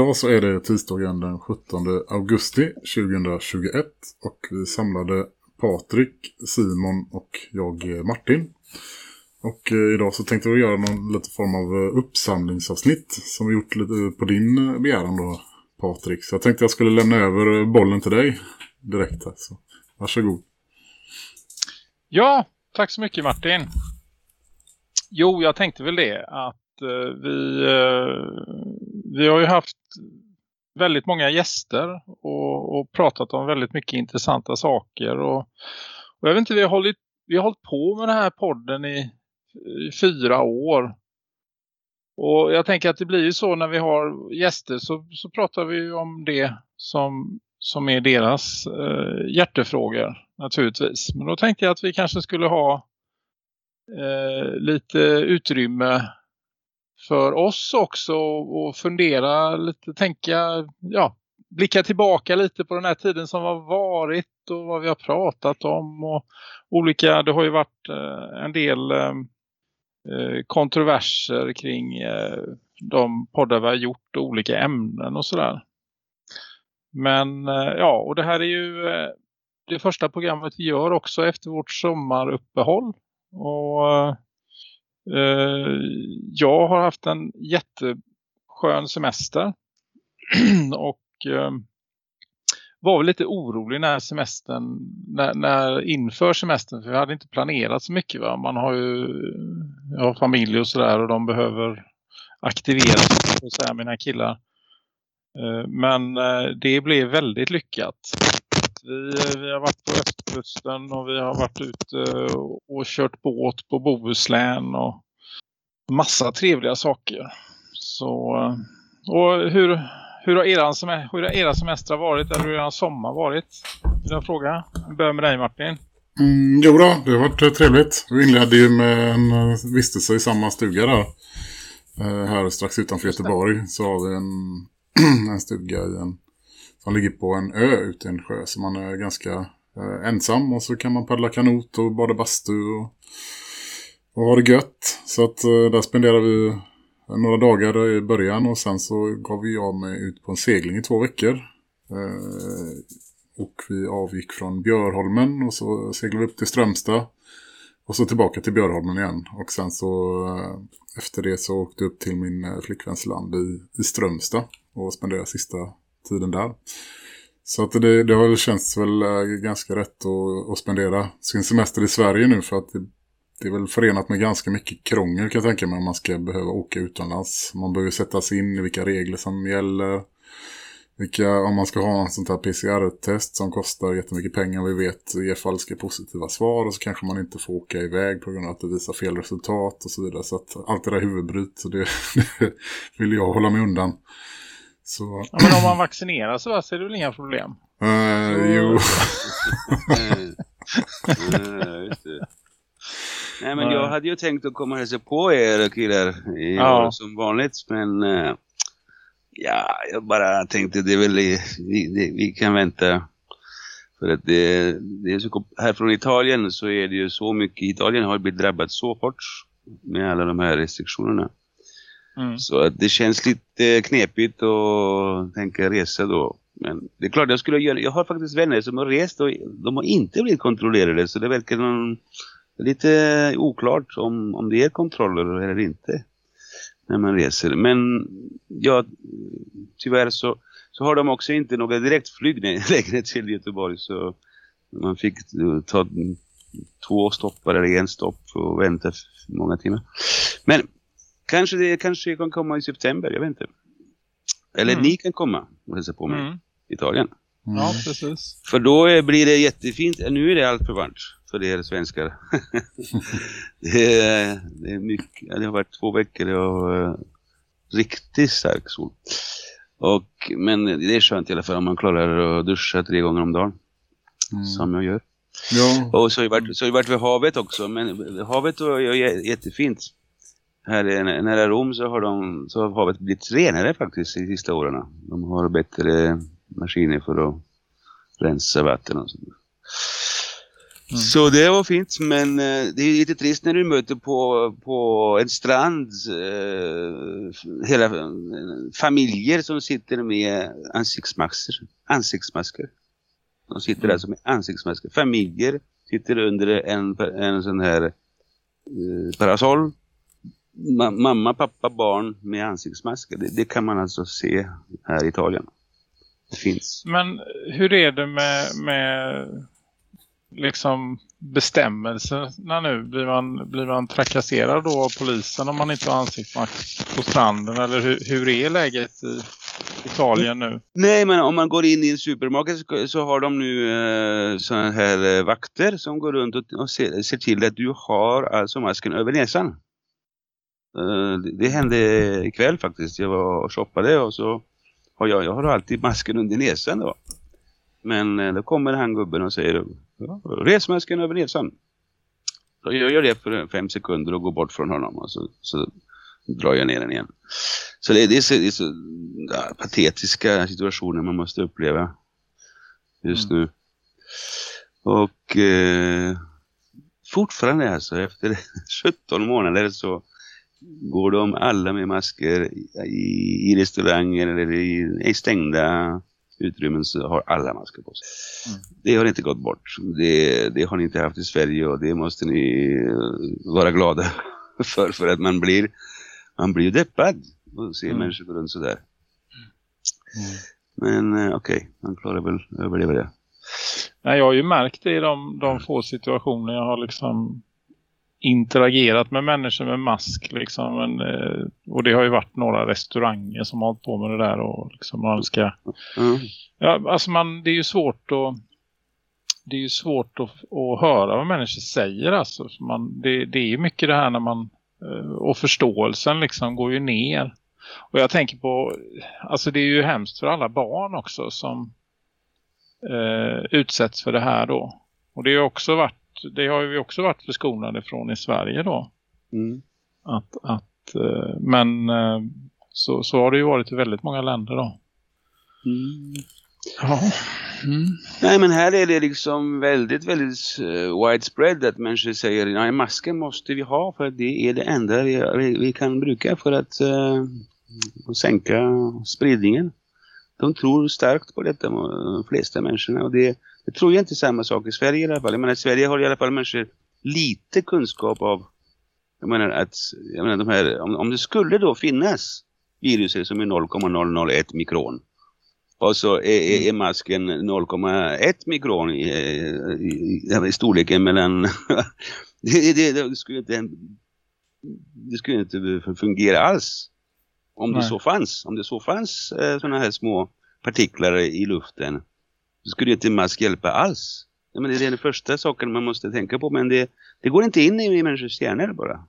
Idag så är det tisdagen den 17 augusti 2021 och vi samlade Patrik, Simon och jag eh, Martin. Och eh, idag så tänkte vi göra någon lite form av eh, uppsamlingsavsnitt som vi gjort lite på din begäran då Patrik. Så jag tänkte jag skulle lämna över bollen till dig direkt här. Så varsågod. Ja, tack så mycket Martin. Jo, jag tänkte väl det att vi, vi har ju haft väldigt många gäster och, och pratat om väldigt mycket intressanta saker. Och, och jag vet inte, vi har, hållit, vi har hållit på med den här podden i, i fyra år. Och jag tänker att det blir ju så när vi har gäster så, så pratar vi ju om det som, som är deras eh, hjärtefrågor naturligtvis. Men då tänkte jag att vi kanske skulle ha eh, lite utrymme för oss också och fundera lite, tänka, ja, blicka tillbaka lite på den här tiden som har varit och vad vi har pratat om och olika, det har ju varit eh, en del eh, eh, kontroverser kring de poddar vi har gjort och olika ämnen och sådär. Men ja, och det här är ju det första programmet vi gör också efter vårt sommaruppehåll. Och Eh, jag har haft en jätteskön semester. och eh, var väl lite orolig när semestern, när, när inför semestern, för vi hade inte planerat så mycket. Va? Man har ju jag har familj och sådär och de behöver aktiveras, så säga, mina killar. Eh, Men eh, det blev väldigt lyckat. Vi, vi har varit på östkusten och vi har varit ute och, kört båt på Bohuslän och massa trevliga saker. Så, och hur, hur har era, hur har era semestrar varit eller hur har er sommar varit? Vill jag fråga? Jag börjar med dig Martin. Mm, jo då, det har varit eh, trevligt. Vi inledde ju med en eh, vistelse i samma stuga där. Eh, här strax utanför Göteborg så har vi en, en stuga i en, som ligger på en ö ute i en sjö. Så man är ganska eh, ensam och så kan man paddla kanot och bada bastu och, och ha det gött. Så att eh, där spenderade vi några dagar i början och sen så gav vi av mig ut på en segling i två veckor. Eh, och vi avgick från Björholmen och så seglade vi upp till Strömstad. Och så tillbaka till Björholmen igen. Och sen så eh, efter det så åkte jag upp till min eh, flickväns land i, i Strömstad. Och spenderade sista tiden där. Så att det, det har väl känts väl eh, ganska rätt att, att spendera sin semester i Sverige nu. För att det, det är väl förenat med ganska mycket krångel kan jag tänka mig om man ska behöva åka utomlands. Man behöver sätta sig in i vilka regler som gäller. Vilka, om man ska ha en sånt här PCR-test som kostar jättemycket pengar. Vi vet ger falska positiva svar och så kanske man inte får åka iväg på grund av att det visar fel resultat och så vidare. Så att allt det där huvudbryt, så det, det vill jag hålla mig undan. Så, Ja, men om man vaccinerar va, så är det väl inga problem? eh, jo. Mm. Det. Nej men Nej. jag hade ju tänkt att komma och hälsa på er killar i Ja. år som vanligt men eh, ja, jag bara tänkte det är väl vi, det, vi kan vänta för att det, det är så här från Italien så är det ju så mycket Italien har blivit drabbat så hårt med alla de här restriktionerna Mm. så att det känns lite knepigt att tänka resa då. Men det är klart, jag skulle göra, jag har faktiskt vänner som har rest och de har inte blivit kontrollerade. Så det verkar någon, lite oklart om, om det är kontroller eller inte när man reser. Men ja, tyvärr så, så har de också inte några direktflyg längre till Göteborg. Så man fick eh, ta två stoppar eller en stopp och vänta många timmar. Men kanske det kanske kan komma i september, jag vet inte. Eller Mm. ni kan komma och hälsa på mig Mm. i Italien. Ja, precis. För då eh, blir det jättefint. Nu är det allt för varmt för er svenskar. det, är, det är mycket. Det har varit två veckor och uh, riktigt stark sol. Och, men det är skönt i alla fall om man klarar att duscha tre gånger om dagen. Mm. Som jag gör. Ja, Och så har jag varit, så har jag varit vid havet också. Men havet jä- jättefint. Här i- nära Rom så har, de, så har havet blivit renare faktiskt de sista åren. De har bättre maskiner för att rensa vatten och sånt. Så det var fint, men eh, det är lite trist när du möter på, på en strand eh, hela eh, familjer som sitter med ansiktsmasker. ansiktsmasker. De sitter alltså med ansiktsmasker. Familjer sitter under en, en sån här eh, parasoll. Ma mamma, pappa, barn med ansiktsmasker. Det, det kan man alltså se här i Italien. Det finns. Men hur är det med, med liksom bestämmelserna nu? Blir man, blir man trakasserad då av polisen om man inte har ansiktsmask på stranden? Eller hur, hur är läget i Italien nu? Nej, men om man går in i en supermarket så, så har de nu eh, sådana här eh, vakter som går runt och, och ser, ser till att du har alltså masken över näsan. Eh, det, det hände ikväll faktiskt. Jag var och shoppade och så har jag, jag har alltid masken under näsan då. Men eh, då kommer han gubben och säger ja, resmasken över näsan. Så jag gör det för fem sekunder och går bort från honom och så, så drar jag ner den igen. Så det, det är så, det är så ja, patetiska situationer man måste uppleva just nu. Och eh, fortfarande alltså efter 17 månader så går de alla med masker i, i restauranger eller i, i stängda utrymmen så har alla masker på sig. Mm. Det har inte gått bort. Det, det har ni inte haft i Sverige och det måste ni eh, vara glada för. För att man blir, man blir deppad och ser Mm. människor gå runt sådär. Men eh, okej, man klarar väl överleva det. Nej, jag har ju märkt det i de, de få situationer jag har liksom interagerat med människor med mask liksom. Men, eh, och det har ju varit några restauranger som har hållit på med det där och liksom man ska Ja. Ja, alltså man, det är ju svårt att det är ju svårt att, att höra vad människor säger alltså. Man, det, det är ju mycket det här när man eh, och förståelsen liksom går ju ner. Och jag tänker på alltså det är ju hemskt för alla barn också som eh, utsätts för det här då. Och det har också varit det har vi också varit förskonade från i Sverige då. Mm. Att, att, eh, men eh, så, så har det ju varit i väldigt många länder då. Mm. Ja. Mm. Nej men här är det liksom väldigt, väldigt uh, widespread att människor säger nej masken måste vi ha för det är det enda vi, vi, vi kan bruka för att uh, sänka spridningen. De tror starkt på detta, de flesta människorna och det, det tror jag inte samma sak i Sverige i alla fall. Jag menar i Sverige har i alla fall människor lite kunskap av jag menar att jag menar, de här, om, om det skulle då finnas viruser som är 0,001 mikron och så är, är, är masken 0,1 mikron i, i, i, i storleken mellan... det, det, det, skulle inte, det skulle inte fungera alls. Om det Nej. så fanns. Om det så fanns eh, sådana här små partiklar i luften. Så skulle inte en mask hjälpa alls. Ja, men det är den första saken man måste tänka på. Men det, det går inte in i människors hjärnor bara.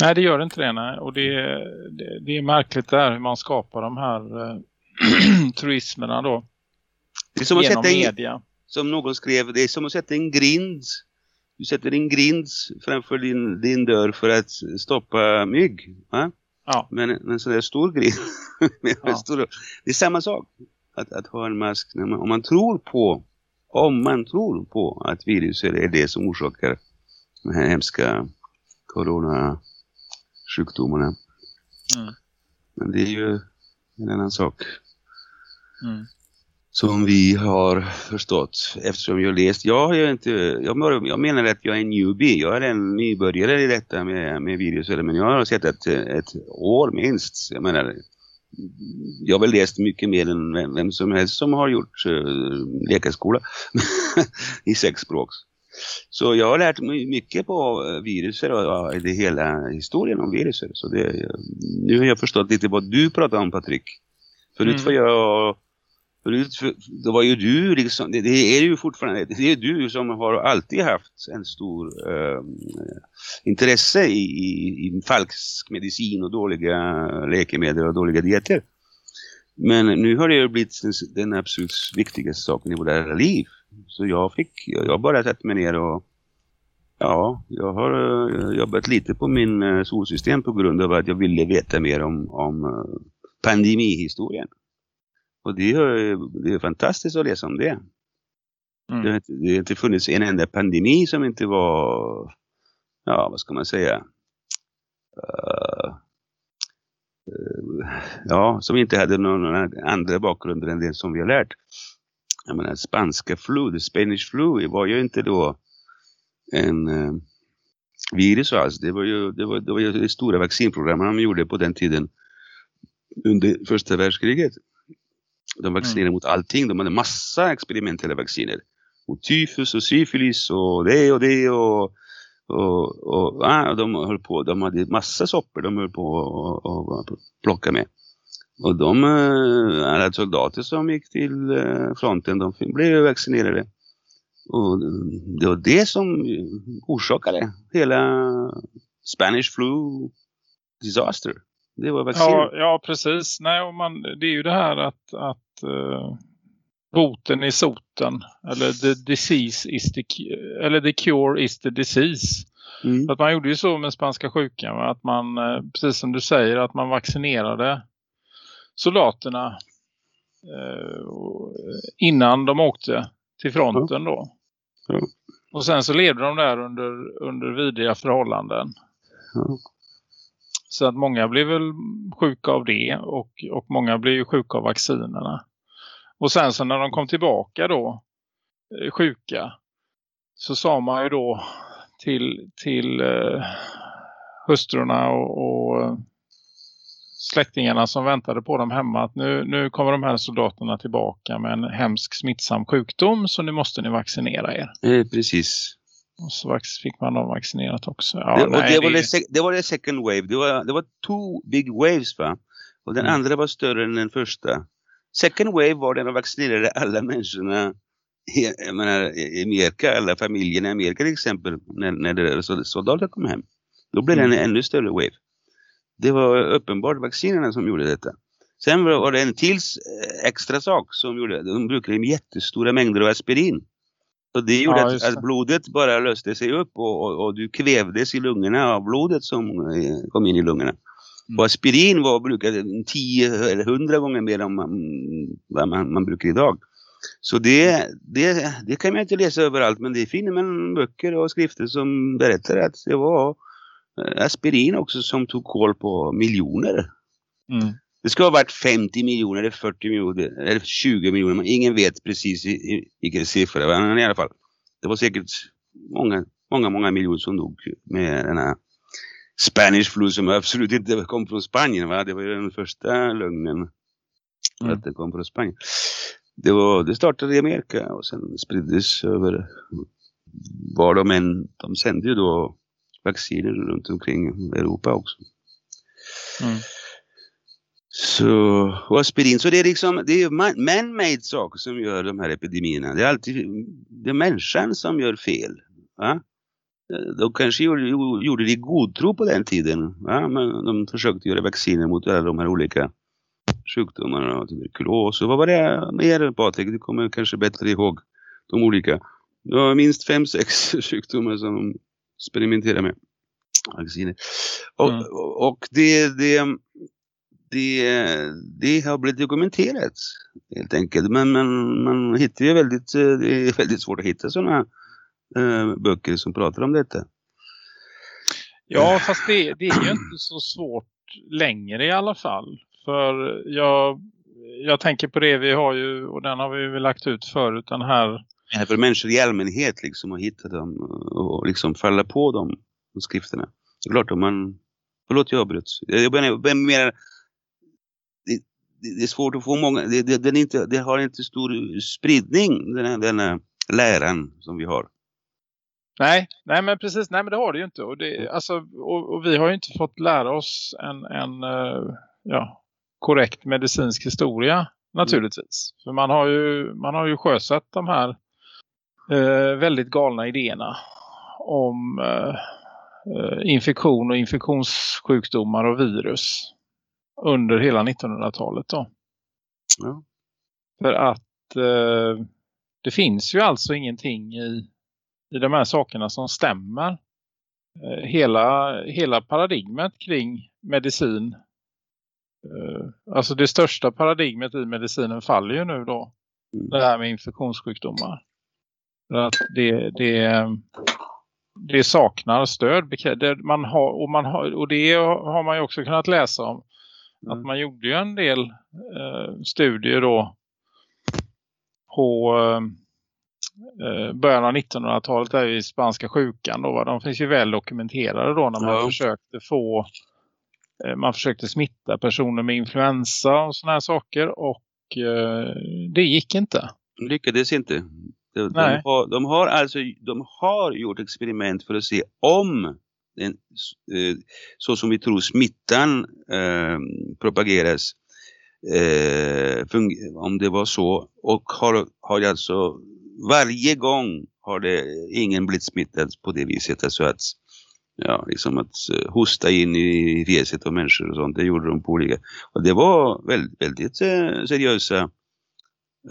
Nej, det gör inte det. Nej. Och det, det, det är märkligt där hur man skapar de här eh, truismerna då. Det är som att sätta media. som någon skrev, det är som att sätta en grind. Du sätter en grind framför din, din dörr för att stoppa mygg. Va? Ja. Men en, en sån där stor grind. Ja. det är samma sak. Att, att ha en mask. När man, om man tror på om man tror på att viruset är det som orsakar de här hemska coronasjukdomarna. Mm. Men det är ju en annan sak Mm. som vi har förstått eftersom jag läst. Jag, ju inte, jag, jag menar att jag är en newbie. Jag är en nybörjare i detta med, med virus. Men jag har sett ett, ett år minst. Jag menar, jag har väl läst mycket mer än vem, vem som helst som har gjort uh, läkarskola i sex språk. Så jag har lärt mig mycket på eh, viruser och uh, det hela historien om viruser. Så det, nu har jag förstått lite vad du pratar om Patrik. Förut Mm. var jag Förut, för, då var ju du liksom, det, det är ju fortfarande, det är du som har alltid haft en stor eh, intresse i, i, i falsk medicin och dåliga läkemedel och dåliga dieter. Men nu har det ju blivit den, den absolut viktigaste saken i våra liv. Så jag fick, jag, jag bara satt mig ner och ja, jag har eh, jobbat lite på min eh, solsystem på grund av att jag ville veta mer om, om eh, pandemihistorien. Och det är, det är fantastiskt att läsa om det. Mm. Det, har inte- det har inte funnits en enda pandemi som inte var, ja vad ska man säga, eh, ja, som inte hade någon andra bakgrunder än det som vi har lärt. Jag menar, spanska flu, the Spanish flu, var ju inte då en eh, virus alls. Det var ju det, var, det, var ju det stora vaccinprogrammet de gjorde på den tiden under första världskriget. De vaccinerade mot allting. De hade massa experimentella vacciner. Mot tyfus och syfilis och det och det och, och, och ja, de höll på. De hade massa sopper de höll på och, och plocka med. Och de eh, alla soldater som gick till eh, fronten, de blev vaccinerade. Och det var det som orsakade hela Spanish flu disaster. Det var vaccin. Ja, ja, precis. Nej, man, det är ju det här att, att uh, boten är soten. Eller the disease is the, eller the cure is the disease. Mm. Att man gjorde ju så med spanska sjukan. va? Att man, eh, precis som du säger, att man vaccinerade soldaterna eh, innan de åkte till fronten då. Ja. Och sen så levde de där under, under vidriga förhållanden. Ja. Så att många blev väl sjuka av det och, och många blev ju sjuka av vaccinerna. Och sen så när de kom tillbaka då eh, sjuka så sa man ju då till, till eh, hustrurna och, och eh, släktingarna som väntade på dem hemma att nu, nu kommer de här soldaterna tillbaka med en hemsk smittsam sjukdom så nu måste ni vaccinera er. Eh, precis. Och så fick man dem vaccinerat också. Ja, det, nej, det, var det- det, var det second wave. Det var, det var two big waves va? Och den Mm. andra var större än den första. Second wave var den de vaccinerade alla människorna i, jag menar, i Amerika, alla familjerna i Amerika till exempel, när, när soldater kom hem. Då blev det en ännu större wave. Det var uppenbart vaccinerna som gjorde detta. Sen var det en till eh, extra sak som gjorde det. De brukade jättestora mängder av aspirin. Och det gjorde Ja, att, att blodet bara löste sig upp och, och, och du kvävdes i lungorna av blodet som eh, kom in i lungorna. Mm. Och aspirin var brukade 10 eller 100 gånger mer än man, man, man brukar idag. Så det, det, det kan man inte läsa överallt men det finner man böcker och skrifter som berättar att det var eh, aspirin också som tog koll på miljoner. Mm. Det ska ha varit 50 miljoner eller 40 miljoner eller 20 miljoner. men Ingen vet precis i, i, vilken siffra. Men i alla fall. Det var säkert många, många, många miljoner som dog med den här Spanish flu som absolut inte kom från Spanien. Va? Det var ju den första lögnen. Mm. Att det kom från Spanien. Det, var, det startade i Amerika och sen spriddes över var de än. De sände ju då vacciner runt omkring Europa också. Mm. Så, och aspirin, så det är liksom, det är man- man-made saker som gör de här epidemierna. Det är alltid, det är människan som gör fel. Va? De kanske gjorde, gjorde det i god tro på den tiden. Va? Men de försökte göra vacciner mot alla de här olika sjukdomarna och tuberkulos. Och vad var det mer Patrik? Du kommer kanske bättre ihåg de olika. Det var minst fem, sex sjukdomar som de experimenterade med. Vacciner. Och, Mm. och det, det, det, det har blivit dokumenterat helt enkelt. Men, men man hittar ju väldigt, eh, det är väldigt svårt att hitta sådana eh, böcker som pratar om detta. Ja, fast det, det är ju inte så svårt längre i alla fall. För jag, jag tänker på det vi har ju, och den har vi ju lagt ut förut, den här Men För människor i allmänhet liksom att hitta dem och liksom falla på de, de skrifterna. Det är klart om man, förlåt jag avbröt. Jag menar det, är svårt att få många, det, det, den inte, det har inte stor spridning den här, den här läran som vi har. Nej, nej men precis, nej men det har det ju inte. Och, det, alltså, och, och vi har ju inte fått lära oss en, en eh, ja, korrekt medicinsk historia Naturligtvis. För man har ju, man har ju sjösatt de här eh, väldigt galna idéerna om eh, eh, infektion och infektionssjukdomar och virus under hela 1900-talet då. Ja. För att eh, det finns ju alltså ingenting i, i de här sakerna som stämmer. Eh, hela, hela paradigmet kring medicin, eh, alltså det största paradigmet i medicinen faller ju nu då. Mm. Det här med infektionssjukdomar. För att det, det, det saknar stöd. man har, och, man har, och det har man ju också kunnat läsa om. Mm. Att man gjorde ju en del eh, studier då på eh, början av 1900-talet där i spanska sjukan. Då, va? De finns ju väl dokumenterade då när man Ja. försökte få eh, man försökte smitta personer med influensa och såna här saker och eh, det gick inte. lyckades inte. De, de, har, de, har alltså, de har gjort experiment för att se om den, eh, så som vi tror smittan eh, propageras. Eh, om det var så. Och har, har alltså varje gång har det ingen blivit smittad på det viset. Alltså att, ja, liksom att eh, hosta in i fjeset av människor och sånt. Det gjorde de på olika. Och det var väldigt, väldigt seriösa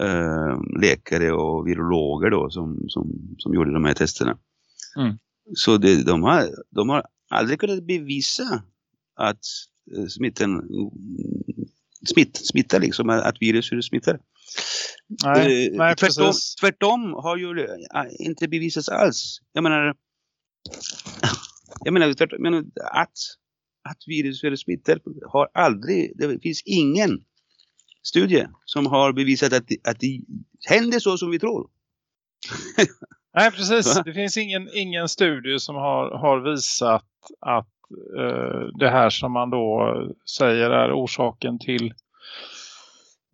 eh, läkare och virologer då som, som, som gjorde de här testerna. Mm. Så det, de, har, de har aldrig kunnat bevisa att eh, smitten smitt, smittar liksom, att viruset smittar. Nej, Eh, nej tvärtom, precis. tvärtom har ju eh, inte bevisats alls. Jag menar, jag menar, tvärtom, jag menar att, att viruset smittar har aldrig, det finns ingen studie som har bevisat att, att det händer så som vi tror. Nej, precis. Det finns ingen, ingen studie som har, har visat att eh, det här som man då säger är orsaken till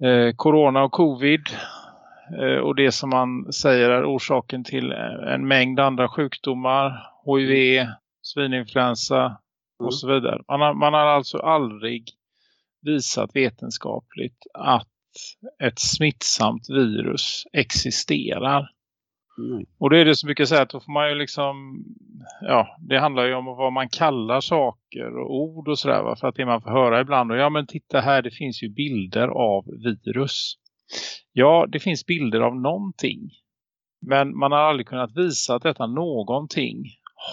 eh, corona och covid eh, och det som man säger är orsaken till en mängd andra sjukdomar, HIV, svininfluensa Mm. och så vidare. Man har, man har alltså aldrig visat vetenskapligt att ett smittsamt virus existerar. Nej. Och det är det som brukar säga att då får man ju liksom, ja det handlar ju om vad man kallar saker och ord och sådär? För att det man får höra ibland och ja men titta här det finns ju bilder av virus. Ja det finns bilder av någonting. Men man har aldrig kunnat visa att detta någonting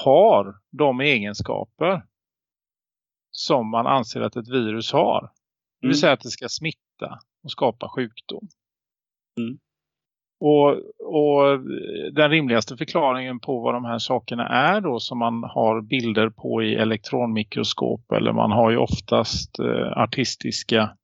har de egenskaper som man anser att ett virus har. Det vill Mm. säga att det ska smitta och skapa sjukdom. Mm. Och, och den rimligaste förklaringen på vad de här sakerna är då som man har bilder på i elektronmikroskop eller man har ju oftast eh, artistiska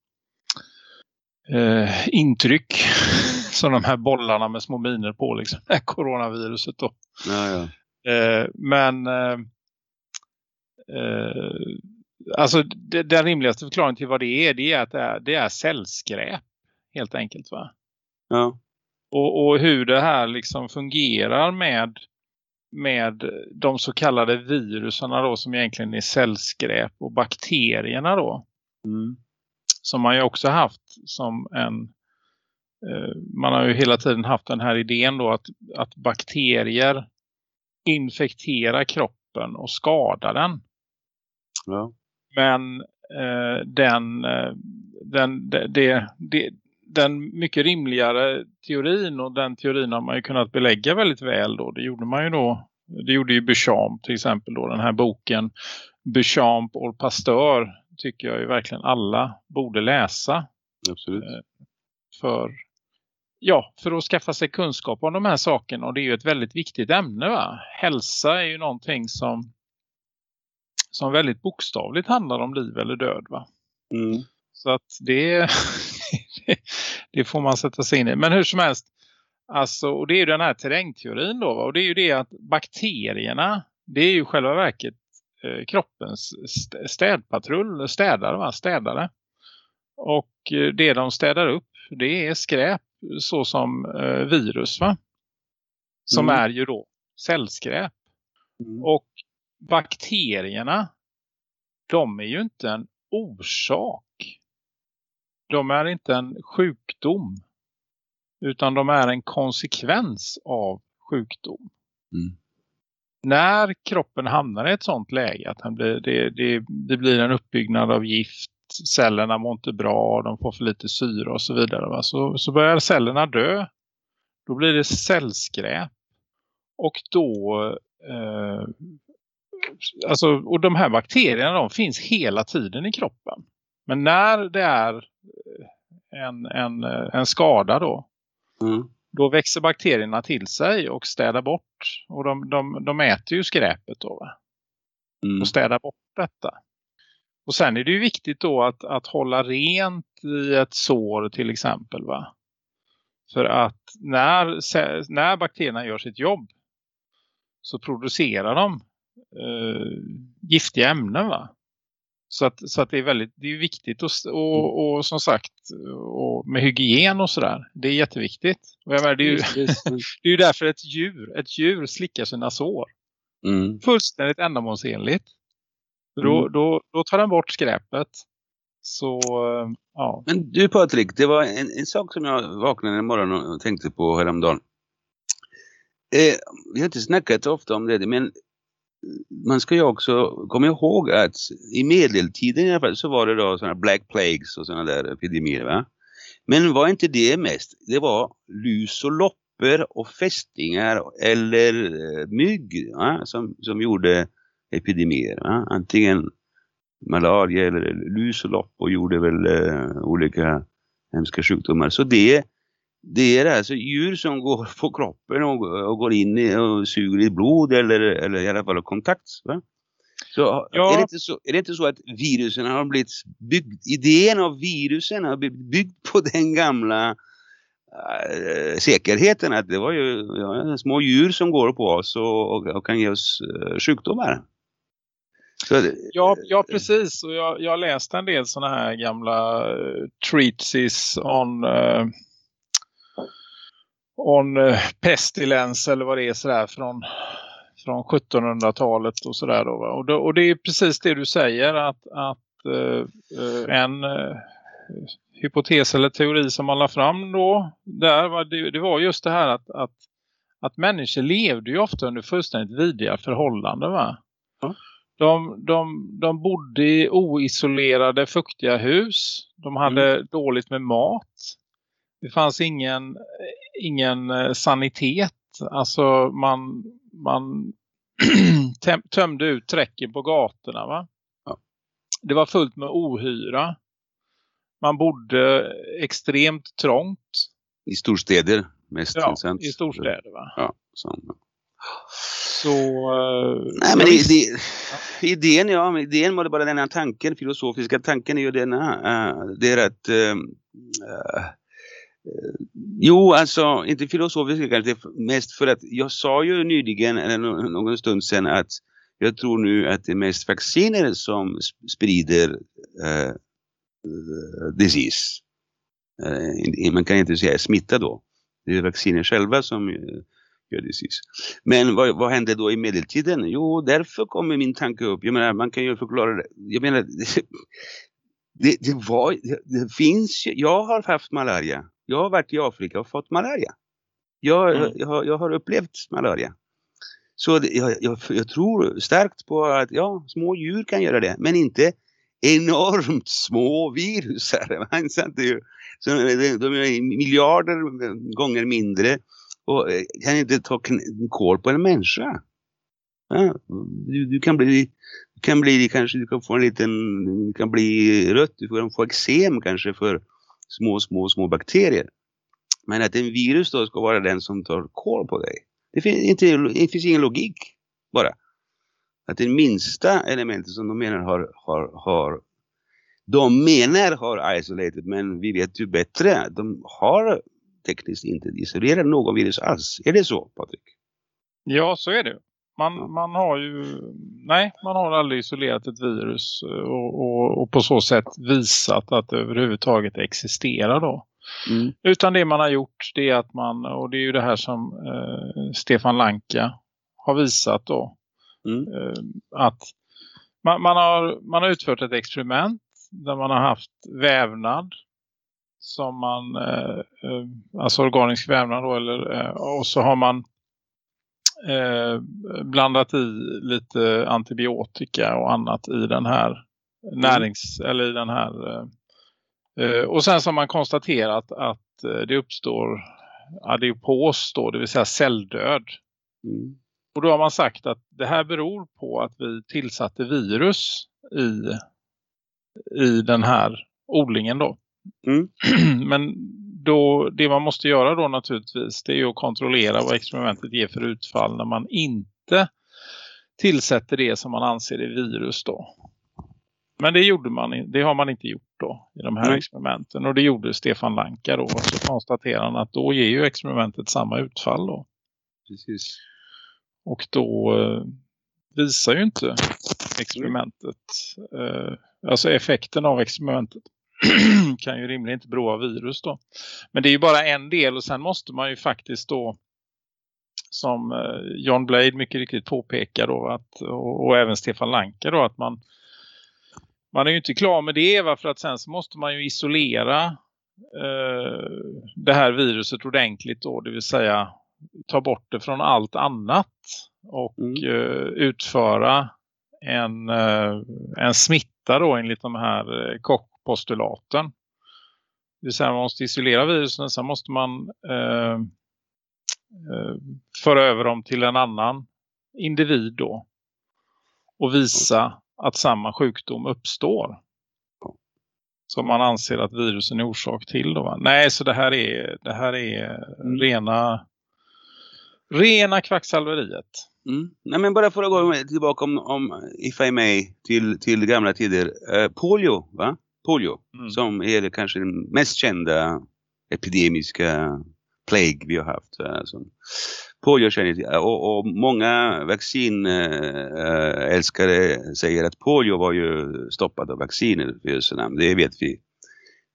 eh, intryck som de här bollarna med små miner på liksom, det här coronaviruset då. Ja, ja. Eh, men eh, eh, alltså det, den rimligaste förklaringen till vad det är det är att det är, det är cellskräp helt enkelt va. ja. Och, och hur det här liksom fungerar med med de så kallade virusarna då som egentligen är cellskräp och bakterierna då Mm. som man ju också haft som en eh, man har ju hela tiden haft den här idén då att, att bakterier infekterar kroppen och skadar den. ja. Men eh, den, eh, den, det, det, den mycket rimligare teorin och den teorin har man ju kunnat belägga väldigt väl då. Det gjorde man ju då. Det gjorde ju Duchamp till exempel då. Den här boken Duchamp och Pasteur tycker jag ju verkligen alla borde läsa Absolut. Eh, för ja, för att skaffa sig kunskap om de här sakerna och det är ju ett väldigt viktigt ämne va. Hälsa är ju någonting som som väldigt bokstavligt handlar om liv eller död va. Mm. Så att det det får man sätta sig in i. Men hur som helst alltså och det är ju den här terrängteorin då och det är ju det att bakterierna det är ju själva verket eh, kroppens st- städpatrull, städare va, städare. Och eh, det de städar upp det är skräp så som eh, virus va. Som Mm. är ju då cellskräp. Mm. Och bakterierna de är ju inte en orsak de är inte en sjukdom. Utan de är en konsekvens av sjukdom. Mm. När kroppen hamnar i ett sånt läge att blir, det, det, det blir en uppbyggnad av gift, cellerna mår inte bra, de får för lite syre och så vidare. Va? Så, så börjar cellerna dö. Då blir det cellskräp. Och då eh, alltså, och de här bakterierna de finns hela tiden i kroppen. Men när det är en, en, en skada då, Mm. då växer bakterierna till sig och städar bort. Och de, de, de äter ju skräpet då? Mm. och städar bort detta. Och sen är det ju viktigt då att, att hålla rent i ett sår till exempel va. För att när, när bakterierna gör sitt jobb så producerar de eh, giftiga ämnen va. Så att, så att det är väldigt det är viktigt och, och, och som sagt och med hygien och sådär. Det är jätteviktigt. Och jag menar, det, är ju, det är ju därför ett djur, ett djur slickar sina sår. Mm. Fullständigt ändamålsenligt. Då, Mm. då, då tar den bort skräpet. Så ja. Men du Patrik, det var en, en sak som jag vaknade en morgon och tänkte på häromdagen. Eh, vi har inte snackat ofta om det, men man ska ju också komma ihåg att i medeltiden i alla fall så var det då sådana Black Plagues och sådana där epidemier va. Men var inte det mest? Det var lus och loppor och fästingar eller eh, mygg va? Som, som gjorde epidemier. Va? Antingen malaria eller lus och loppor gjorde väl eh, olika hemska sjukdomar. Så det, det är alltså djur som går på kroppen och, och går in i, och suger i blod eller, eller i alla fall kontakt. Va? Så Ja. är, det inte så är det inte så att virusen har blivit byggd, idén av virusen har blivit byggd på den gamla äh, säkerheten att det var ju ja, små djur som går på oss och, och, och kan ge oss äh, sjukdomar. Det- Ja, ja precis. Och jag, jag läste en del sådana här gamla uh, treatises on, uh, on uh, pestilence eller vad det är sådär från, från 1700-talet och sådär då. Och, då, och det är precis det du säger att, att eh, eh, en eh, hypotes eller teori som man la fram då där var det, det var just det här att, att, att människor levde ju ofta under fullständigt vidriga förhållanden va. De, de, de bodde i oisolerade fuktiga hus. De hade dåligt med mat. Det fanns ingen, ingen eh, sanitet. Alltså man, man töm- tömde ut träcken på gatorna va. Ja. Det var fullt med ohyra. Man bodde extremt trångt. I storstäder mest. Ja, sant? i storstäder va. Ja, så. Så... eh, Nej men ja, det, det, idén, ja, idén var det bara denna tanken, filosofiska tanken är ju denna. Uh, det är att Jo, alltså inte filosofiskt kanske, mest för att jag sa ju nyligen, eller någon stund sedan att jag tror nu att det är mest vacciner som sprider eh, disease. Eh, man kan inte säga smitta då. Det är vacciner själva som eh, gör disease. Men vad, vad hände då i medeltiden? Jo, därför kommer min tanke upp. Jag menar, man kan ju förklara det. Jag menar, det, det var, det, det finns jag har haft malaria. Jag har varit i Afrika och fått malaria. Jag, Mm. jag, jag, har- jag har upplevt malaria. Så jag, jag, tror starkt på att ja, små djur kan göra det, men inte enormt små virusar. va? Så de, är miljarder gånger mindre och eh, kan inte ta koll på en människa. Ja, du, du kan bli kan bli kanske du kan få en liten du kan bli rött, du kan få eksem kanske för små små små bakterier. Men att en virus då ska vara den som tar koll på dig. Det finns, inte, det finns ingen logik bara. Att det minsta elementet som de menar har, har, har de menar har isolated men vi vet ju bättre. De har tekniskt inte isolerat någon virus alls. Är det så Patrik? Ja, så är det. Man, man har ju, nej, man har aldrig isolerat ett virus eh, och, och, och på så sätt visat att det överhuvudtaget existerar då. Mm. Utan det man har gjort det är att man, och det är ju det här som eh, Stefan Lanka har visat då, Mm. eh, att man, man, har, man har utfört ett experiment där man har haft vävnad som man, eh, eh, alltså organisk vävnad då, eller, eh, och så har man eh, blandat i lite antibiotika och annat i den här närings, eller i den här eh, eh, och sen så har man konstaterat att eh, det uppstår adipos då, det vill säga celldöd. Mm. Och då har man sagt att det här beror på att vi tillsatte virus i, i den här odlingen då. Mm. Men då, det man måste göra då naturligtvis det är att kontrollera vad experimentet ger för utfall när man inte tillsätter det som man anser är virus då. Men det gjorde man, det har man inte gjort då i de här Nej. experimenten. Och det gjorde Stefan Lanka då. Och så konstaterar han att då ger ju experimentet samma utfall då. Precis. Och då eh, visar ju inte experimentet, eh, alltså effekten av experimentet kan ju rimligen inte bero av virus då. Men det är ju bara en del och sen måste man ju faktiskt då som eh, John Blade mycket riktigt påpekar då att, och, och även Stefan Lanka då att man man är ju inte klar med det va? för att sen så måste man ju isolera eh, det här viruset ordentligt då, det vill säga ta bort det från allt annat och Mm. eh, utföra en, eh, en smitta då enligt de här eh, kockpostulaten. Det vill säga man måste isolera virusen, sen måste man eh, eh, föra över dem till en annan individ då och visa att samma sjukdom uppstår. Som man anser att virusen är orsak till då va? Nej, så det här är, det här är Mm. rena rena kvacksalveriet. Mm. Nej men bara för att gå tillbaka om, om if I may till, till gamla tider. Eh, polio, va? Polio. Mm. Som är kanske den mest kända epidemiska plague vi har haft. Alltså. Polio känner till. Och, och många vaccinälskare säger att polio var ju stoppad av vacciner. Det vet vi.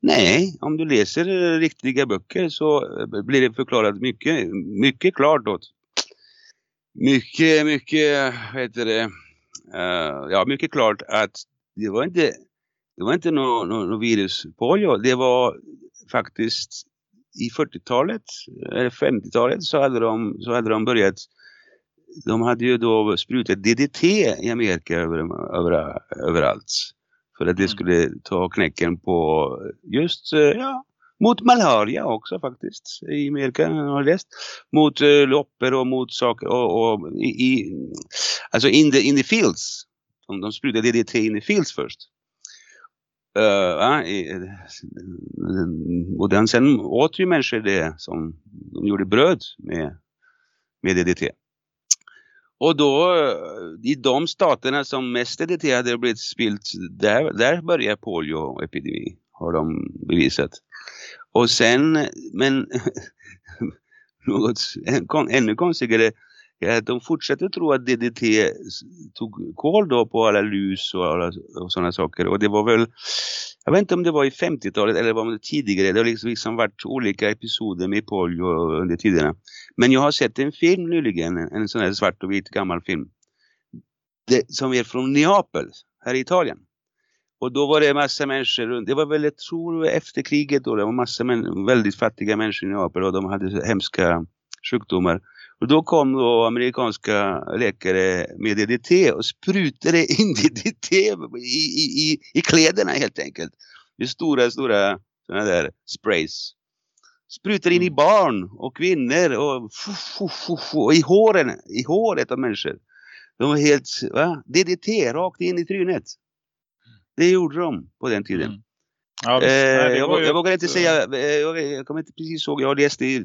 Nej, om du läser eh, riktiga böcker så eh, blir det förklarat mycket, mycket klart åt mycket, mycket, vad heter det, eh, ja mycket klart att det var inte, det var inte något no, no virus polio, det var faktiskt i 40-talet, eller 50-talet så hade de, så hade de börjat, de hade ju då sprutat DDT i Amerika över, över, överallt. För att det Mm. skulle ta knäcken på just, eh, ja, mot malaria också faktiskt i Amerika har jag läst. Mot eh, loppor och mot saker och, och i, i, alltså in the, in the fields. De, de sprutade DDT in the fields först. Uh, i, och den, sen åt ju människor det som de gjorde bröd med, med DDT. Och då eh, i de staterna som mest DDT hade blivit spilt, där, där började polioepidemi har de bevisat. Och sen, men något än- kon- ännu konstigare Eh, de fortsätter tro att DDT tog koll då på alla lus och, alla, och sådana saker. Och det var väl, jag vet inte om det var i 50-talet eller var det tidigare. Det har liksom, liksom varit olika episoder med polio under tiderna. Men jag har sett en film nyligen, en, sån här svart och vit gammal film. Det, som är från Neapel, här i Italien. Och då var det massa människor runt. Det var väl, jag tror efter kriget då. Det var massa väldigt fattiga människor i Neapel och de hade hemska sjukdomar. Och då kom då amerikanska läkare med DDT och sprutade in DDT i, i, i, i kläderna helt enkelt. Med stora, stora sådana där sprays. Sprutade in i barn och kvinnor och, fu, fu, fu, fu, och i håren, i håret av människor. De var helt, va? DDT rakt in i trynet. Det gjorde de på den tiden. Mm. Ja, visst. Eh, Nej, det jag, ju jag vågar inte eh, säga, eh, jag, jag kommer inte precis ihåg, jag läste det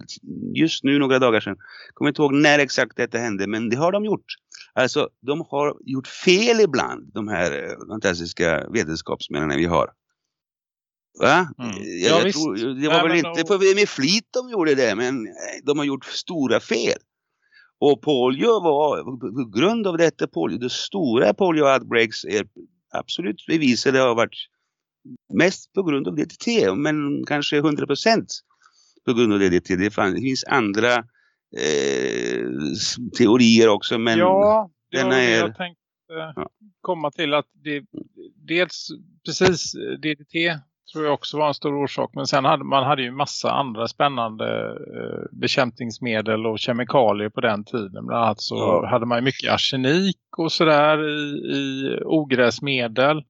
just nu några dagar sedan. Kommer inte ihåg när exakt detta hände, men det har de gjort. Alltså, de har gjort fel ibland, de här fantastiska vetenskapsmännen vi har. Va? Mm. Jag, Ja, jag tror, det var Nej, väl inte på, med flit de gjorde det, men de har gjort stora fel. Och polio var, på grund av detta polio, de stora polio outbreaks är absolut bevisade har varit mest på grund av DDT, men kanske 100% på grund av DDT. Det, finns andra eh, teorier också, men ja, denna det är- jag tänkte Ja. komma till att det dels precis DDT tror jag också var en stor orsak. Men sen hade man hade ju massa andra spännande eh, bekämpningsmedel och kemikalier på den tiden. Bland annat så Ja. hade man ju mycket arsenik och sådär i, i ogräsmedel.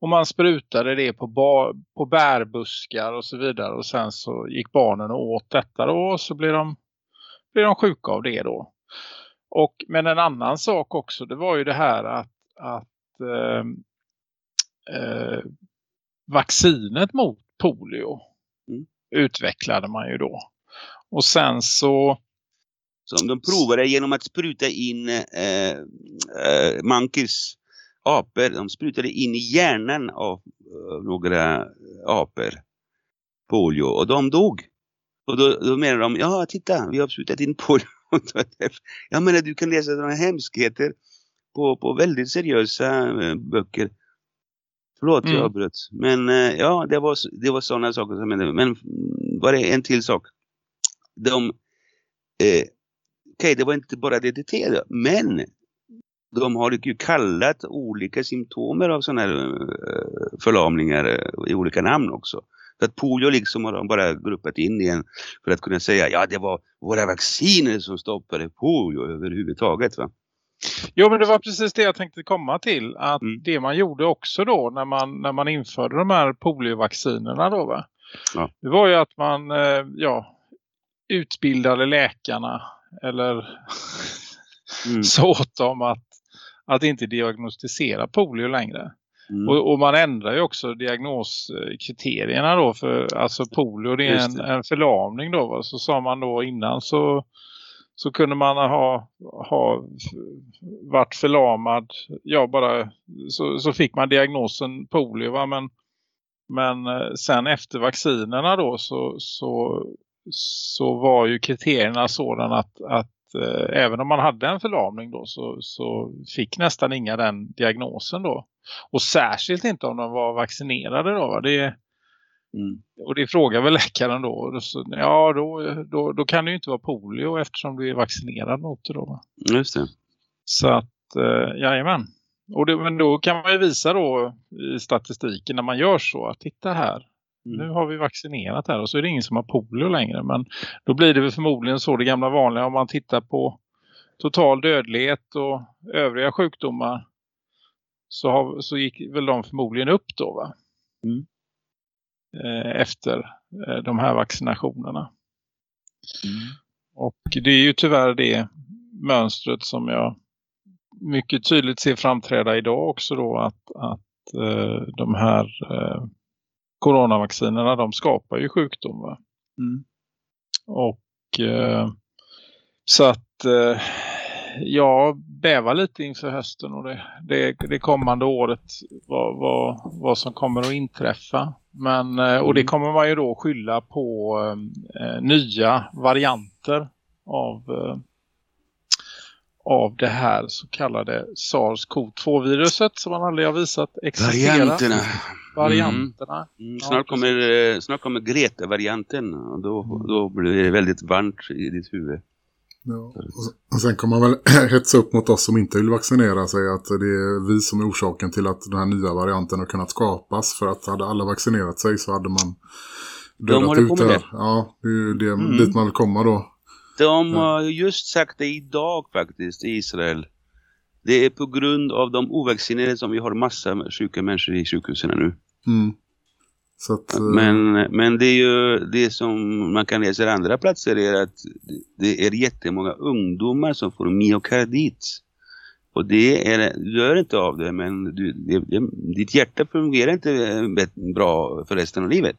Och man sprutade det på, på bärbuskar och så vidare. Och sen så gick barnen och åt detta då. Och så blev de, blev de sjuka av det då. Och, men en annan sak också. Det var ju det här att, att eh, eh, vaccinet mot polio Mm. utvecklade man ju då. Och sen så Som de provade genom att spruta in eh, eh, monkeys, apor. De sprutade in i hjärnan av eh, några apor. Polio. Och de dog. Och då, då menar de, ja titta, vi har sprutat in polio. Jag menar du kan läsa sådana hemskheter på, på väldigt seriösa eh, böcker. Förlåt, Mm. jag avbröt. Men eh, ja, det var, det var sådana saker som hände. Men var det en till sak? De, eh, okej, det var inte bara DDT då, men de har ju kallat olika symptomer av sådana här eh, förlamningar eh, i olika namn också. Så att polio liksom har de bara gruppat in igen för att kunna säga ja det var våra vacciner som stoppade polio överhuvudtaget va. Jo, men det var precis det jag tänkte komma till. Att Mm. det man gjorde också då när man, när man införde de här poliovaccinerna då va. Ja. Det var ju att man eh, ja, utbildade läkarna eller Mm. så åt dem att, att inte diagnostisera polio längre. Mm. Och, och man ändrar ju också diagnoskriterierna då för alltså polio det är en, det. en förlamning då va? så sa man då innan så så kunde man ha, ha varit förlamad ja bara så, så fick man diagnosen polio va men men eh, sen efter vaccinerna då så så så var ju kriterierna sådana att, att eh, även om man hade en förlamning då så, så fick nästan inga den diagnosen då. Och särskilt inte om de var vaccinerade då. Det, Mm. och det frågar väl läkaren då. Så, ja, då, då, då kan det ju inte vara polio eftersom du är vaccinerad mot det då. Just det. Så att, eh, jajamän. Och det, men då kan man ju visa då i statistiken när man gör så att titta här. Mm. Nu har vi vaccinerat här och så är det ingen som har polio längre. Men då blir det väl förmodligen så det gamla vanliga om man tittar på total dödlighet och övriga sjukdomar. Så, har, så gick väl de förmodligen upp då va? Mm. Eh, efter eh, de här vaccinationerna. Mm. Och det är ju tyvärr det mönstret som jag mycket tydligt ser framträda idag också då att, att eh, de här coronavaccinerna de skapar ju sjukdom va? Mm. Och eh, så att eh, jag bävar lite inför hösten och det, det, det kommande året vad, vad, vad som kommer att inträffa. Men, eh, och det Mm. kommer man ju då skylla på eh, nya varianter av, eh, av det här så kallade SARS-CoV-2-viruset som man aldrig har visat existera. Varianterna. Varianterna. Mm, Ja, snart, kommer, eh, snart kommer Greta-varianten och då, då blir det väldigt varmt i ditt huvud. Ja. Och sen- kommer man väl hetsa upp mot oss som inte vill vaccinera sig att det är vi som är orsaken till att den här nya varianten har kunnat skapas. För att hade alla vaccinerat sig så hade man dödat på ut det. det. Ja, det är ju det, Mm. dit man vill komma då. De har just sagt det idag faktiskt i Israel. Det är på grund av de ovaccinerade som vi har massa sjuka människor i sjukhusen nu. Mm. Så att, eh, Men, men det är ju det som man kan läsa i andra platser är att det är jättemånga ungdomar som får myokardit. Och det är, du dör inte av det men du, det, det, ditt hjärta fungerar inte eh, bra för resten av livet.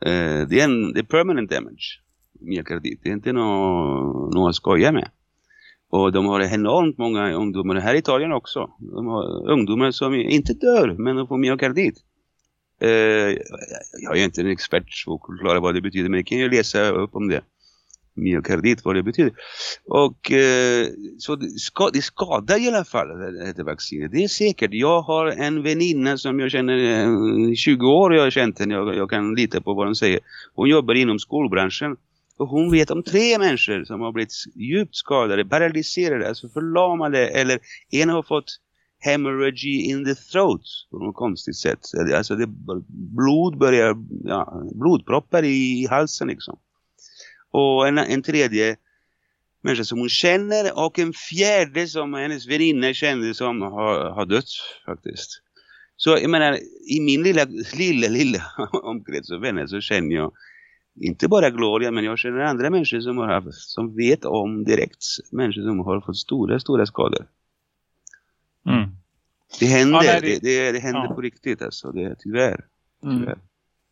Eh, det, är en, det är permanent damage, myokardit. Det är inte något, något att skoja med. Och de har enormt många ungdomar, här i Italien också. De har ungdomar som inte dör men de får myokardit. Eh, jag är inte en expert på att förklara vad det betyder men jag kan ju läsa upp om det. Myokardit, vad det betyder. Och eh, så det, ska, det skadar i alla fall det vaccinet. Det är säkert. Jag har en väninna som jag känner eh, 20 år jag har känt henne. Jag, jag kan lita på vad hon säger. Hon jobbar inom skolbranschen. Och hon vet om tre människor som har blivit djupt skadade, paralyserade, alltså förlamade eller en har fått hemorrhage in the throat på något konstigt sätt. Alltså det, blod börjar, ja, blodproppar i halsen liksom. Och en, en tredje människa som hon känner och en fjärde som hennes väninna kände som har, har dött faktiskt. Så jag menar, i min lilla, lilla, lilla omkrets av vänner så känner jag inte bara Gloria men jag känner andra människor som, har haft, som vet om direkt människor som har fått stora, stora skador. Mm. Det händer, Ja, nej, det, det- det, det händer ja. på riktigt alltså, det, tyvärr. Mm. tyvärr.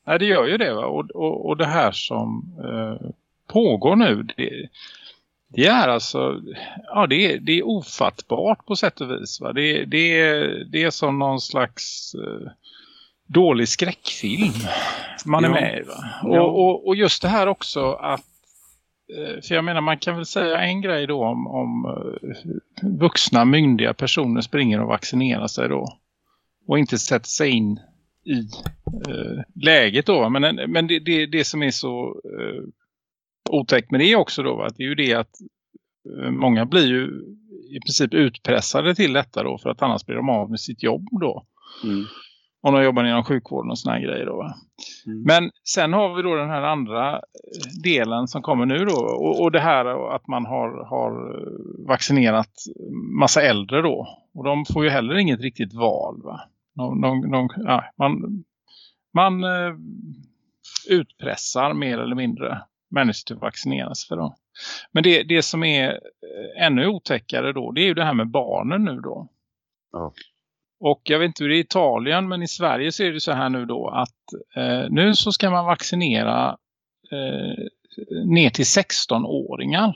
Nej, det gör ju det va. Och, och, och det här som eh, pågår nu, det, det är alltså, ja det det är ofattbart på sätt och vis va. Det, det, är, det är som någon slags eh, dålig skräckfilm man är Ja. med i. Och, och, och just det här också att eh, för jag menar man kan väl säga en grej då om, om eh, vuxna myndiga personer springer och vaccinerar sig då. Och inte sätter sig in i eh, läget då. Men, men det, det, det som är så eh, otäckt med det också då, va, det är ju det att eh, många blir ju i princip utpressade till detta då för att annars blir de av med sitt jobb då. Mm. Om de jobbar inom sjukvården och såna här grejer då. Mm. Men sen har vi då den här andra eh, delen som kommer nu då. Och, och det här att man har, har eh, vaccinerat massa äldre då. Och de får ju heller inget riktigt val va. De, de, de, ja, man man eh, utpressar mer eller mindre människor till att vaccinera sig för dem. Men det, det som är ännu otäckare då, det är ju det här med barnen nu då. Ja. Och jag vet inte hur det är i Italien, men i Sverige så är det så här nu då att eh, nu så ska man vaccinera eh, ner till 16-åringar.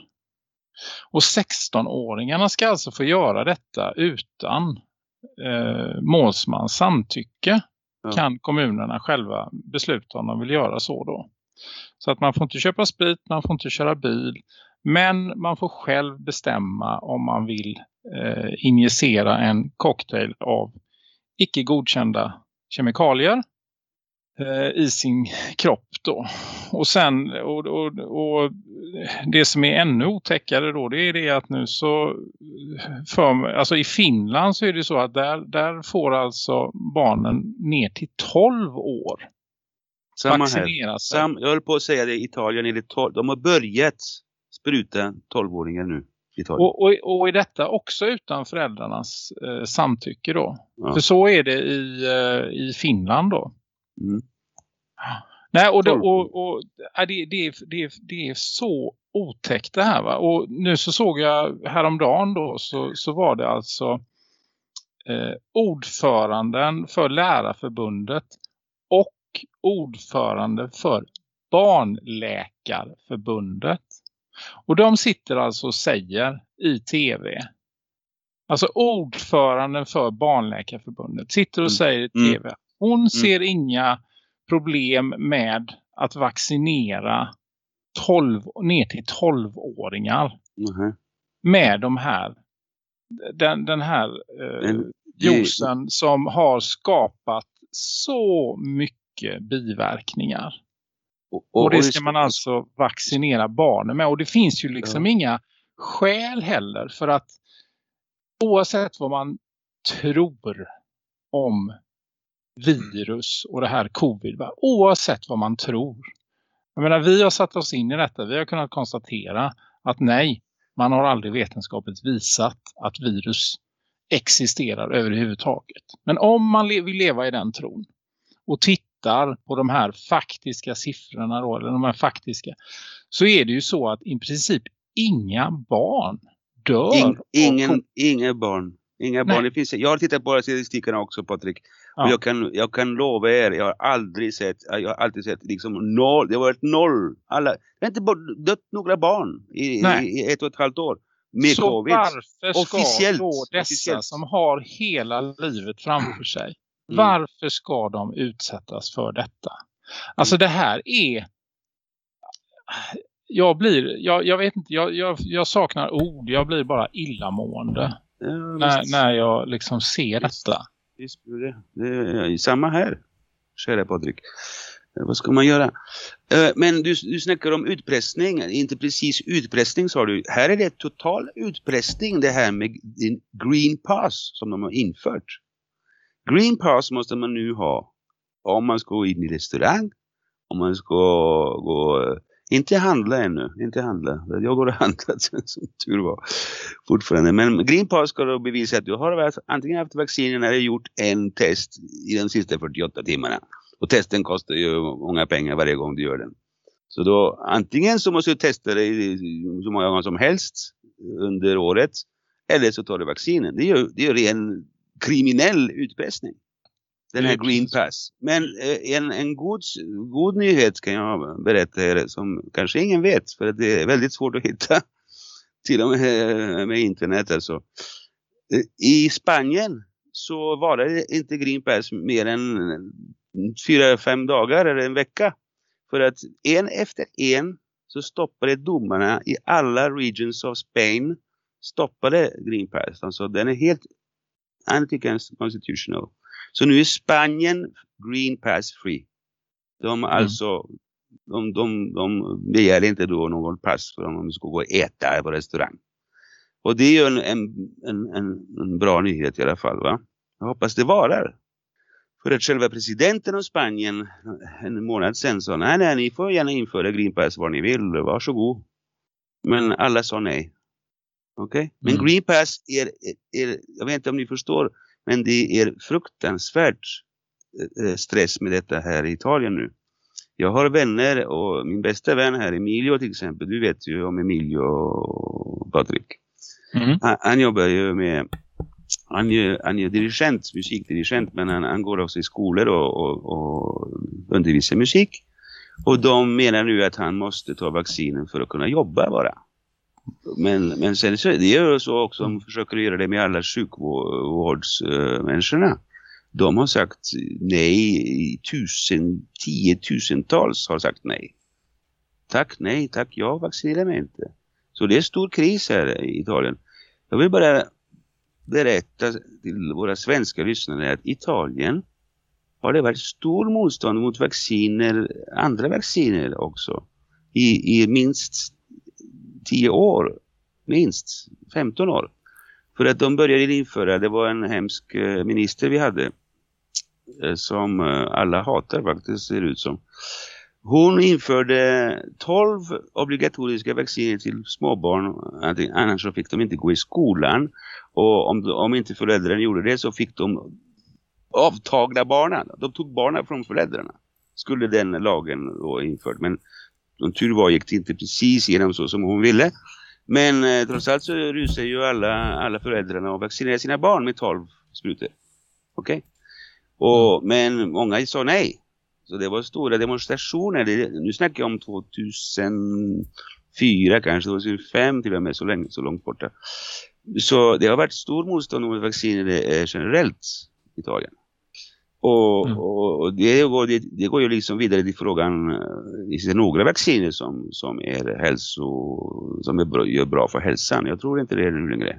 Och 16-åringarna ska alltså få göra detta utan eh, målsmans samtycke. Ja. Kan kommunerna själva besluta om de vill göra så då. Så att man får inte köpa sprit, man får inte köra bil. Men man får själv bestämma om man vill injicera en cocktail av icke godkända kemikalier eh, i sin kropp då. Och sen och, och, och det som är ännu otäckare då det är det att nu så för, alltså i Finland så är det så att där, där får alltså barnen ner till 12 år Samma här. Sam, jag höll på att säga det, i Italien är det 12, de har börjat spruta 12-åringar nu. Och, och, och är detta också utan föräldrarnas eh, samtycke då? Ja. För så är det i, eh, i Finland då. Mm. Nej, och, det, och, och ja, det, det, är, det, det är så otäckt det här va. Och nu så såg jag häromdagen då så, så var det alltså eh, ordföranden för lärarförbundet och ordförande för barnläkarförbundet. Och de sitter alltså och säger i tv. Alltså ordföranden för barnläkarförbundet sitter och Mm. säger i Mm. tv. Hon ser inga problem med att vaccinera 12, ner till 12-åringar Mhm. med de här den, den här eh, det- juicen som har skapat så mycket biverkningar. Och, det ska man alltså vaccinera barnen med. Och det finns ju liksom inga skäl heller för att oavsett vad man tror om virus och det här covid, va? oavsett vad man tror. Jag menar, vi har satt oss in i detta. Vi har kunnat konstatera att nej, man har aldrig vetenskapligt visat att virus existerar överhuvudtaget. Men om man vill leva i den tron och tittar på de här faktiska siffrorna då, eller de här faktiska, så är det ju så att i princip inga barn dör. In, ingen, inga barn. Inga barn. Det finns, jag har tittat på statistikerna också Patrik. Ja. Och jag kan, jag kan lova er, jag har aldrig sett, jag har alltid sett liksom noll. Det har varit noll. Alla, det har inte bara dött några barn i, i ett och ett halvt år. Med så covid. varför ska Officiellt. då dessa Officiellt. som har hela livet framför sig, Mm. varför ska de utsättas för detta? Alltså det här är jag blir, jag, jag vet inte, jag, jag, jag saknar ord, jag blir bara illamående Ja, när, när jag liksom ser Visst. detta. Visst blir det. det är samma här, kära Patrik. Eh, Vad ska man göra? Eh, Men du, du snackar om utpressning, inte precis utpressning sa du. Här är det total utpressning det här med din Green Pass som de har infört. Green Pass måste man nu ha om man ska gå in i restaurang, om man ska gå, inte handla ännu, inte handla. Jag går och handlar som tur var fortfarande. Men Green Pass ska då bevisa att du har varit- antingen haft vaccinen eller gjort en test i de sista 48 timmarna. Och testen kostar ju många pengar varje gång du gör den. Så då antingen så måste du testa dig så många gånger som helst under året. Eller så tar du vaccinen. Det är ju, det är ju ren kriminell utpressning. Den här är Green. Pass. Men eh, en, en god, god nyhet kan jag berätta här som kanske ingen vet. För att det är väldigt svårt att hitta. Till och med med internet alltså. Eh, I Spanien så var det inte Green Pass mer än fyra, fem dagar eller en vecka. För att en efter en så stoppade domarna i alla regions of Spain stoppade Green Pass. Alltså den är helt anti-constitutional. Så nu är Spanien Green Pass free. De alltså, de, de, de begär inte då någon pass för om de ska gå och äta på restaurang. Och det är ju en, en, en, en, en bra nyhet i alla fall va. Jag hoppas det varar. För att själva presidenten av Spanien en månad sedan sa nej, nej, ni får gärna införa Green Pass var ni vill, varsågod. Men alla sa nej. Okej? Men Mm. Green Pass är, är, jag vet inte om ni förstår, men det är fruktansvärt eh, stress med detta här i Italien nu. Jag har vänner och min bästa vän här, Emilio till exempel, du vet ju om Emilio och Patrik. Mm. Han, han jobbar ju med, han är, han är dirigent, musikdirigent, men han, han går också i skolor och, och, och undervisar musik. Och de menar nu att han måste ta vaccinen för att kunna jobba bara. Men, men sen så är det ju så också, de försöker göra det med alla sjukvårdsmänniskorna. De har sagt nej, i tusen, tiotusentals har sagt nej. Tack, nej, tack, jag vaccinerar mig inte. Så det är stor kris här i Italien. Jag vill bara berätta till våra svenska lyssnare att Italien har det varit stor motstånd mot vacciner, andra vacciner också. I, i minst 10 år, minst 15 år. För att de började införa, det var en hemsk eh, minister vi hade eh, som eh, alla hatar faktiskt ser det ut som. Hon införde 12 obligatoriska vacciner till småbarn, annars så fick de inte gå i skolan. Och om, om inte föräldrarna gjorde det så fick de avtagna barnen. De tog barnen från föräldrarna. Skulle den lagen då införd. Men som tur var gick det inte precis igenom så som hon ville. Men eh, trots allt så rusar ju alla, alla föräldrarna och vaccinerar sina barn med 12 sprutor. Okej? Och Men många sa nej. Så det var stora demonstrationer. Det, nu snackar jag om 2004 kanske, 2005 till och med, så, länge, så långt borta. Så det har varit stor motstånd mot vacciner eh, generellt i Italien. Och, Mm. och, det, går, det, det går ju liksom vidare till frågan, eh, finns det några vacciner som, som är hälso, som är bra, gör bra för hälsan? Jag tror inte det är nu längre.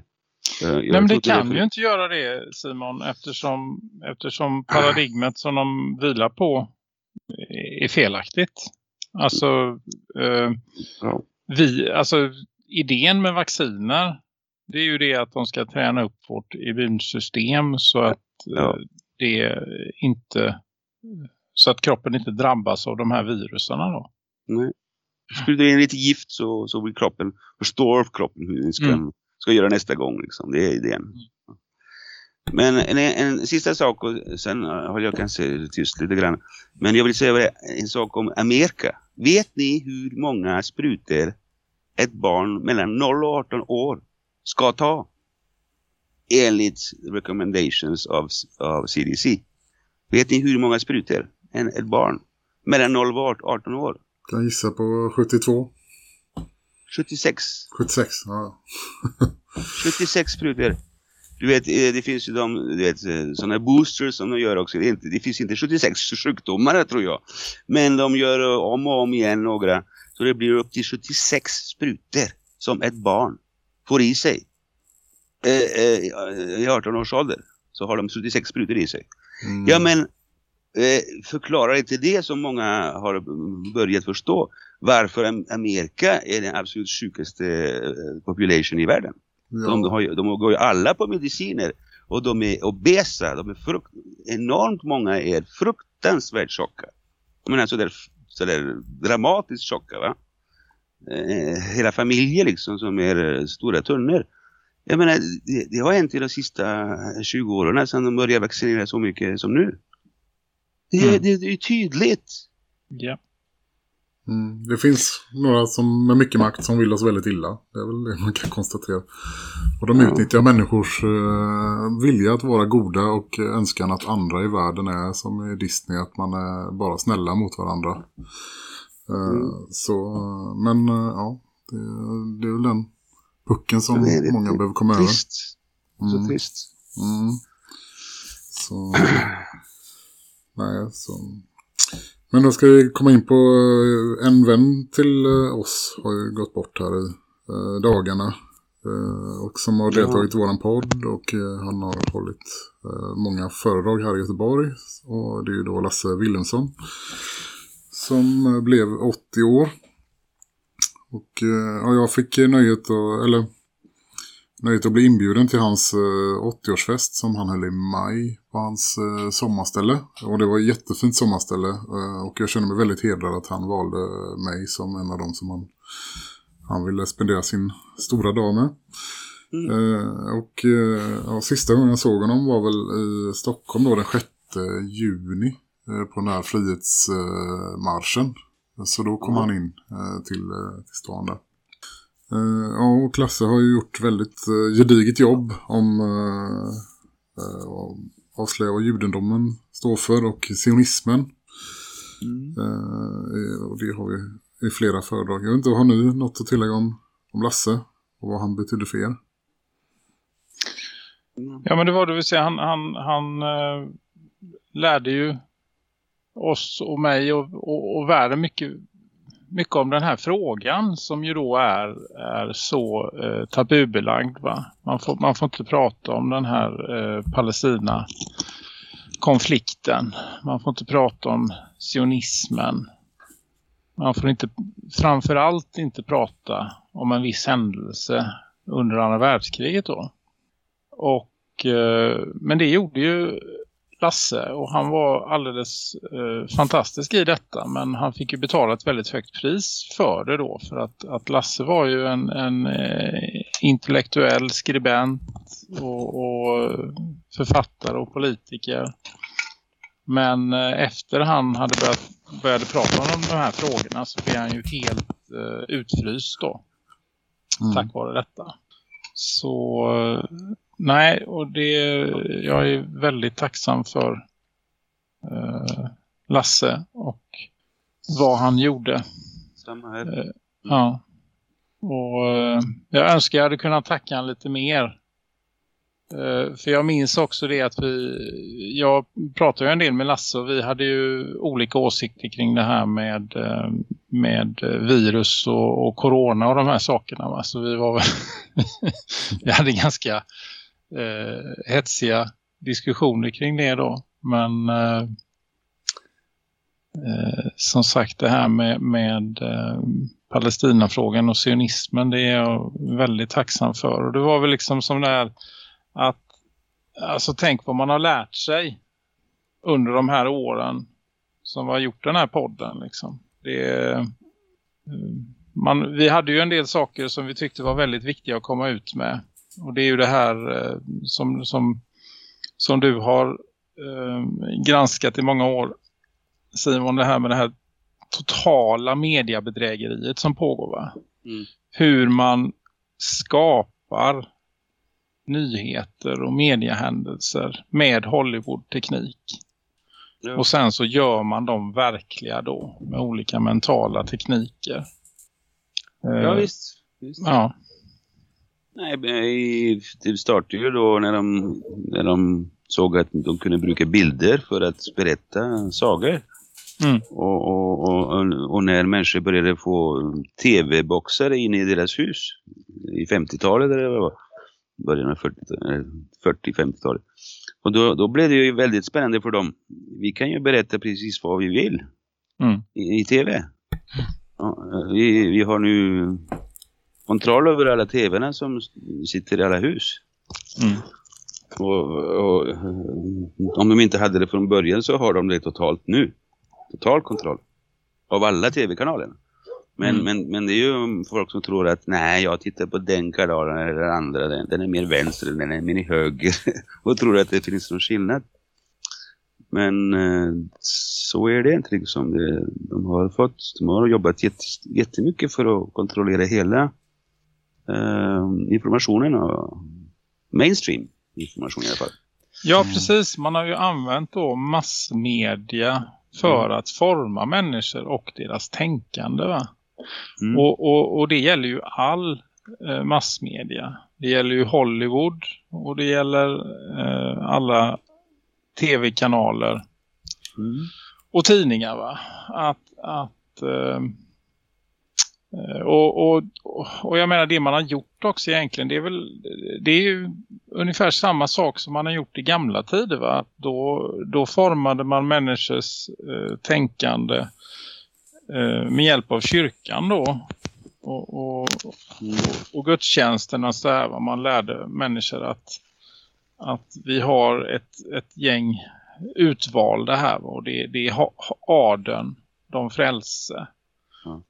Eh, jag Nej, men det kan för- ju inte göra det Simon eftersom, eftersom paradigmet som de vilar på är felaktigt. Alltså, eh, Ja. vi, alltså idén med vacciner det är ju det att de ska träna upp vårt immunsystem så att Ja. Eh, det inte så att kroppen inte drabbas av de här viruserna då. Nej. Sprutar in lite gift så, så vill kroppen, förstår kroppen hur den ska, Mm. ska göra nästa gång. Liksom. Det är idén. Men en, en sista sak, och sen håller jag kanske tyst lite grann. Men jag vill säga en sak om Amerika. Vet ni hur många sprutor ett barn mellan 0 och 18 år ska ta? Enligt recommendations av, av CDC. Vet ni hur många sprutor en, ett barn mellan 0 och 18 år? Kan gissa på 72, 76. 76. Ja. 76 sprutor. Du vet, eh, det finns ju de, du vet, eh, sådana boosters som de gör också. Det, inte, det finns inte 76 sjukdomar tror jag. Men de gör eh, om och om igen några. Så det blir upp till 76 sprutor som ett barn får i sig. Eh, eh, I 18 års ålder så har de 76 sprutor i sig. Mm. Ja men eh, förklarar inte det som många har börjat förstå varför Am- Amerika är den absolut sjukaste eh, population i världen. De, Ja, har, ju- de går ju alla på mediciner och de är obesa, de är frukt, enormt många är fruktansvärt tjocka. Jag menar sådär, sådär dramatiskt tjocka va. Eh, hela familjer liksom som är stora tunnor. Jag menar det, det har hänt i de sista 20 åren sedan de började vaccinera så mycket som nu. Det, är- Mm. det, det är tydligt. Ja. mm, det finns några som med mycket makt som vill oss väldigt illa. Det är väl det man kan konstatera. Och de Ja. utnyttjar människors eh, vilja att vara goda och eh, önskan att andra i världen är som i Disney. Att man är bara snälla mot varandra. Eh, Mm. Så, eh, men eh, ja, det, det är väl den pucken som Det många behöver komma över. Trist. Så Mm. trist. Mm. Så... Nej, så... Men då ska vi komma in på eh, en vän till eh, oss har ju gått bort här i eh, dagarna. Och som har Ja. deltagit i våran podd och han har hållit många föredrag här i Göteborg. Och det är ju då Lasse Wilhelmsson som blev 80 år. Och eh, ja, jag fick eh, nöjet att, eller nöjet att bli inbjuden till hans eh, 80-årsfest som han höll i maj på hans eh, sommarställe. Och det var ett jättefint sommarställe eh, och jag känner mig väldigt hedrad att han valde mig som en av dem som han, han ville spendera sin stora dag med. Mm. Eh, och eh, ja, sista gången jag såg honom var väl i Stockholm då den 6 juni eh, på den här frihetsmarschen. Så då kom Ja. han in eh, till, eh, till stan där. Eh, ja, och Klasse har ju gjort väldigt eh, gediget jobb om att avslöja vad judendomen står för och sionismen. Mm. Eh, och det har vi i flera föredrag. Jag vet inte, har ni något att tillägga om, om Lasse och vad han betyder för er? Ja men det var det vill säga han, han, han eh, lärde ju oss och mig och, och, och världen mycket, mycket om den här frågan som ju då är, är så eh, tabubelagd va. Man får, man får inte prata om den här eh, Palestina konflikten. Man får inte prata om sionismen. Man får inte, framförallt inte prata om en viss händelse under andra världskriget då. Och, eh, men det gjorde ju Lasse och han var alldeles eh, fantastisk i detta. Men han fick ju betala ett väldigt högt pris för det då. För att, att Lasse var ju en, en eh, intellektuell skribent och, och författare och politiker. Men eh, efter han hade börjat, började prata om de här frågorna så blev han ju helt eh, utfryst då. Mm. Tack vare detta. Så eh, nej, och det jag är väldigt tacksam för eh, Lasse och vad han gjorde. Samma här. Eh, ja. Och eh, jag önskar jag hade kunnat tacka han lite mer. Eh, för jag minns också det att vi, jag pratade ju en del med Lasse och vi hade ju olika åsikter kring det här med, eh, med virus och, och corona och de här sakerna. Va? Så vi var väl, vi hade ganska eh, hetsiga diskussioner kring det då. Men eh, eh, som sagt det här med, med eh, Palestinafrågan och sionismen det är jag väldigt tacksam för. Och det var väl liksom som det här att alltså tänk vad man har lärt sig under de här åren som vi har gjort den här podden liksom. Det eh, man, vi hade ju en del saker som vi tyckte var väldigt viktiga att komma ut med. Och det är ju det här eh, som, som, som du har eh, granskat i många år Simon, det här med det här totala mediebedrägeriet som pågår va? Mm. Hur man skapar nyheter och mediehändelser med Hollywood-teknik. Ja. Och sen så gör man dem verkliga då med olika mentala tekniker. ja Eh, visst. visst. Ja, Nej, det startade ju då när de, när de såg att de kunde bruka bilder för att berätta sagor. Mm. Och, och, och, och när människor började få tv-boxar in i deras hus i 50-talet eller vad det var, början av 40 40-50-talet. Och då, då blev det ju väldigt spännande för dem. Vi kan ju berätta precis vad vi vill Mm. i, i tv. Ja, vi, vi har nu kontroll över alla tvn som sitter i alla hus. Mm. Och, och om de inte hade det från början så har de det totalt nu. Total kontroll. Av alla tv-kanalerna. Men, Mm. men, men det är ju folk som tror att nej, jag tittar på den kanalen eller den andra. Den, den är mer vänster, den är mer höger. och tror att det finns någon skillnad. Men eh, så är det inte liksom. De har fått, de har jobbat jätte, jättemycket för att kontrollera hela informationen och mainstream information i alla fall. Ja, precis. Man har ju använt då massmedia för att forma människor och deras tänkande. Va? Mm. Och, och, och det gäller ju all eh, massmedia. Det gäller ju Hollywood och det gäller eh, alla tv-kanaler Mm. och tidningar va. Att, att eh, Eh, och, och, och jag menar det man har gjort också egentligen det är väl det är ju ungefär samma sak som man har gjort i gamla tider va. Att då, då formade man människors eh, tänkande eh, med hjälp av kyrkan då. Och, och, och gudstjänsterna så här vad Man lärde människor att, att vi har ett, ett gäng utvalda här va? och det, det är adeln, de frälse.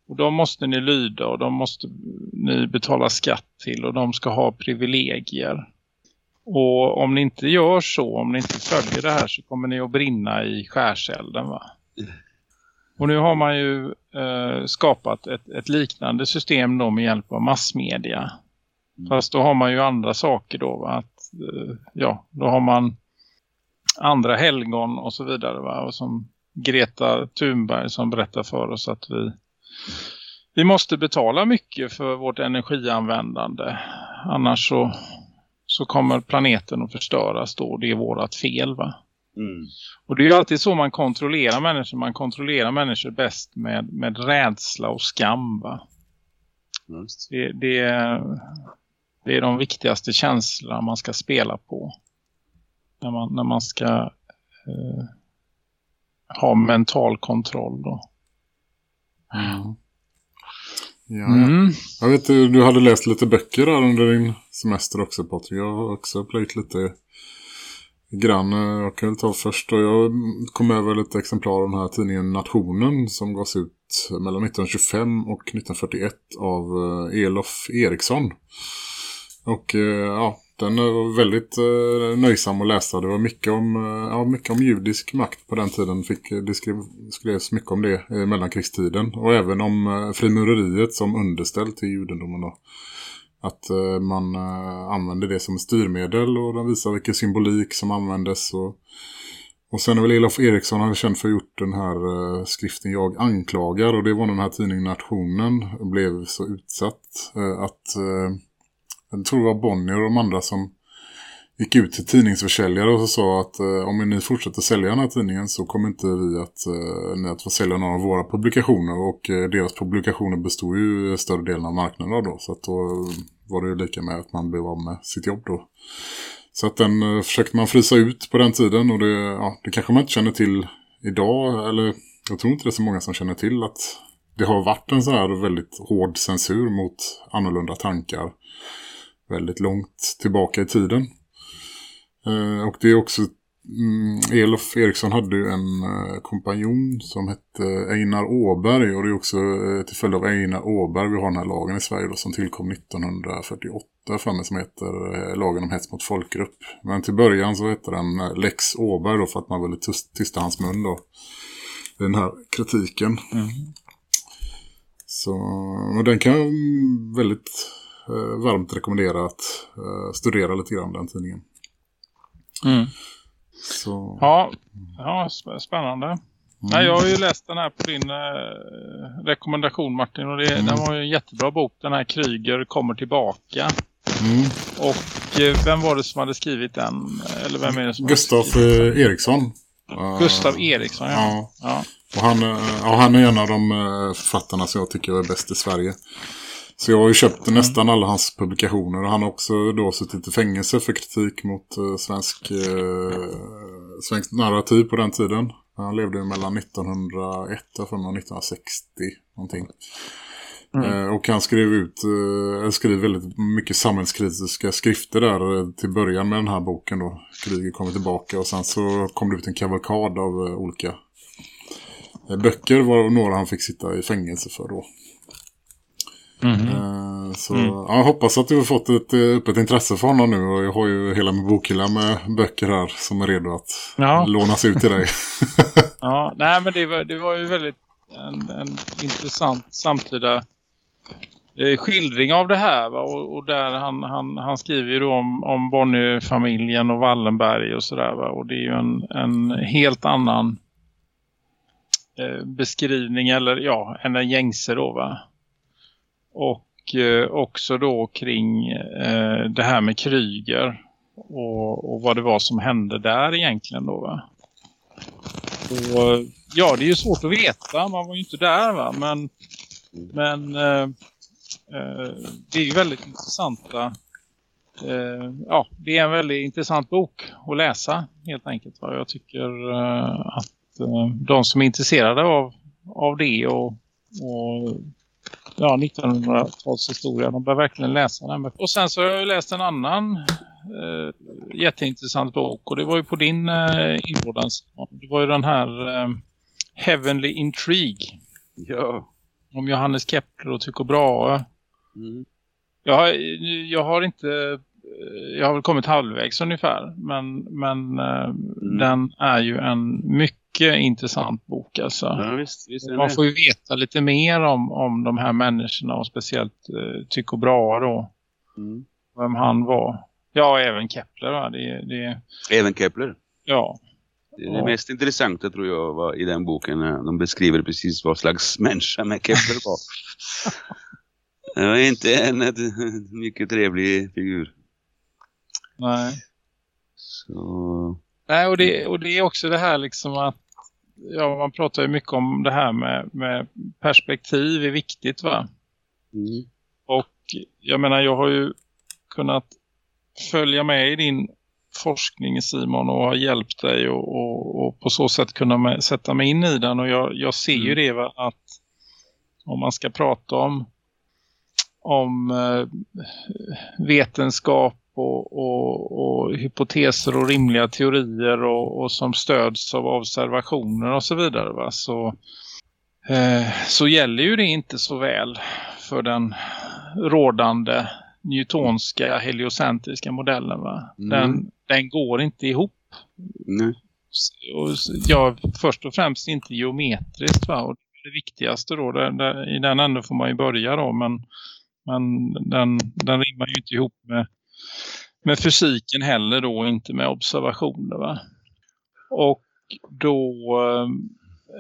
Och de måste ni lyda och de måste ni betala skatt till och de ska ha privilegier. Och om ni inte gör så, om ni inte följer det här så kommer ni att brinna i skärselden va. Och nu har man ju eh, skapat ett, ett liknande system då med hjälp av massmedia. Mm. Fast då har man ju andra saker då va? Att, eh, ja, då har man andra helgon och så vidare va. Och som Greta Thunberg som berättar för oss att vi vi måste betala mycket för vårt energianvändande. Annars så, så kommer planeten att förstöras då. Det är vårat fel va. Mm. Och det är ju alltid så man kontrollerar människor. Man kontrollerar människor bäst med, med rädsla och skam va. Just. Det, det, är, det är de viktigaste känslorna man ska spela på. När man, när man ska eh, ha mental kontroll då. Ja. Mm. Jag vet du, du hade läst lite böcker där under din semester också Patrik. Jag har också plöjt lite grann. Jag kan väl ta först och jag kom över lite exemplar av den här tidningen Nationen som gavs ut mellan 1925 och 1941 av eh, Elof Eriksson. Och eh, ja, den var väldigt eh, nöjsam att läsa. Det var mycket om, eh, ja, mycket om judisk makt på den tiden. Fick, eh, det skrev, skrevs mycket om det eh, i mellankrigstiden. Och även om eh, frimureriet som underställ till judendomen då. Att eh, man eh, använde det som styrmedel och den visar vilken symbolik som användes. Och, och sen är väl Elof Eriksson han är känd för att ha gjort den här eh, skriften Jag anklagar. Och det var när den här tidningen Nationen blev så utsatt eh, att... Eh, jag tror det var Bonnier och de andra som gick ut till tidningsförsäljare och så sa att eh, om ni fortsätter sälja den här tidningen så kommer inte vi att, eh, ni att få sälja några av våra publikationer och eh, deras publikationer bestod ju större delen av marknaden då. Så att då eh, var det ju lika med att man blev av med sitt jobb då. Så att den eh, försökte man frysa ut på den tiden och det, ja, det kanske man inte känner till idag. Eller jag tror inte det är så många som känner till att det har varit en så här väldigt hård censur mot annorlunda tankar väldigt långt tillbaka i tiden. Eh, och det är också mm, Elof Eriksson hade ju en eh, kompanjon som hette Einar Åberg och det är också eh, till följd av Einar Åberg vi har den här lagen i Sverige då, som tillkom 1948 för mig som heter eh, lagen om hets mot folkgrupp. Men till början så heter den eh, Lex Åberg då för att man ville tyst, tysta hans mun då. Den här kritiken. Så och den kan jag väldigt varmt rekommendera att eh, studera lite grann den tidningen. Mm. Så, Ja, ja sp- spännande. Nej, jag har ju läst den här på din eh, rekommendation Martin och det, Mm. den var ju en jättebra bok. Den här Kryger kommer tillbaka. mm. Och eh, vem var det som hade skrivit den? Eller vem är det som Gustav eh, Eriksson. Eh, Gustav Eriksson, ja. Ja, ja. och han, eh, ja, han är en av de eh, författarna som jag tycker är bäst i Sverige. Så jag har ju köpt nästan alla hans publikationer och han har också då suttit i fängelse för kritik mot eh, svensk, eh, svensk narrativ på den tiden. Han levde ju mellan 1901 och 1960 någonting. Eh, och han skrev ut eh, skrev väldigt mycket samhällskritiska skrifter där till början med den här boken då. Kriget kommer tillbaka och sen så kom det ut en kavalkad av olika böcker var några han fick sitta i fängelse för då. Mhm. Eh, så ja, jag hoppas att du har fått ett eh, öppet intresse för honom nu och jag har ju hela min bokhylla med böcker här som är redo att Ja. lånas ut till dig. Ja, nej men det var, det var ju väldigt en, en intressant samtida eh, skildring av det här. Och, och där han, han, han skriver ju om, om Bonnier-familjen och Wallenberg och sådär. Och det är ju en, en helt annan eh, beskrivning eller ja, än den gängse då va. Och eh, också då kring eh, det här med Kryger och, och vad det var som hände där egentligen då va. Och, eh, ja, det är ju svårt att veta. Man var ju inte där va. Men, men eh, eh, det är ju väldigt intressanta. Eh, ja, det är en väldigt intressant bok att läsa helt enkelt. Va? Jag tycker eh, att eh, de som är intresserade av, av det och, och ja, 1900-talshistoria, de bör verkligen läsa den. Och sen så har jag läst en annan eh, jätteintressant bok och det var ju på din eh. Simon. Det var ju den här eh, Heavenly Intrigue Ja. om Johannes Kepler och Tycho Brahe. Mm. Jag har, jag har inte eh, jag har väl kommit halvvägs ungefär men, men eh, den är ju en mycket intressant bok alltså. Ja, visst. visst Man får ju veta lite mer om, om de här människorna och speciellt eh, Tycho Brahe då. Mm. Vem han var. Ja, även Kepler va? Det, det, Även Kepler. ja. Det, är det mest intressanta tror jag var i den boken. när De beskriver precis vad slags människa med Kepler var. Det var inte en, en mycket trevlig figur. Nej. Så, Nej, och det, och det är också det här liksom att ja, man pratar ju mycket om det här med, med perspektiv är viktigt va? mm. Och jag menar, jag har ju kunnat följa med i din forskning Simon och har hjälpt dig och, och, och på så sätt kunna med, sätta mig in i den och jag, jag ser ju det va, att om man ska prata om om eh, vetenskap och, och, och hypoteser och rimliga teorier och, och som stöds av observationer och så vidare va? Så, eh, så gäller ju det inte så väl för den rådande newtonska heliocentriska modellen va? Mm. Den, den går inte ihop Nej. och ja, först och främst inte geometriskt va? och det viktigaste då där, där, i den änden får man ju börja då men, men den, den rimmar ju inte ihop med, med fysiken heller då inte med observationer va och då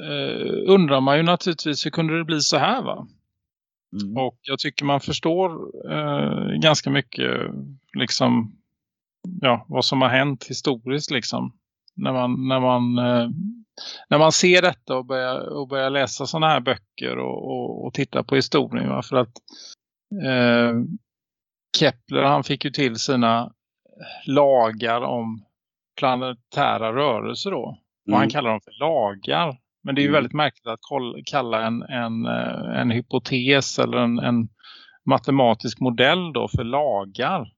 eh, undrar man ju naturligtvis hur kunde det bli så här va Mm. och jag tycker man förstår eh, ganska mycket liksom ja, vad som har hänt historiskt liksom. När man, när man, eh, när man ser detta och börjar, och börjar läsa sådana här böcker och, och, och titta på historien. Va? För att eh, Kepler han fick ju till sina lagar om planetära rörelser då. Och han Mm. kallar dem för lagar. Men det är ju Mm. väldigt märkligt att kalla en, en, eh, en hypotes eller en, en matematisk modell då för lagar.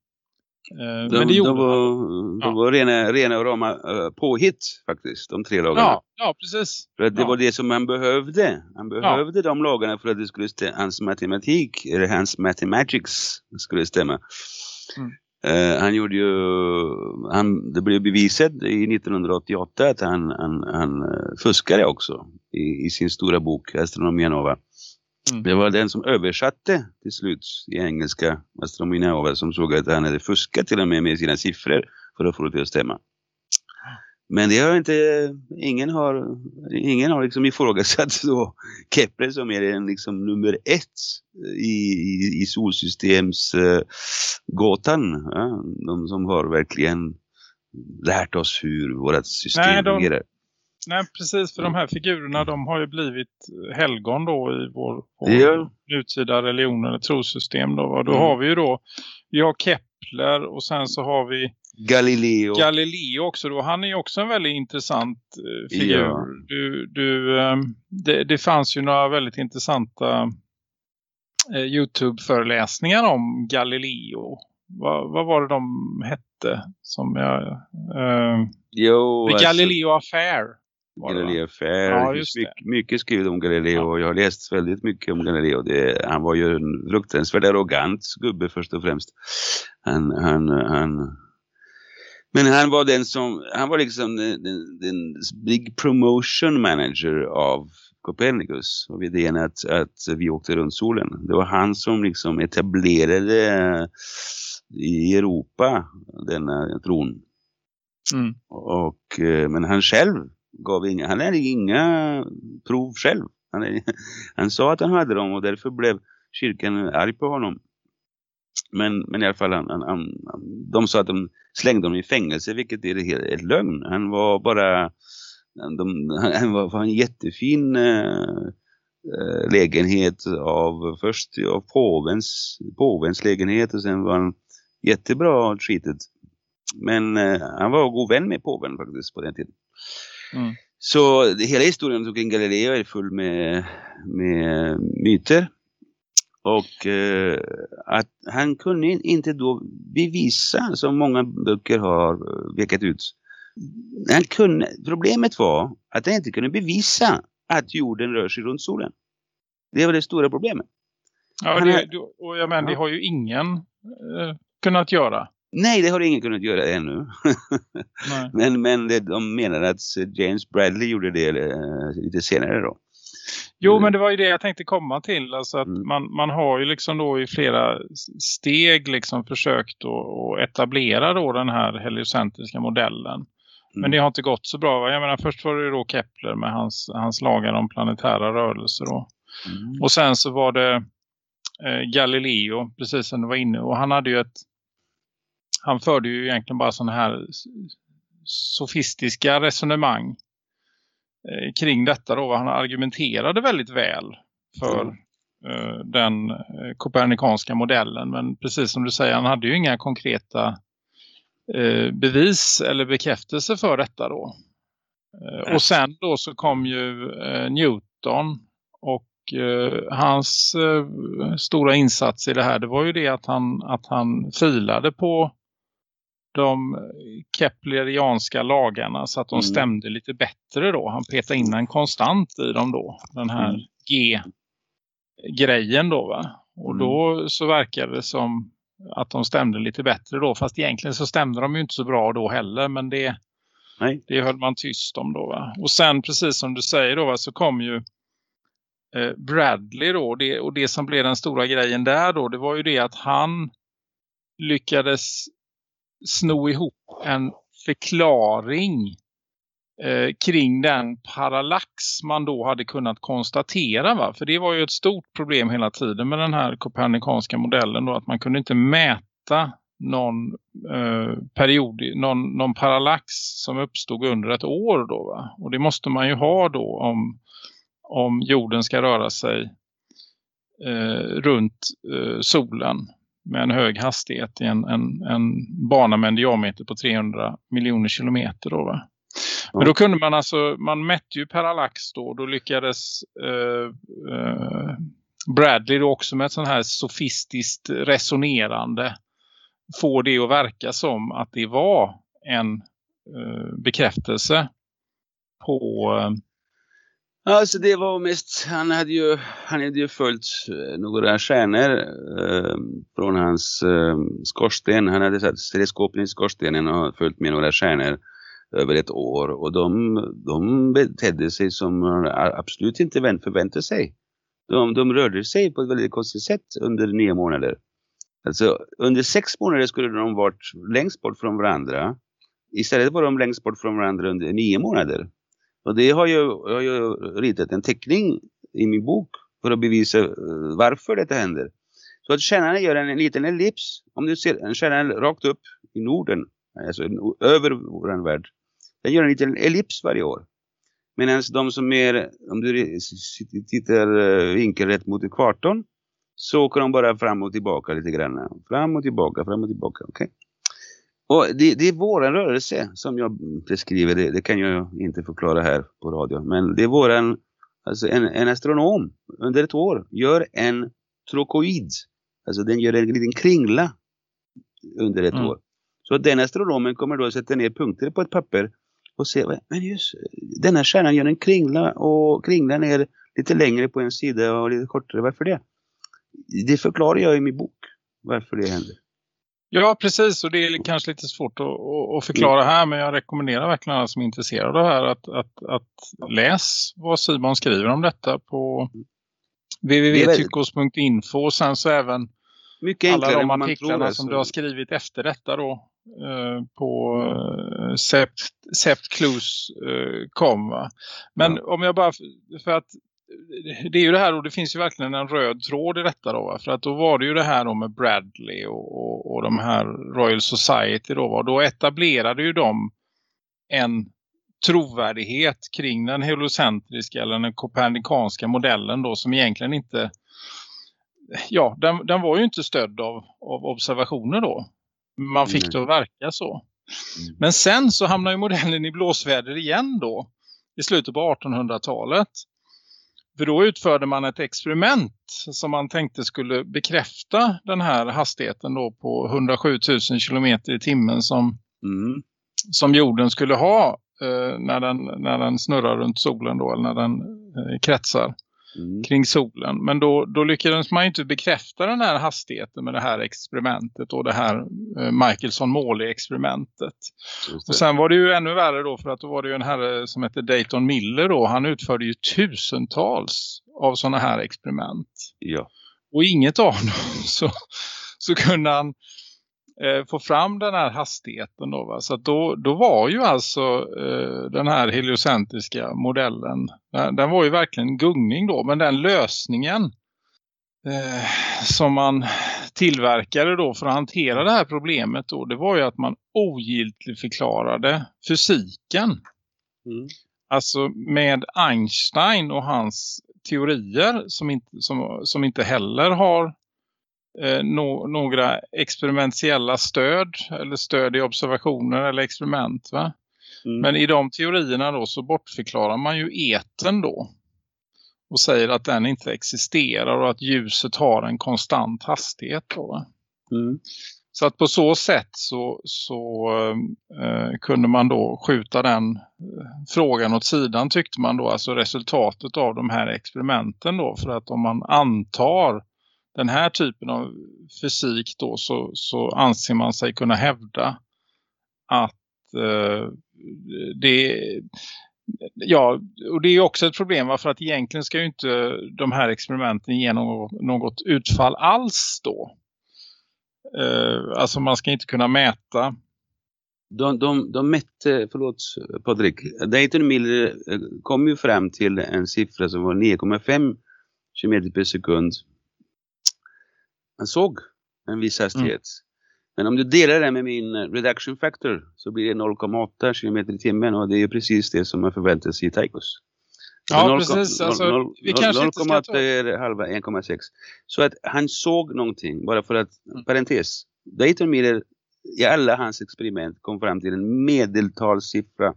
Eh, De, men det gjorde de man. var, de Ja. var rena, rena och rama uh, påhitt faktiskt, de tre lagarna. Ja, ja, precis. För att det Ja. var det som man behövde. Han behövde de lagarna för att det skulle stä- hans matematik, eller hans mathematics skulle stämma. Mm. Eh, han gjorde ju, han, det blev bevisat i 1988 att han, han, han eh, fuskade också i, i sin stora bok Astronomia Nova. Mm. Det var den som översatte till slut i engelska Astronomia Nova som såg att han hade fuskat till och med med sina siffror för att få det till att stämma. Men det har inte, ingen har, ingen har liksom ifrågasatt då Kepler som är den liksom nummer ett i, i, i solsystems eh, gåtan. Ja, de som har verkligen lärt oss hur vårt system Nej, de- fungerar. Nej, precis. För de här figurerna de har ju blivit helgon då i vår, vår Ja. nutida religion eller trossystem. Då, då Mm. har vi ju då, vi har Kepler och sen så har vi Galileo. Galileo också då. Han är ju också en väldigt intressant eh, figur. Ja. Du, du, ehm, det, det fanns ju några väldigt intressanta eh, Youtube-föreläsningar om Galileo. Vad, vad var det de hette? Som jag, eh, jo, alltså, Galileo Affair. Galileo Fair. Ja, mycket, mycket skrivet om Galileo och jag har läst väldigt mycket om Galileo. Det, han var ju en fruktansvärt arrogant gubbe först och främst. Han, han, han, men han var den som, han var liksom den, den, den big promotion manager av Copernicus och idén att, att vi åkte runt solen. Det var han som liksom etablerade i Europa denna tron. Mm. Och, eh, men han själv gav inga, han hade inga prov själv. Han, han sa att han hade dem och därför blev kyrkan arg på honom. Men, men i alla fall, han, han, han, de sa att de slängde honom i fängelse, vilket är helt ett lögn. Han var bara, de, han, han var, var en jättefin äh, lägenhet av, först av påvens, påvens lägenhet och sen var han jättebra treated. Men äh, han var god vän med påven faktiskt på den tiden. Mm. Så hela historien kring Galileo är full med, med myter. Och eh, att han kunde inte då bevisa, som många böcker har eh, vekat ut. Han kunde, problemet var att han inte kunde bevisa att jorden rör sig runt solen. Det var det stora problemet. Ja, det, och jag menar, det har ju ingen eh, kunnat göra. Nej, det har ingen kunnat göra ännu. Men men det, de menar att James Bradley gjorde det eh, lite senare då. Jo, men det var ju det jag tänkte komma till. Alltså att Mm. man, man har ju liksom då i flera steg liksom försökt att, etablera då den här heliocentriska modellen. Men Mm. det har inte gått så bra. va? Jag menar, först var det ju då Kepler med hans, hans lagar om planetära rörelser då. Mm. Och sen så var det eh, Galileo, precis som du var inne. Och han hade ju ett... Han förde ju egentligen bara sådana här sofistiska resonemang eh, kring detta då. Han argumenterade väldigt väl för eh, den eh, kopernikanska modellen. Men precis som du säger, han hade ju inga konkreta eh, bevis eller bekräftelse för detta då. Och sen då så kom ju Newton och hans stora insats i det här det var ju det att han, att han filade på de keplerianska lagarna så att de Mm. stämde lite bättre då. Han petade in en konstant i dem då. Den här Mm. G-grejen då va. Och Mm. då så verkade det som att de stämde lite bättre då. Fast egentligen så stämde de ju inte så bra då heller. Men det, Nej. det höll man tyst om då va. Och sen precis som du säger då va, så kom ju eh, Bradley då. Det, och det som blev den stora grejen där då. Det var ju det att han lyckades sno ihop en förklaring eh, kring den parallax man då hade kunnat konstatera. Va? För det var ju ett stort problem hela tiden med den här kopernikanska modellen. Då, att man kunde inte mäta någon, eh, period, någon, någon parallax som uppstod under ett år. Då, va? Och det måste man ju ha då om, om jorden ska röra sig eh, runt eh, solen med en hög hastighet i en, en, en bana med en diameter på 300 miljoner kilometer. Då, va? Men då kunde man alltså, man mätte ju parallax då, då lyckades eh, eh, Bradley då också med ett sånt här sofistiskt resonerande få det att verka som att det var en eh, bekräftelse på eh, Alltså det var mest, han hade ju, han hade ju följt eh, några stjärnor eh, från hans eh, skorsten. Han hade satt teleskopen i skorstenen och följt med några stjärnor över ett år. Och de, de betedde sig som man absolut inte förväntade sig. De, de rörde sig på ett väldigt konstigt sätt under nio månader. Alltså under sex månader skulle de varit längst bort från varandra. Istället var de längst bort från varandra under nio månader. Och det har jag, jag har ju ritat en teckning i min bok för att bevisa eh, varför detta händer. Så att kärnan gör en, en liten ellips. Om du ser en stjärna rakt upp i Norden, alltså över vår värld. Den gör en liten ellips varje år. Medan de som är, om du tittar eh, vinkelrätt mot ekvatorn så åker de bara fram och tillbaka lite grann. Fram och tillbaka, fram och tillbaka. okej? Och det, det är våran rörelse som jag beskriver. Det, det kan jag inte förklara här på radio. Men det är våran, alltså en, en astronom under ett år gör en trokoid. Alltså den gör en liten kringla under ett Mm. år. Så den astronomen kommer då att sätta ner punkter på ett papper och se, "Va, men just denna stjärnan gör en kringla och kringlan är lite längre på en sida och lite kortare. Varför det? Det förklarar jag i min bok. Varför det händer. Ja, precis. Och det är kanske lite svårt att, att, förklara här. Men jag rekommenderar verkligen alla som är intresserade av det här att, att, att läs vad Simon skriver om detta på www.tyckos.info och sen så även Mycket alla de artiklarna som du har skrivit efter detta då eh, på eh, sept, septclues.com va? Men om jag bara, för att det är ju det här och det finns ju verkligen en röd tråd i detta då va? För att då var det ju det här då med Bradley och, och, och de här Royal Society då va? Då etablerade ju de en trovärdighet kring den heliocentriska eller den kopernikanska modellen då som egentligen inte ja, den, den var ju inte stödd av, av observationer då. Man fick Nej. det att verka så. Mm. Men sen så hamnar ju modellen i blåsväder igen då. I slutet på 1800-talet. För då utförde man ett experiment som man tänkte skulle bekräfta den här hastigheten då på 107 000 kilometer i timmen som, Mm. som jorden skulle ha eh, när, den, när den snurrar runt solen då eller när den eh, kretsar Mm. kring solen. Men då, då lyckades man ju inte bekräfta den här hastigheten med det här experimentet och det här eh, Michelson-Morley-experimentet. Och sen var det ju ännu värre då för att då var det ju en herre som hette Dayton Miller då. Han utförde ju tusentals av sådana här experiment. Ja. Och inget av dem så, så kunde han eh, få fram den här hastigheten då. Va? Så då, då var ju alltså eh, den här heliocentriska modellen, den, den var ju verkligen en gungning då. Men den lösningen eh, som man tillverkade då för att hantera det här problemet då, det var ju att man ogiltigförklarade fysiken. Mm. Alltså med Einstein och hans teorier som inte, som, som inte heller har eh, no, några experimentella stöd eller stöd i observationer eller experiment. Va? Mm. Men i de teorierna då så bortförklarar man ju eten då. Och säger att den inte existerar och att ljuset har en konstant hastighet då. Mm. Så att på så sätt så, så eh, kunde man då skjuta den eh, frågan åt sidan tyckte man då. Alltså resultatet av de här experimenten då. För att om man antar den här typen av fysik då så, så anser man sig kunna hävda att eh, det Ja, och det är också ett problem för att egentligen ska ju inte de här experimenten ge något, något utfall alls då. Eh, alltså man ska inte kunna mäta. De, de, de mätte, förlåt Patrik, Dayton Miller eh, kom ju fram till en siffra som var 9,5 km per sekund. Han såg en viss hastighet. Men om du delar det med min eh, reduction factor så blir det 0,8 km i timmen och det är ju precis det som man förväntar sig i Taikos. Ja, noll- precis. noll- Alltså, kanske inte ska 0,8 ta- är halva 1,6. Så att han såg någonting, bara för att, Mm. parentes. Dayton Miller i alla hans experiment kom fram till en medeltalssiffra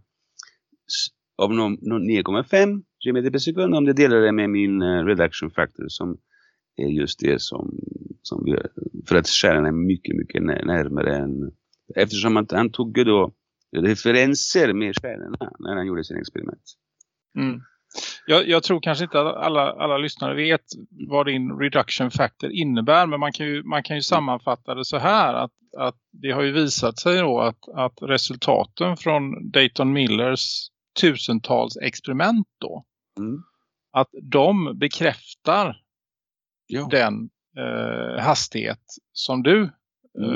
av no- no- 9,5 km per sekund om det delar det med min eh, reduction factor som är just det som, som vi, för att stjärnan är mycket, mycket när- närmare än, eftersom att han tog då referenser med stjärnorna när han gjorde sina experiment. Mm. Jag, jag tror kanske inte att alla, alla lyssnare vet vad din reduction factor innebär. Men man kan ju, man kan ju sammanfatta det så här. Att, att det har ju visat sig då att, att resultaten från Dayton Millers tusentals experiment då. Mm. Att de bekräftar Ja. den eh, hastighet som du eh,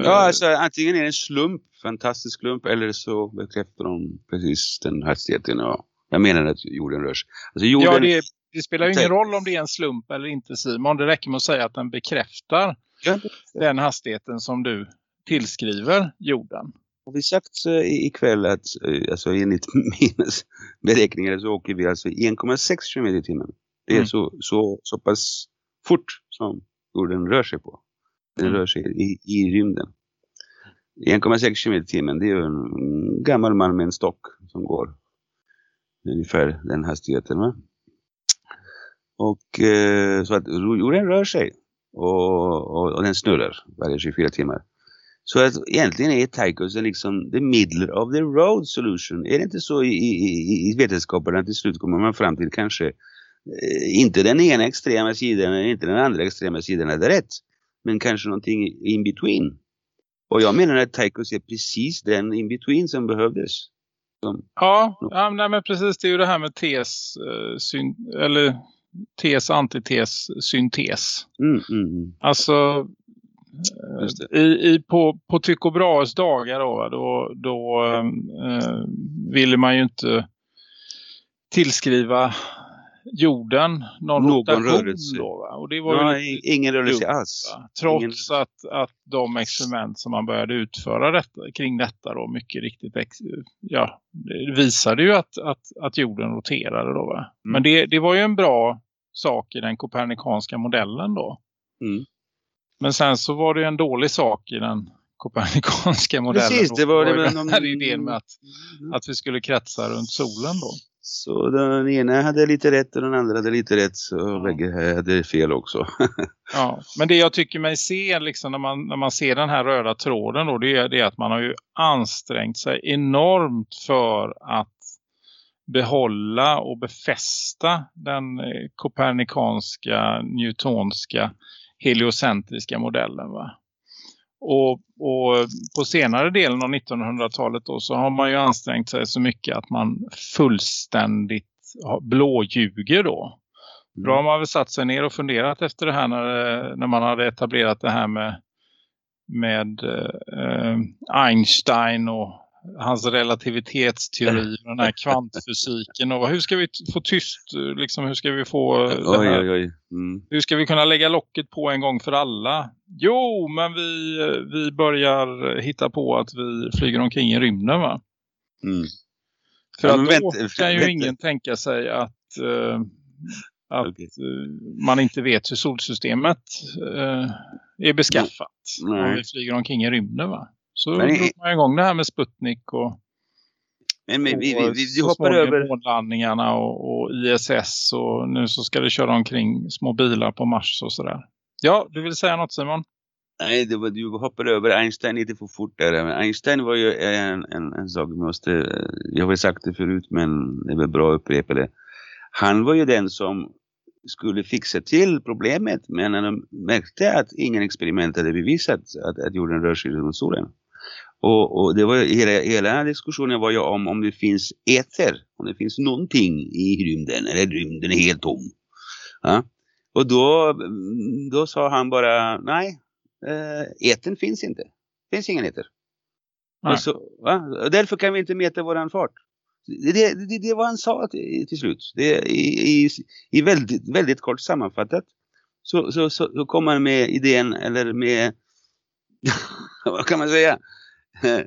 Ja, alltså antingen är det en slump, fantastisk slump, eller så bekräftar de precis den hastigheten. Ja. Jag menar att jorden rör sig. Alltså jorden, Ja, det, det spelar ju ingen roll om det är en slump eller inte Simon. Det räcker med att säga att den bekräftar Ja. den hastigheten som du tillskriver jorden. har vi sagt eh, i- ikväll att eh, alltså enligt mina beräkningar så åker vi alltså 1,6 km i timmen. Det är Mm. så, så, så pass fort som jorden rör sig på. Den Mm. rör sig i, i rymden. 1,6 km i timmen det är ju en gammal man med en stock som går ungefär den hastigheten. Va? Och eh, så att jorden rör sig och, och, och den snurrar varje 24 timmar. Så att egentligen är Tychus liksom the middle of the road solution. Är det inte så i, i, i vetenskapen att till slut kommer man fram till kanske inte den ena extrema sidan eller inte den andra extrema sidan hade rätt. Men kanske någonting in between. Och jag menar att Tychus är precis den in between som behövdes. Som, Ja, ja nej, men precis det är ju det här med tes, eh, syn, eller tes, antites, syntes. mm, mm, mm. Alltså eh, i, i, på, på Tycho Brahes dagar då, då, då eh, ville man ju inte tillskriva jorden någon, Någon rotation. Då? Och det var Ja, ingen rörelse dumt, alls. va? Trots att, att de experiment som man började utföra detta, kring detta då mycket riktigt ex, ja, visade ju att, att, att jorden roterade då va. Mm. Men det, det var ju en bra sak i den kopernikanska modellen då. Mm. Men sen så var det ju en dålig sak i den kopernikanska modellen. Precis, det var det med den här idén med att, att vi skulle kretsa runt solen då. Så den ena hade lite rätt och den andra hade lite rätt. Så Ja. bägge hade fel också. Ja, men det jag tycker mig se liksom när man, när man ser den här röda tråden då, det är det att man har ju ansträngt sig enormt för att behålla och befästa den eh, kopernikanska, newtonska, heliocentriska modellen va. Och, och på senare delen av 1900-talet då så har man ju ansträngt sig så mycket att man fullständigt blåljuger då. Då har man väl satt sig ner och funderat efter det här när, när man hade etablerat det här med, med eh, Einstein och hans relativitetsteori och den här kvantfysiken. Och hur ska vi få tyst, liksom, hur ska vi få Oj, oj, oj. Mm. hur ska vi kunna lägga locket på en gång för alla? Jo, men vi, vi börjar hitta på att vi flyger omkring i rymden va? Mm. För Ja, att då vänta, kan ju vänta. ingen tänka sig att, eh, att Okej. eh, man inte vet hur solsystemet eh, är beskaffat. Nej. Om vi flyger omkring i rymden va? Så Men drog man igång det här med Sputnik och, Men, men vi, vi, och vi, vi så hoppar över. månlandningarna och, och ISS och nu så ska det köra omkring små bilar på Mars och sådär. Ja, du vill säga något Simon? Nej, det var, du hoppar över Einstein lite för fort där. Men Einstein var ju en, en, en sak vi måste... Jag har väl sagt det förut men det är bra att upprepa det. Han var ju den som skulle fixa till problemet men när de märkte att ingen experiment hade bevisat att, att jorden rör sig runt solen. Och, och det var hela, hela diskussionen var ju om om det finns eter, om det finns någonting i rymden eller rymden är helt tom. Ja? Och då, då sa han bara nej, eh, etern finns inte. Det finns ingen eter. Och så? Och därför kan vi inte mäta våran fart. Det, det, det, det var han sa till, till slut. Det, i, i, I väldigt, väldigt kort sammanfattat så, så, så, så kom han med idén, eller med, vad kan man säga? Eh,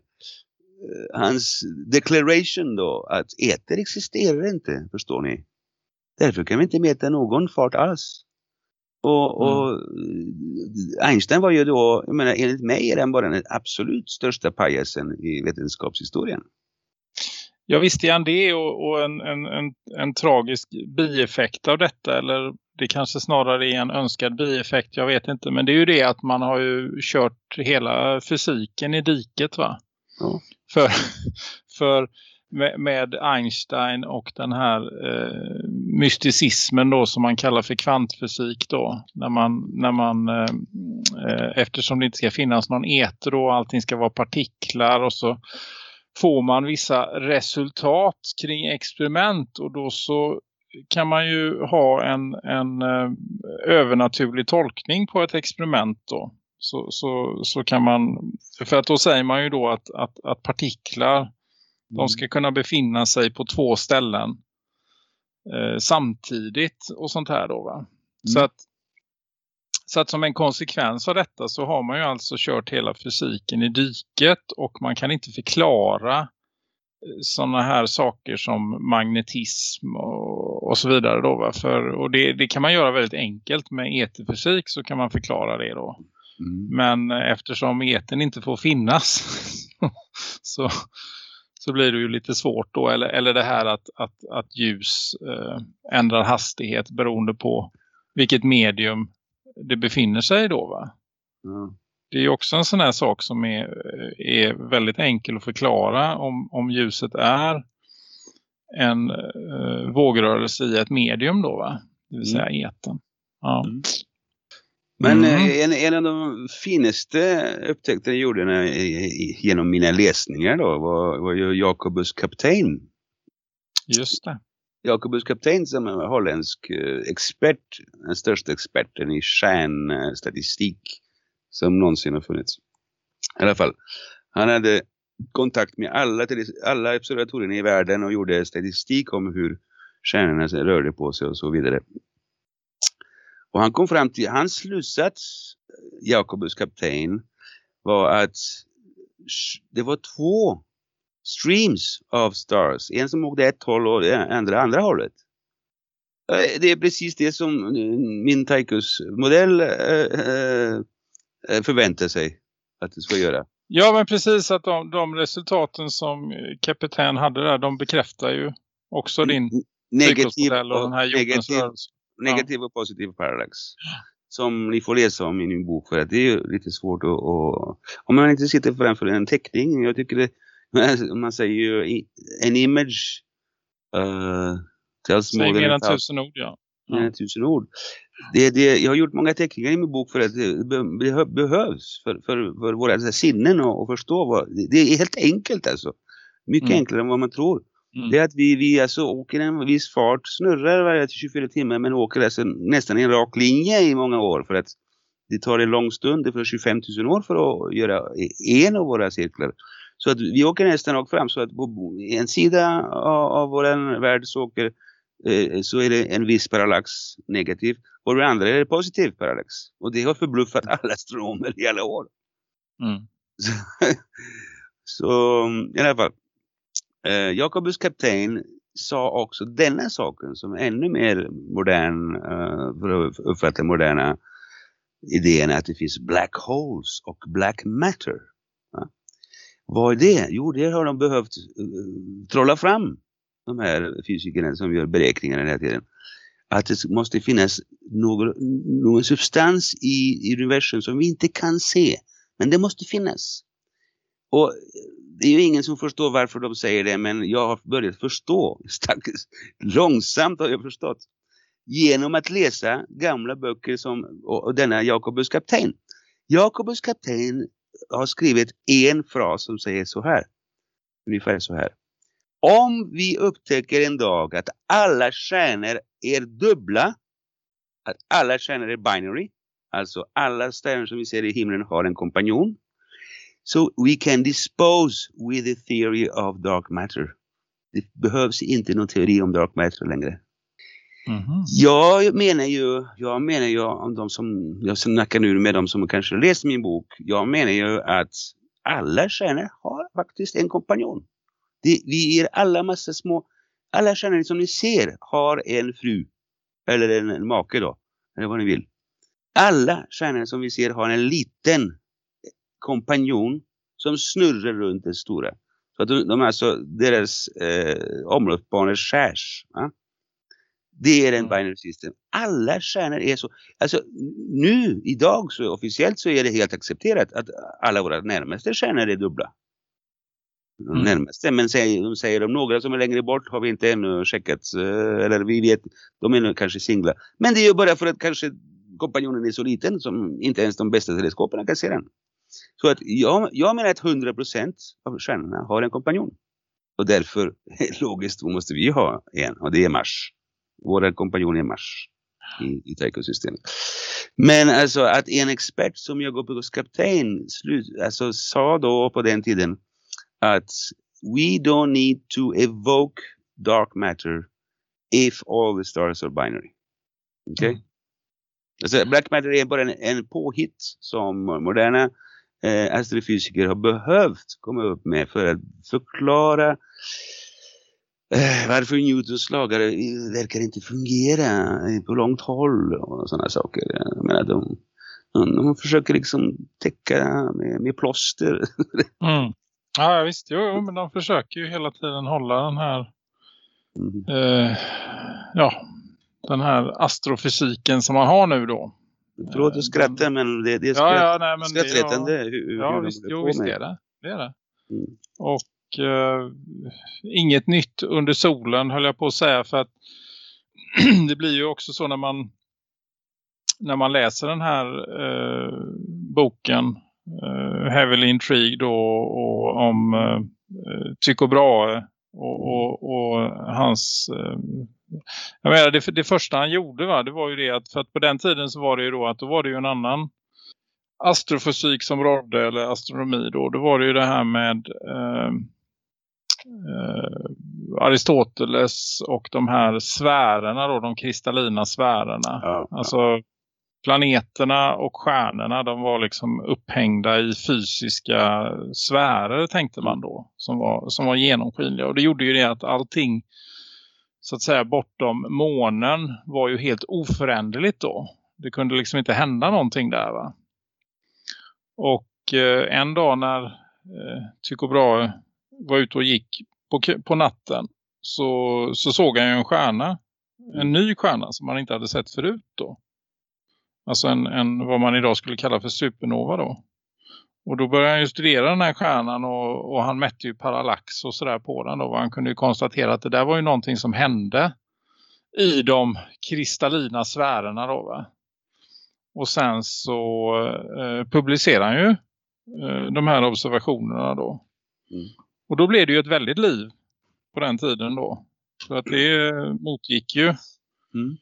Hans declaration då att eter existerar inte, förstår ni. Därför kan vi inte mäta någon fart alls. Och, och eh, Einstein var ju då, jag menar enligt mig är den bara den absolut största pajasen i vetenskapshistorien. Jag visste han det och, och en, en, en, en tragisk bieffekt av detta eller det kanske snarare är en önskad bieffekt, jag vet inte. Men det är ju det att man har ju kört hela fysiken i diket va? Ja. För, för med, med Einstein och den här eh, mysticismen då som man kallar för kvantfysik då. När man, när man eh, eh, eftersom det inte ska finnas någon eter och allting ska vara partiklar och så får man vissa resultat kring experiment och då så kan man ju ha en, en eh, övernaturlig tolkning på ett experiment då. Så, så, så kan man, för att då säger man ju då att, att, att partiklar de ska kunna befinna sig på två ställen eh, samtidigt och sånt här då va. Så att Så att som en konsekvens av detta så har man ju alltså kört hela fysiken i diket och man kan inte förklara sådana här saker som magnetism och, och så vidare då. Va? För, och det, det kan man göra väldigt enkelt med eterfysik så kan man förklara det då. Mm. Men eftersom eten inte får finnas så, så blir det ju lite svårt då. Eller, eller det här att, att, att ljus eh, ändrar hastighet beroende på vilket medium det befinner sig då va? Ja. Det är också en sån här sak som är, är väldigt enkel att förklara om, om ljuset är en eh, vågrörelse i ett medium då va? Det vill säga eten. Ja. Mm. Men Mm. eh, en, en av de finaste upptäckter jag gjorde när, genom mina läsningar då var, var ju Jacobus Kaptein. Just det. Jacobus Kaptein som är holländsk eh, expert, den största experten i stjärnstatistik som någonsin har funnits. I alla fall, han hade kontakt med alla, alla observatorierna i världen och gjorde statistik om hur stjärnorna rörde på sig och så vidare. Och han kom fram till, hans slutsats, eh, Jacobus Kaptein, var att det var två streams av stars. En som åkte ett håll och andra andra hållet. Eh, Det är precis det som eh, min Tychus-modell eh, förväntar sig att det ska göra. Ja men precis att de, de resultaten som kapten hade där de bekräftar ju också din Negativ och den här negativ, rörelse. negativ och positiv parallax. Som ni får läsa om i min bok för att det är ju lite svårt att, att om man inte sitter framför en teckning. Jag tycker det, man säger ju en image uh, tells more mer than än a thousand, tusen ord ja. mer än tusen ord. Det, det, jag har gjort många teckningar i min bok för att det be, behö- behövs för, för, för våra här, sinnen att, förstå. Vad, det, det är helt enkelt alltså. Mycket Mm. enklare än vad man tror. Mm. Det är att vi, vi alltså åker en viss fart, snurrar varje 24 timmar men åker alltså nästan i en rak linje i många år för att det tar en lång stund, det får 25 000 år för att göra en av våra cirklar. Så att vi åker nästan rakt fram så att på en sida av, av vår värld så åker eh, så är det en viss parallax negativ och den andra är det positiv parallax. Och det har förbluffat alla astronomer i alla år. Mm. Så, så i alla fall. Eh, Jacobus kapten sa också denna saken som ännu mer modern eh, för att uppfatta moderna idén att det finns black holes och black matter. Vad är det? Jo, det har de behövt eh, trolla fram de här fysikerna som gör beräkningar den här tiden. Att det måste finnas någon, någon substans i, i universum som vi inte kan se. Men det måste finnas. Och eh, det är ju ingen som förstår varför de säger det men jag har börjat förstå. Stackars, långsamt har jag förstått. Genom att läsa gamla böcker som och, och denna Jakobus kapten. Jakobus kapten har skrivit en fras som säger så här. Ungefär så här. Om vi upptäcker en dag att alla stjärnor är dubbla. Att alla stjärnor är binary. Alltså alla stjärnor som vi ser i himlen har en kompanjon. So we can dispose with the theory of dark matter. Det behövs inte någon teori om dark matter längre. Mhm. Jag menar ju, jag menar ju om de som, jag snackar nu med de som kanske läst min bok. Jag menar ju att alla stjärnor har faktiskt en kompanjon. Det, vi är alla massa små, alla stjärnor som ni ser har en fru. Eller en, en make då. Eller vad ni vill. Alla stjärnor som vi ser har en liten kompanjon som snurrar runt den stora. Så att de, de alltså, deras eh, omloppsbanor skärs. Va? Det är en binary system. Alla stjärnor är så. Alltså nu, idag, så officiellt så är det helt accepterat att alla våra närmaste stjärnor är dubbla. De Mm. närmaste, men säger, de säger om några som är längre bort har vi inte ännu checkat. eh, Eller vi vet, de är nog kanske singla. Men det är ju bara för att kanske kompanjonen är så liten som inte ens de bästa teleskoperna kan se den. Så att jag, jag menar att 100% av stjärnorna har en kompanjon. Och därför, logiskt, måste vi ha en. Och det är Mars. Vår kompanjon är Mars. I, i Tycho-systemet. Men alltså att en expert som jag går på kapten slut, alltså sa då på den tiden att we don't need to evoke dark matter if all the stars are binary. Okej? Mm. Alltså, Black Matter är bara en, en påhitt som moderna eh, astrofysiker har behövt komma upp med för att förklara varför Newtons lagar eh, verkar inte fungera på långt håll och sådana saker. Jag menar, de, de, försöker liksom täcka med, med plåster. Mm. Ja visst, jo, jo, men de försöker ju hela tiden hålla den här Mm. eh, ja, den här astrofysiken som man har nu då. Förlåt att skratta men det, det är Ja, skratt, ja, nej, men det, skrattretande ja, hur, hur ja visst, jo, visst är det. det, är det. Mm. Och eh, inget nytt under solen höll jag på att säga för att det blir ju också så när man när man läser den här eh, boken eh, Heavily Intrigued och, och om eh, Tycho Brahe och, och, och hans eh, jag menar det, det första han gjorde va, det var ju det att för att på den tiden så var det ju då att då var det ju en annan astrofysik som rådde eller astronomi då. Då var det ju det här med eh, Aristoteles och de här sfärerna då, de kristallina sfärerna. Ja, Alltså planeterna och stjärnorna de var liksom upphängda i fysiska sfärer tänkte man då. Som var, som var genomskinliga. Och det gjorde ju det att allting så att säga bortom månen var ju helt oföränderligt då. Det kunde liksom inte hända någonting där va. Och eh, en dag när eh, Tycho Brahe var ute och gick på, på natten så, så såg han ju en stjärna. En ny stjärna som man inte hade sett förut då. Alltså en, en vad man idag skulle kalla för supernova då. Och då började han ju studera den här stjärnan och, och han mätte ju parallax och sådär på den då. Och han kunde ju konstatera att det där var ju någonting som hände i de kristallina sfärerna då va. Och sen så eh, publicerar han ju eh, de här observationerna då. Mm. Och då blev det ju ett väldigt liv på den tiden då. För att det motgick ju Mm.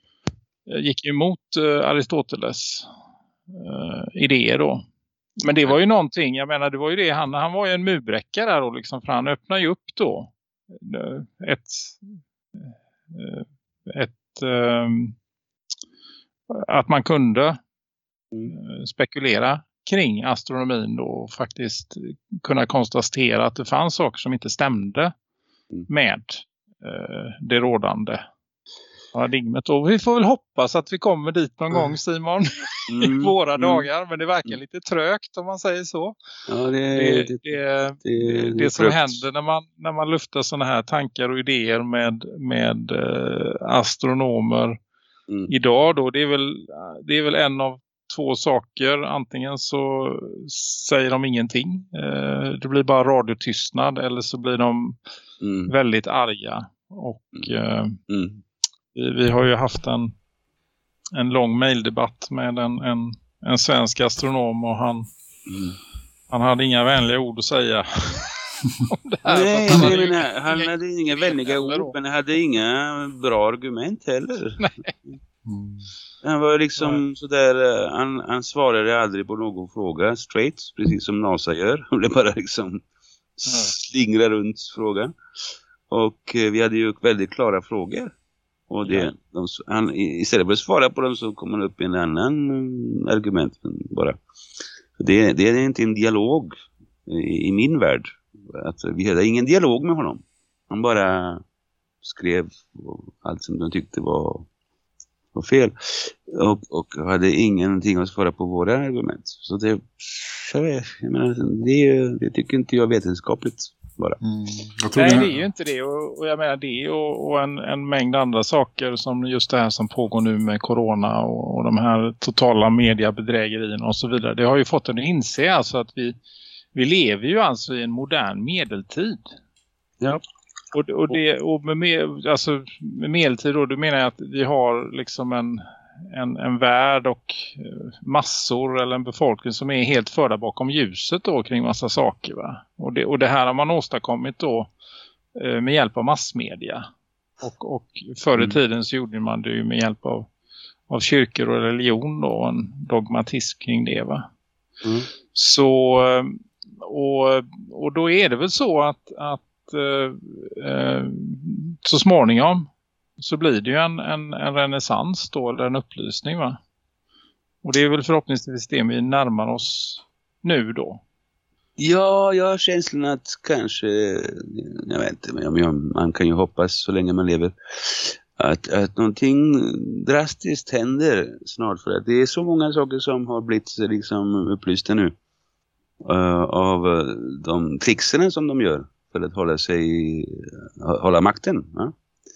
eh, gick ju emot eh, Aristoteles eh, idéer då. Men det var ju någonting, jag menar det var ju det, han, han var ju en murbräcka där då liksom, för han öppnade ju upp då eh, ett ett att man kunde Mm. spekulera kring astronomin och faktiskt kunna konstatera att det fanns saker som inte stämde Mm. med eh, det rådande paradigmet. Och vi får väl hoppas att vi kommer dit någon Mm. gång Simon i Mm. våra Mm. dagar. Men det verkar Mm. lite trögt om man säger så. Ja, det, Det, det, det, det, det som trögt. händer när man, när man luftar sådana här tankar och idéer med, med eh, astronomer Mm. idag då, det är, väl, det är väl en av två saker. Antingen så säger de ingenting. Eh, det blir bara radiotystnad eller så blir de Mm. väldigt arga. Och eh, Mm. vi, vi har ju haft en, en lång mejldebatt med en, en, en svensk astronom och han, Mm. han hade inga vänliga ord att säga här. Nej, han hade menar, han hade inga vänliga ord, men han hade inga bra argument heller. Mm. Han var liksom sådär, eh, han, han svarade aldrig på någon fråga straight, precis som NASA gör. Det bara liksom slingrar runt frågan. Och eh, vi hade ju väldigt klara frågor. Och det, Ja. de, han, i- istället för att svara på dem så kom han upp med en annan mm, argument bara. Det, det är inte en dialog i, i min värld. Att vi hade ingen dialog med honom. Han bara skrev allt som de tyckte var, var fel. Och, och hade ingenting att svara på våra argument. Så det, jag, menar, det, det tycker inte jag är vetenskapligt bara. Mm. Nej, det, det är ju inte det. Och, och jag menar det och, och en, en mängd andra saker som just det här som pågår nu med corona och, och de här totala mediebedrägerierna och så vidare. Det har ju fått en att inse alltså att vi, vi lever ju alltså i en modern medeltid. Ja. Och, och, det, och med, med, alltså, med medeltid då, då menar jag att vi har liksom en, en, en värld och eh, massor eller en befolkning som är helt förda bakom ljuset då kring massa saker va. Och det, och det här har man åstadkommit då eh, med hjälp av massmedia. Och, och förr i Mm. tiden så gjorde man det ju med hjälp av, av kyrkor och religion då och en dogmatism kring det va. Mm. Så eh, och, och då är det väl så att, att Eh, eh, så småningom så blir det ju en, en, en renässans då, eller en upplysning va. Och det är väl förhoppningsvis det vi närmar oss nu då. Ja, jag har känslan att kanske, jag vet inte, men jag- man kan ju hoppas så länge man lever, att, att någonting drastiskt händer snart. För att det är så många saker som har blivit liksom upplysta nu uh, av de trixerna som de gör för att hålla sig, hålla makten. Va?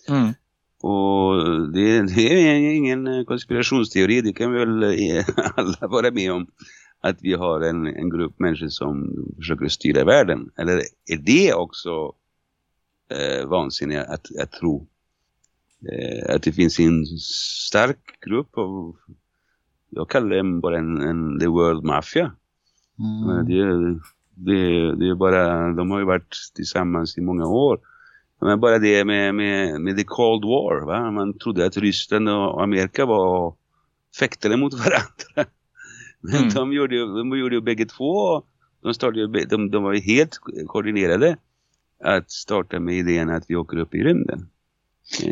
Mm. Och det, det är ingen konspirationsteori, det kan vi väl alla vara med om. Att vi har en, en grupp människor som försöker styra världen. Eller är det också eh, vansinne att, att tro? Eh, att det finns en stark grupp av, jag kallar dem bara en, en the world mafia. Mm. Det, är- det, det är bara, de har ju varit tillsammans i många år. Men bara det med, med, med the Cold War. Va? Man trodde att Ryssland och Amerika var fäktade mot varandra. Men Mm. de, gjorde, ju- de gjorde ju bägge två. De, startade, de, de var ju helt koordinerade att starta med idén att vi åker upp i rymden.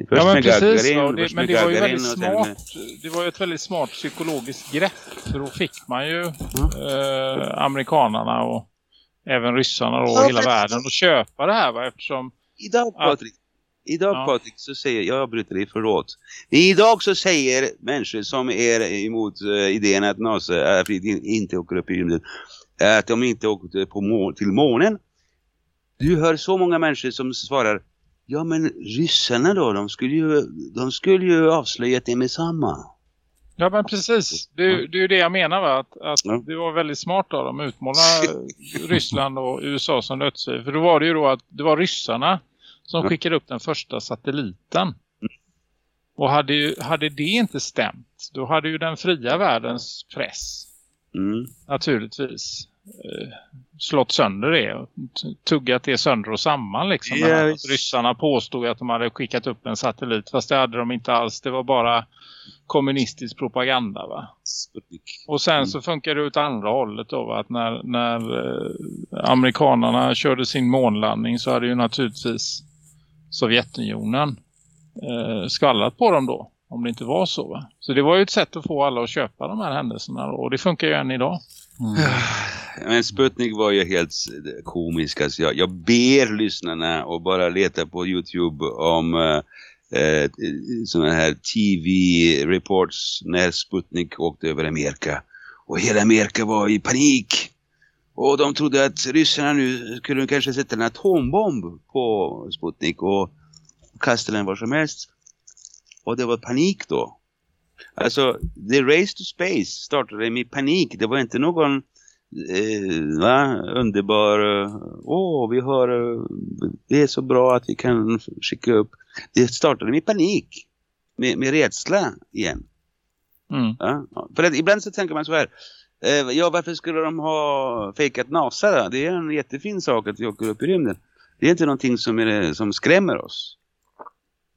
Först Ja men precis, ja, det, men det var ju väldigt sen med- smart. Det var ju ett väldigt smart psykologiskt grepp. För då fick man ju eh, amerikanarna och även ryssarna och Ja, hela men- världen att köpa det här va? Eftersom, Idag. Patrik, idag Ja. Patrik så säger, jag bryter dig förlåt. Idag så säger människor som är emot uh, idén att NASA att vi inte åker upp i rymden, att de inte åkte på må till månen. Du hör så många människor som svarar, ja men ryssarna då, de skulle ju, de skulle ju avslöjat det med samma. Ja men precis, det, det är ju det jag menar va? Att, att Ja. det var väldigt smart av dem att utmåla Ryssland och USA som dödsfri. För då var det ju då att det var ryssarna som Ja. skickade upp den första satelliten. Och hade, ju- hade det inte stämt, då hade ju den fria världens press Mm. naturligtvis slått sönder det och tuggat det sönder och samman liksom. Visst. ryssarna påstod att de hade skickat upp en satellit fast det hade de inte alls. Det var bara kommunistisk propaganda va. Och sen så funkar det ut andra hållet då va? att när, när eh, amerikanerna körde sin månlandning så hade ju naturligtvis Sovjetunionen eh, skallat på dem då. Om det inte var så va. Så det var ju ett sätt att få alla att köpa de här händelserna då, och det funkar ju än idag. Mm. Men Sputnik var ju helt komisk. Alltså jag, jag ber lyssnarna att bara leta på Youtube om eh, eh, sådana här TV-reports när Sputnik åkte över Amerika. Och hela Amerika var i panik. Och de trodde att ryssarna nu skulle kanske sätta en atombomb på Sputnik och kasta den var som helst. Och det var panik då. Alltså, the race to space startade med panik. Det var inte någon eh, va? underbar, eh, åh vi har, eh, det är så bra att vi kan skicka upp. Det startade med panik, med, med rädsla igen. Mm. Ja? För att ibland så tänker man så här, eh, ja varför skulle de ha fejkat NASA då? Det är en jättefin sak att vi åker upp i rymden. Det är inte någonting som, är, som skrämmer oss.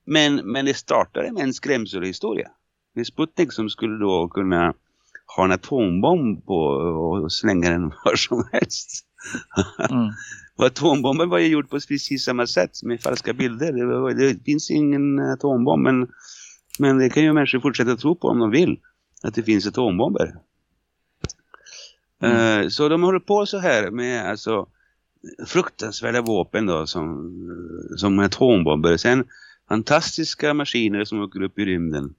Men, men det startade med en skrämselhistoria. Med Sputnik som skulle då kunna ha en atombomb på och slänga den var som helst. Mm. Och atombomben var ju gjord på precis samma sätt med falska bilder. Det, var, det finns ingen atombomb men, men det kan ju människor fortsätta tro på om de vill. Att det finns atombomber. Eh, så de håller på så här med alltså fruktansvärda vapen då som, som atombomber. Sen fantastiska maskiner som åker upp i rymden.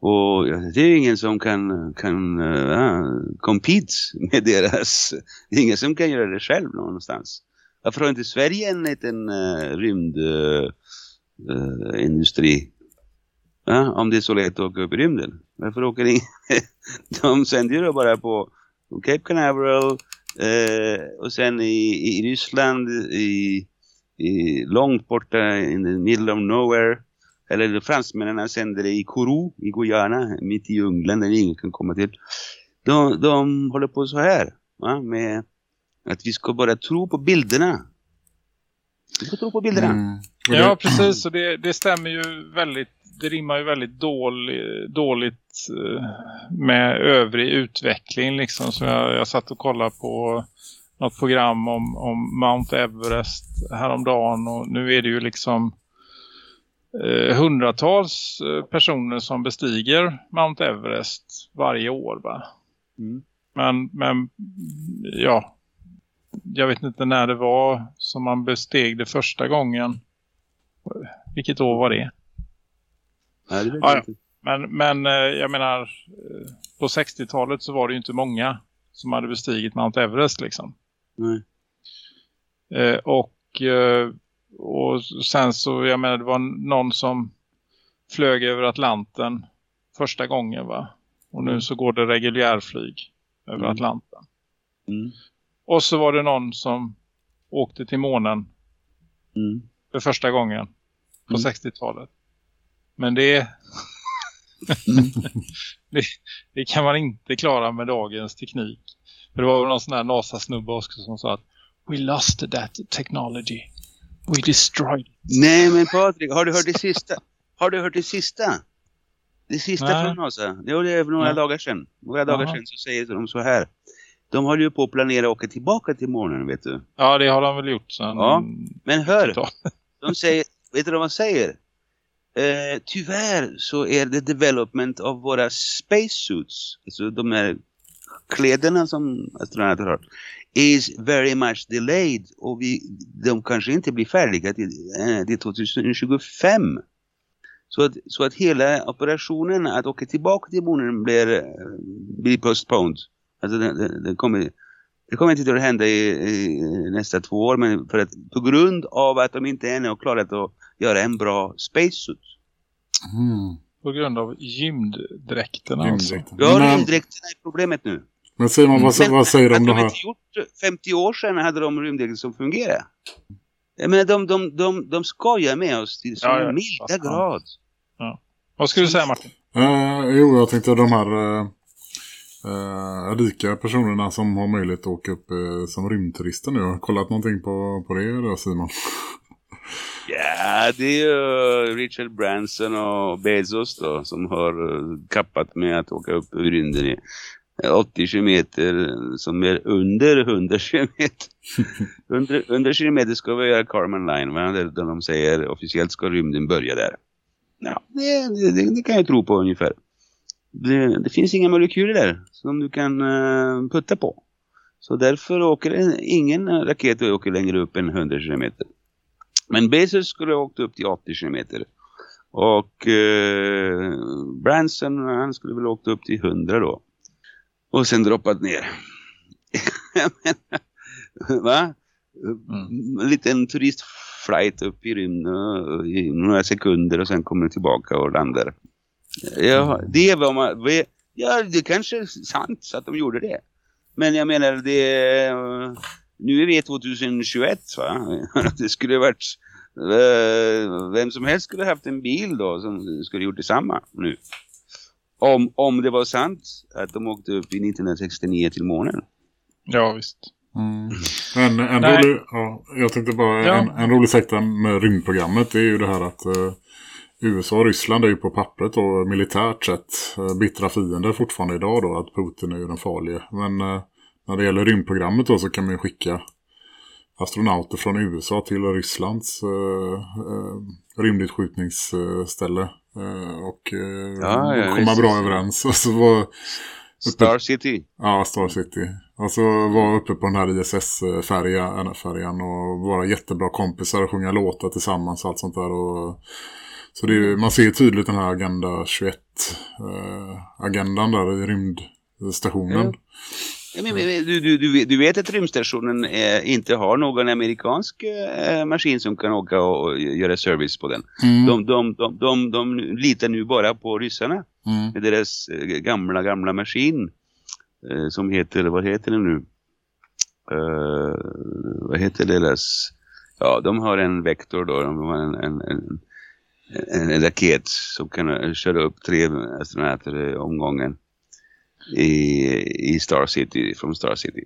Och det är ingen som kan, kan uh, compete med deras... Det är ingen som kan göra det själv någonstans. Varför har inte Sverige en liten eh, uh, rymdindustri? Eh, ja, om det är så lätt att åka upp i rymden. Varför åker ingen? De sänder ju bara på Cape Canaveral och sen i, i Ryssland i, i långt borta in the middle of nowhere. Eller fransmännen sänder det i Kourou i Guyana, mitt i djungeln där ingen kan komma till. De, de håller på så här va? med att vi ska bara tro på bilderna. Vi ska tro på bilderna. Mm. Ja, precis. Och det, det stämmer ju väldigt, det rimmar ju väldigt dålig, dåligt eh, med övrig utveckling liksom. Så jag, jag satt och kollade på något program om, om Mount Everest häromdagen och nu är det ju liksom eh, hundratals eh, personer som bestiger Mount Everest varje år va. Mm. Men, men ja, jag vet inte när det var som man besteg det första gången. Vilket år var det? Nej, det vet Ja, jag inte. Men, men eh, jag menar, eh, på 60-talet så var det ju inte många som hade bestigit Mount Everest liksom. Nej. Och, och sen så, jag menar, det var någon som flög över Atlanten första gången va? Och nu så går det reguljärflyg över Mm. Atlanten. Mm. Och så var det någon som åkte till månen Mm. för första gången på Mm. 60-talet. Men det, det, det kan man inte klara med dagens teknik. För det var någon sån här NASA-snubbe också som sa att We lost that technology. We destroyed. Nej, men Patrik, har du hört det sista? Har du hört det sista? Det sista Nej. från NASA? Jo, det är några Nej. dagar sedan. Några dagar Jaha. sedan så säger de så här. De håller ju på att planera att åka tillbaka till månen, vet du. Ja, det har de väl gjort sen. Ja. Men hör, Ja. de säger, vet du vad de säger? Eh, tyvärr så är det development av våra spacesuits, alltså de här kläderna som astronauter har, is very much delayed och vi, de kanske inte blir färdiga till, eh, till 2025. Så att, så att hela operationen att åka tillbaka till månen blir, eh, blir postponed. Alltså det, det, det kommer det kommer inte att hända i, i nästa två år men för att, på grund av att de inte ännu har klarat att göra en bra spacesuit. Mm. På grund av gymdräkterna alltså. Gymdräkten. Ja, Men, rymddräkterna är problemet nu. men Simon, vad, Men vad säger det de här? inte gjort 50 år sedan hade de rymddräkter som fungerar. Jag menar, de, de, de, de skojar med oss till så Ja, ja. milda Ja. grad. Vad skulle du säga Martin? Eh, jo, jag tänkte de här uh, rika personerna som har möjlighet att åka upp eh, som rymdturister nu. Har du kollat någonting på, på det då, Simon? Ja, det är ju Richard Branson och Bezos då som har eh, kappat med att åka upp i rymden i 80 kilometer som är under 100 kilometer. under, under kilometer ska vi göra Carmen Line, va? där de säger officiellt ska rymden börja där. Ja, det, det, det kan jag tro på ungefär. Det, det finns inga molekyler där som du kan eh, putta på. Så därför åker ingen raket och åker längre upp än 100 kilometer. Men Bezos skulle ha åkt upp till 80 kilometer. Och eh, Branson han skulle väl åkt upp till 100 då. Och sen droppat ner. Menar, Va? En liten turistflight upp i rymden och i några sekunder och sen kommer tillbaka och landar. Ja, det var man... ve- Ja, det kanske är sant så att de gjorde det. Men jag menar, det... Nu är vi 2021 va? Det skulle varit... eh, Vem som helst skulle haft en bil då som skulle gjort detsamma nu. Om, om det var sant att de åkte upp i 1969 till månen. Ja, visst. Mm. En, en rolig, ja, jag tänkte bara, Ja. en, en rolig sektor med rymdprogrammet det är ju det här att eh, USA och Ryssland är ju på pappret och militärt sett eh, bittra fiender fortfarande idag då, att Putin är ju den farliga. Men eh, när det gäller rymdprogrammet då så kan man ju skicka astronauter från USA till Rysslands eh, eh, rymdutskjutningsställe eh, och eh, Ja, ja, komma bra överens. Och så var, Star City. Ja, Star City. Alltså vara uppe på den här ISS-färjan färjan och vara jättebra kompisar och sjunga låtar tillsammans och allt sånt där. Och, så det man ser tydligt den här Agenda 21-agendan där i rymdstationen. Ja, men, men, du, du, du, vet- att rymdstationen eh, inte har någon amerikansk eh, maskin som kan åka och, göra service på den. Mm. De, de, de, de, de litar nu bara på ryssarna Mm. med deras eh, gamla, gamla maskin som heter, vad heter den nu? Vad heter deras? Ja, de har en vektor då, de har en, en, en, raket som kan köra upp tre astronauter i omgången i, i Star City, från Star City.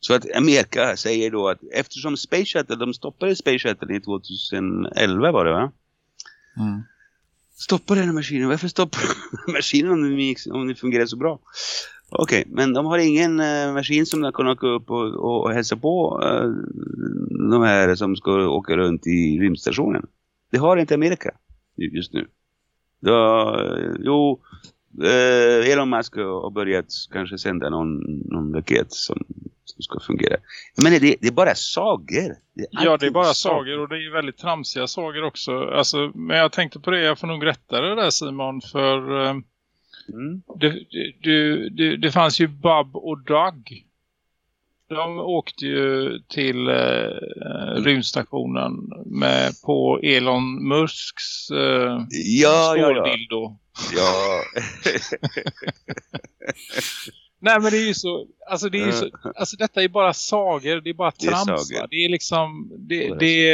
Så att Amerika säger då att eftersom Space Shuttle, de stoppade Space Shuttle i 2011 var det va? Mm. Stoppa den här maskinen. Varför stoppar de maskinen om den, om den fungerar så bra? Okej, men de har ingen eh, maskin som de kan åka upp och, och, och hälsa på eh, de här som ska åka runt i rymdstationen. Det har inte Amerika. just nu. Då, jo, eh, Elon Musk har börjat kanske sända någon, någon raket som, som ska fungera. Men det, det är bara sagor. Det är Ja, det är bara sagor och det är väldigt tramsiga sagor också. Alltså, men jag tänkte på det, jag får nog rätta det där Simon, för eh, Mm. det, det, det, det fanns ju Bob och Doug. De åkte ju till eh, rymdstationen med, på Elon Musks eh, Ja, ja, ja. ja. Nej men det är ju så, alltså, det är så, alltså detta är bara sagor, det är bara Det är trams. sagor. va? Det är liksom, det, det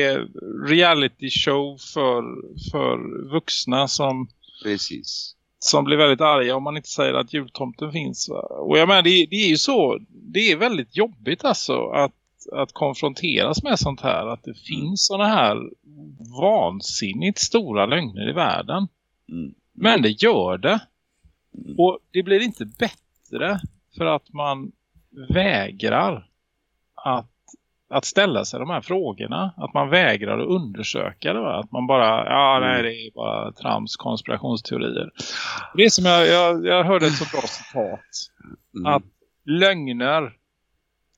är reality show för, för vuxna som, Precis. Som blir väldigt arga om man inte säger att jultomten finns. Och jag menar, det, det är ju så, det är väldigt jobbigt alltså att, att konfronteras med sånt här. Att det finns såna här vansinnigt stora lögner i världen. Mm. Men det gör det. Mm. Och det blir inte bättre för att man vägrar att, att ställa sig de här frågorna. Att man vägrar att undersöka det. Va? Att man bara, ja nej det är bara trams konspirationsteorier. Det är som jag, jag, jag hörde ett så bra citat. Mm. Att lögner,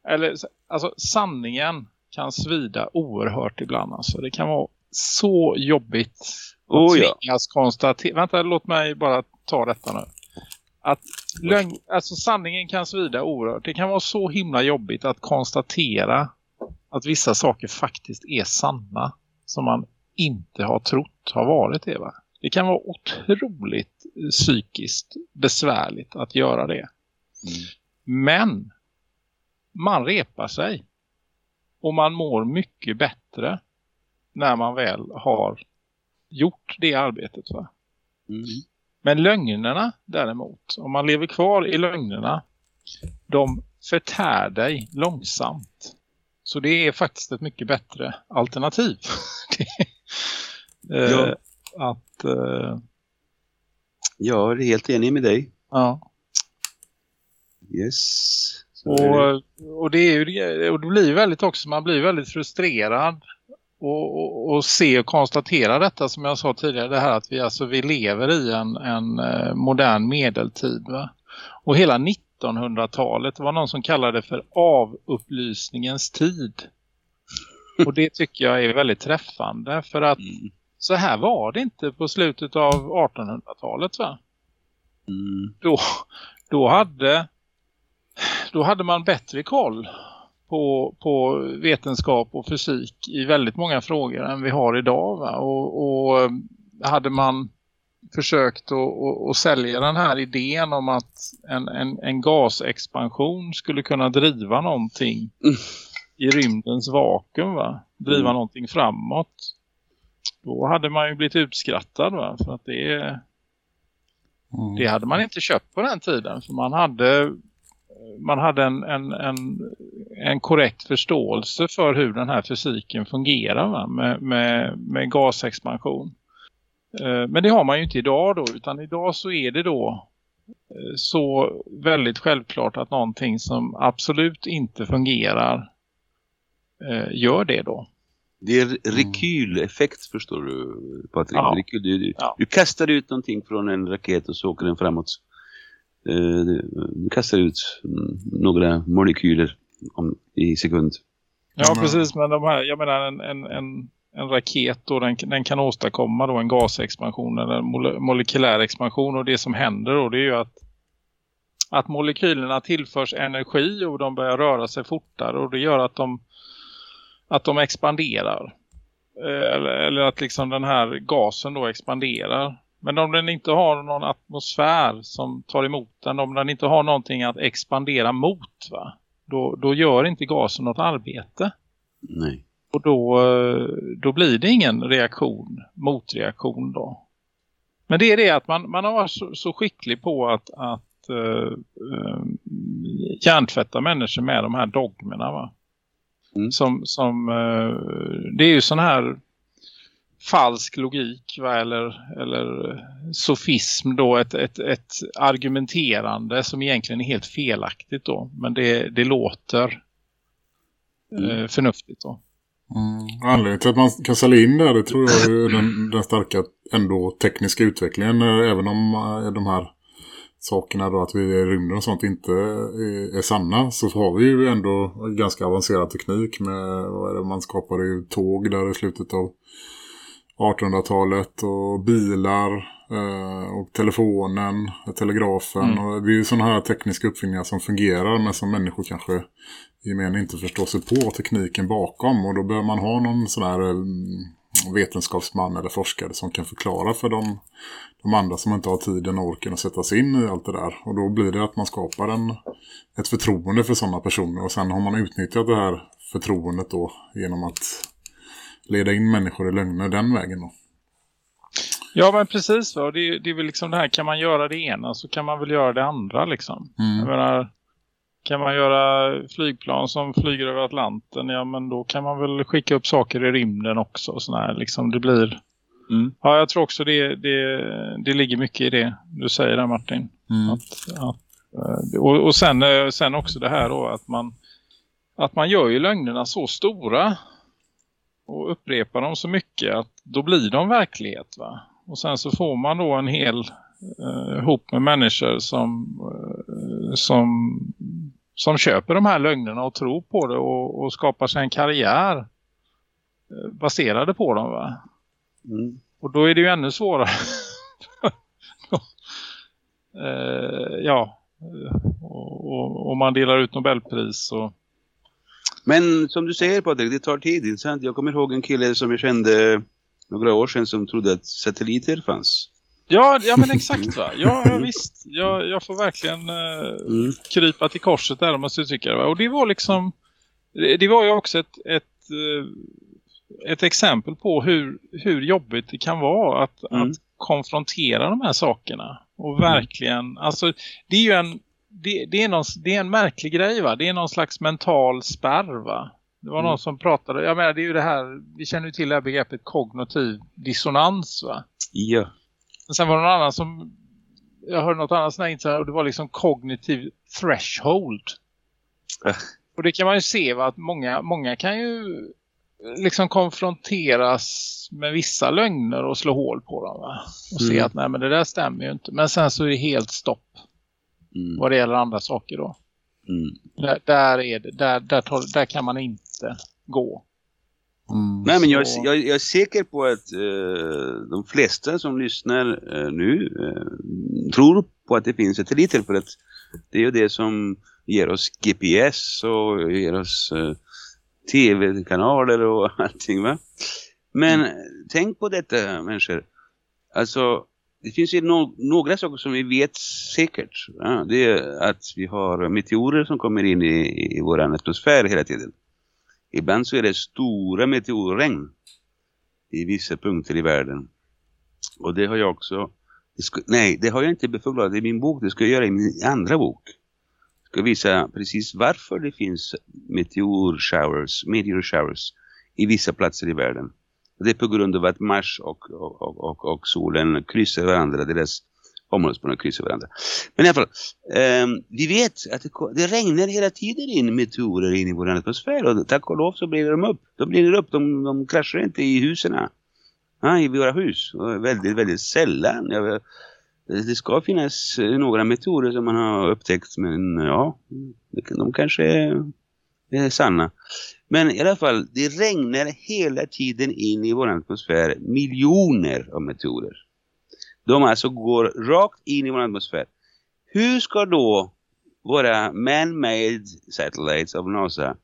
eller alltså sanningen kan svida oerhört ibland. Alltså. Det kan vara så jobbigt Oh, att ja. tvingas konstatera. Vänta, låt mig bara ta detta nu. Att lögn, alltså sanningen kan svida oerhört. Det kan vara så himla jobbigt att konstatera att vissa saker faktiskt är sanna som man inte har trott har varit det va. Det kan vara otroligt psykiskt besvärligt att göra det. Mm. Men man repar sig. Och man mår mycket bättre när man väl har gjort det arbetet va. Mm. Men lögnerna däremot, om man lever kvar i lögnerna, de förtär dig långsamt. Så det är faktiskt ett mycket bättre alternativ. eh, Ja. Att, eh, Jag är helt enig med dig. ja. Yes. Så är det. Och, och det är ju och det blir väldigt också, man blir väldigt frustrerad och, och, och se och konstatera detta som jag sa tidigare, det här att vi alltså vi lever i en, en eh, modern medeltid va? Och hela 1900-talet det var någon som kallade det för avupplysningens tid. Och det tycker jag är väldigt träffande för att Mm. så här var det inte på slutet av 1800-talet va? Mm. då, då hade då hade man bättre koll på, på vetenskap och fysik i väldigt många frågor än vi har idag. Va? Och, och eh, hade man försökt att, sälja den här idén om att en, en, en gasexpansion skulle kunna driva någonting Mm. i rymdens vakuum va? Driva Mm. någonting framåt. Då hade man ju blivit utskrattad va? För att det Mm. det hade man inte köpt på den tiden. För man hade, man hade en, en, en, en korrekt förståelse för hur den här fysiken fungerar va? Med, med, med gasexpansion. Eh, Men det har man ju inte idag då. Utan idag så är det då eh, så väldigt självklart att någonting som absolut inte fungerar eh, gör det då. Det är rekyleffekt förstår du Patrik. Ja. Rekyl, du, du, Ja. du kastar ut någonting från en raket och så åker den framåt. Eh, du, du kastar ut mm, några molekyler om, i sekund. Ja, Mm. precis. Men de här, jag menar en, en, en, en raket då, den, den kan åstadkomma då en gasexpansion eller en mole, molekylär expansion. Och det som händer då det är ju att, att molekylerna tillförs energi och de börjar röra sig fortare. Och det gör att de, att de expanderar. Eh, eller, eller att liksom den här gasen då expanderar. Men om den inte har någon atmosfär som tar emot den, om den inte har någonting att expandera mot va? Då, då gör inte gasen något arbete. Nej. Och då, eh, då blir det ingen reaktion, motreaktion då. Men det är det att man, man har varit så, så skicklig på att, att uh, uh, hjärntvätta människor med de här dogmerna va. Mm. Som, som eh, det är ju sån här falsk logik va? Eller, eller sofism då, ett, ett, ett argumenterande som egentligen är helt felaktigt då. Men det, det låter Mm. förnuftigt då. Mm. Anledningen till att man kan sälja in det, det tror jag är den, den starka ändå tekniska utvecklingen. eh, Även om eh, de här sakerna då att vi är i rymden och sånt inte är, är sanna så har vi ju ändå ganska avancerad teknik med vad är det, man skapade ju tåg där i slutet av 1800-talet och bilar eh, och telefonen, telegrafen Mm. och det är ju sådana här tekniska uppfinningar som fungerar men som människor kanske i men inte förstår sig på tekniken bakom och då behöver man ha någon sån här eh, vetenskapsman eller forskare som kan förklara för de, de andra som inte har tiden och orken att sätta sig in i allt det där. Och då blir det att man skapar en, ett förtroende för sådana personer och sen har man utnyttjat det här förtroendet då genom att leda in människor i lögner den vägen då. Ja men precis va? Det, det är väl liksom det här, kan man göra det ena så kan man väl göra det andra liksom. Mm. Jag menar, kan man göra flygplan som flyger över Atlanten, ja men då kan man väl skicka upp saker i rymden också. Och såna här, liksom, det blir... Mm. Ja, jag tror också det, det, det ligger mycket i det du säger där Martin. Mm. Att, att, eh, och och sen, eh, sen också det här då att man, att man gör ju lögnerna så stora och upprepar dem så mycket att då blir de verklighet va. Och sen så får man då en hel eh, hop med människor som, eh, som, som köper de här lögnerna och tror på det och, och skapar sig en karriär eh, baserade på dem va. Mm. Och då är det ju ännu svårare. eh, ja. Och, och, och man delar ut Nobelpris och... Men som du säger Patrik, det tar tid, inte sant? Jag kommer ihåg en kille som jag kände några år sedan som trodde att satelliter fanns. Ja, ja men exakt va. Ja, ja visst. Jag, jag får verkligen eh, Mm. krypa till korset där om man det. va. Och det var liksom... Det, var ju också ett, ett, eh, ett exempel på hur, hur jobbigt det kan vara att, Mm. att konfrontera de här sakerna. Och verkligen... Alltså, det är ju en... Det, det, är någon, det är en märklig grej va. Det är någon slags mental spärr va. Det var Mm. någon som pratade... Jag menar det är ju det här... Vi känner ju till det här begreppet kognitiv dissonans va. Ja. Men sen var det någon annan som jag hörde något annat sånt här och det var liksom cognitive threshold. Äh. Och det kan man ju se va, att många, många kan ju liksom konfronteras med vissa lögner och slå hål på dem va? Och se Mm. att nej men det där stämmer ju inte. Men sen så är det helt stopp Mm. vad det gäller andra saker då. Mm. Där, där, är det, där, där, tar, där kan man inte gå. Mm. Nej men jag, jag, jag är säker på att eh, de flesta som lyssnar eh, nu eh, tror på att det finns satelliter för att det är ju det som ger oss GPS och ger oss eh, tv-kanaler och allting va. Men tänk på detta människor. Alltså det finns ju no några saker som vi vet säkert. Ja, det är att vi har meteorer som kommer in i, i vår atmosfär hela tiden. Ibland så är det stora meteorregn i vissa punkter i världen. Och det har jag också... Det ska, nej, det har jag inte förklarat i min bok. Det ska jag göra i min andra bok. Jag ska visa precis varför det finns meteor showers, meteor showers i vissa platser i världen. Och det är på grund av att Mars och, och, och, och, och solen kryssar varandra. Deras områdesplaner kryssar varandra. Men i alla fall, um, vi vet att det, det regnar hela tiden in meteorer in i vår atmosfär. Och tack och lov så blir de upp. De blir upp, de, de kraschar inte i husen. Ja, i våra hus. Och väldigt, väldigt sällan. Jag, det ska finnas några meteorer som man har upptäckt. Men ja, de kanske är, är sanna. Men i alla fall, det regnar hela tiden in i vår atmosfär miljoner av meteorer. De alltså går rakt in i vår atmosfär. Hur ska då våra man-made satellites av NASA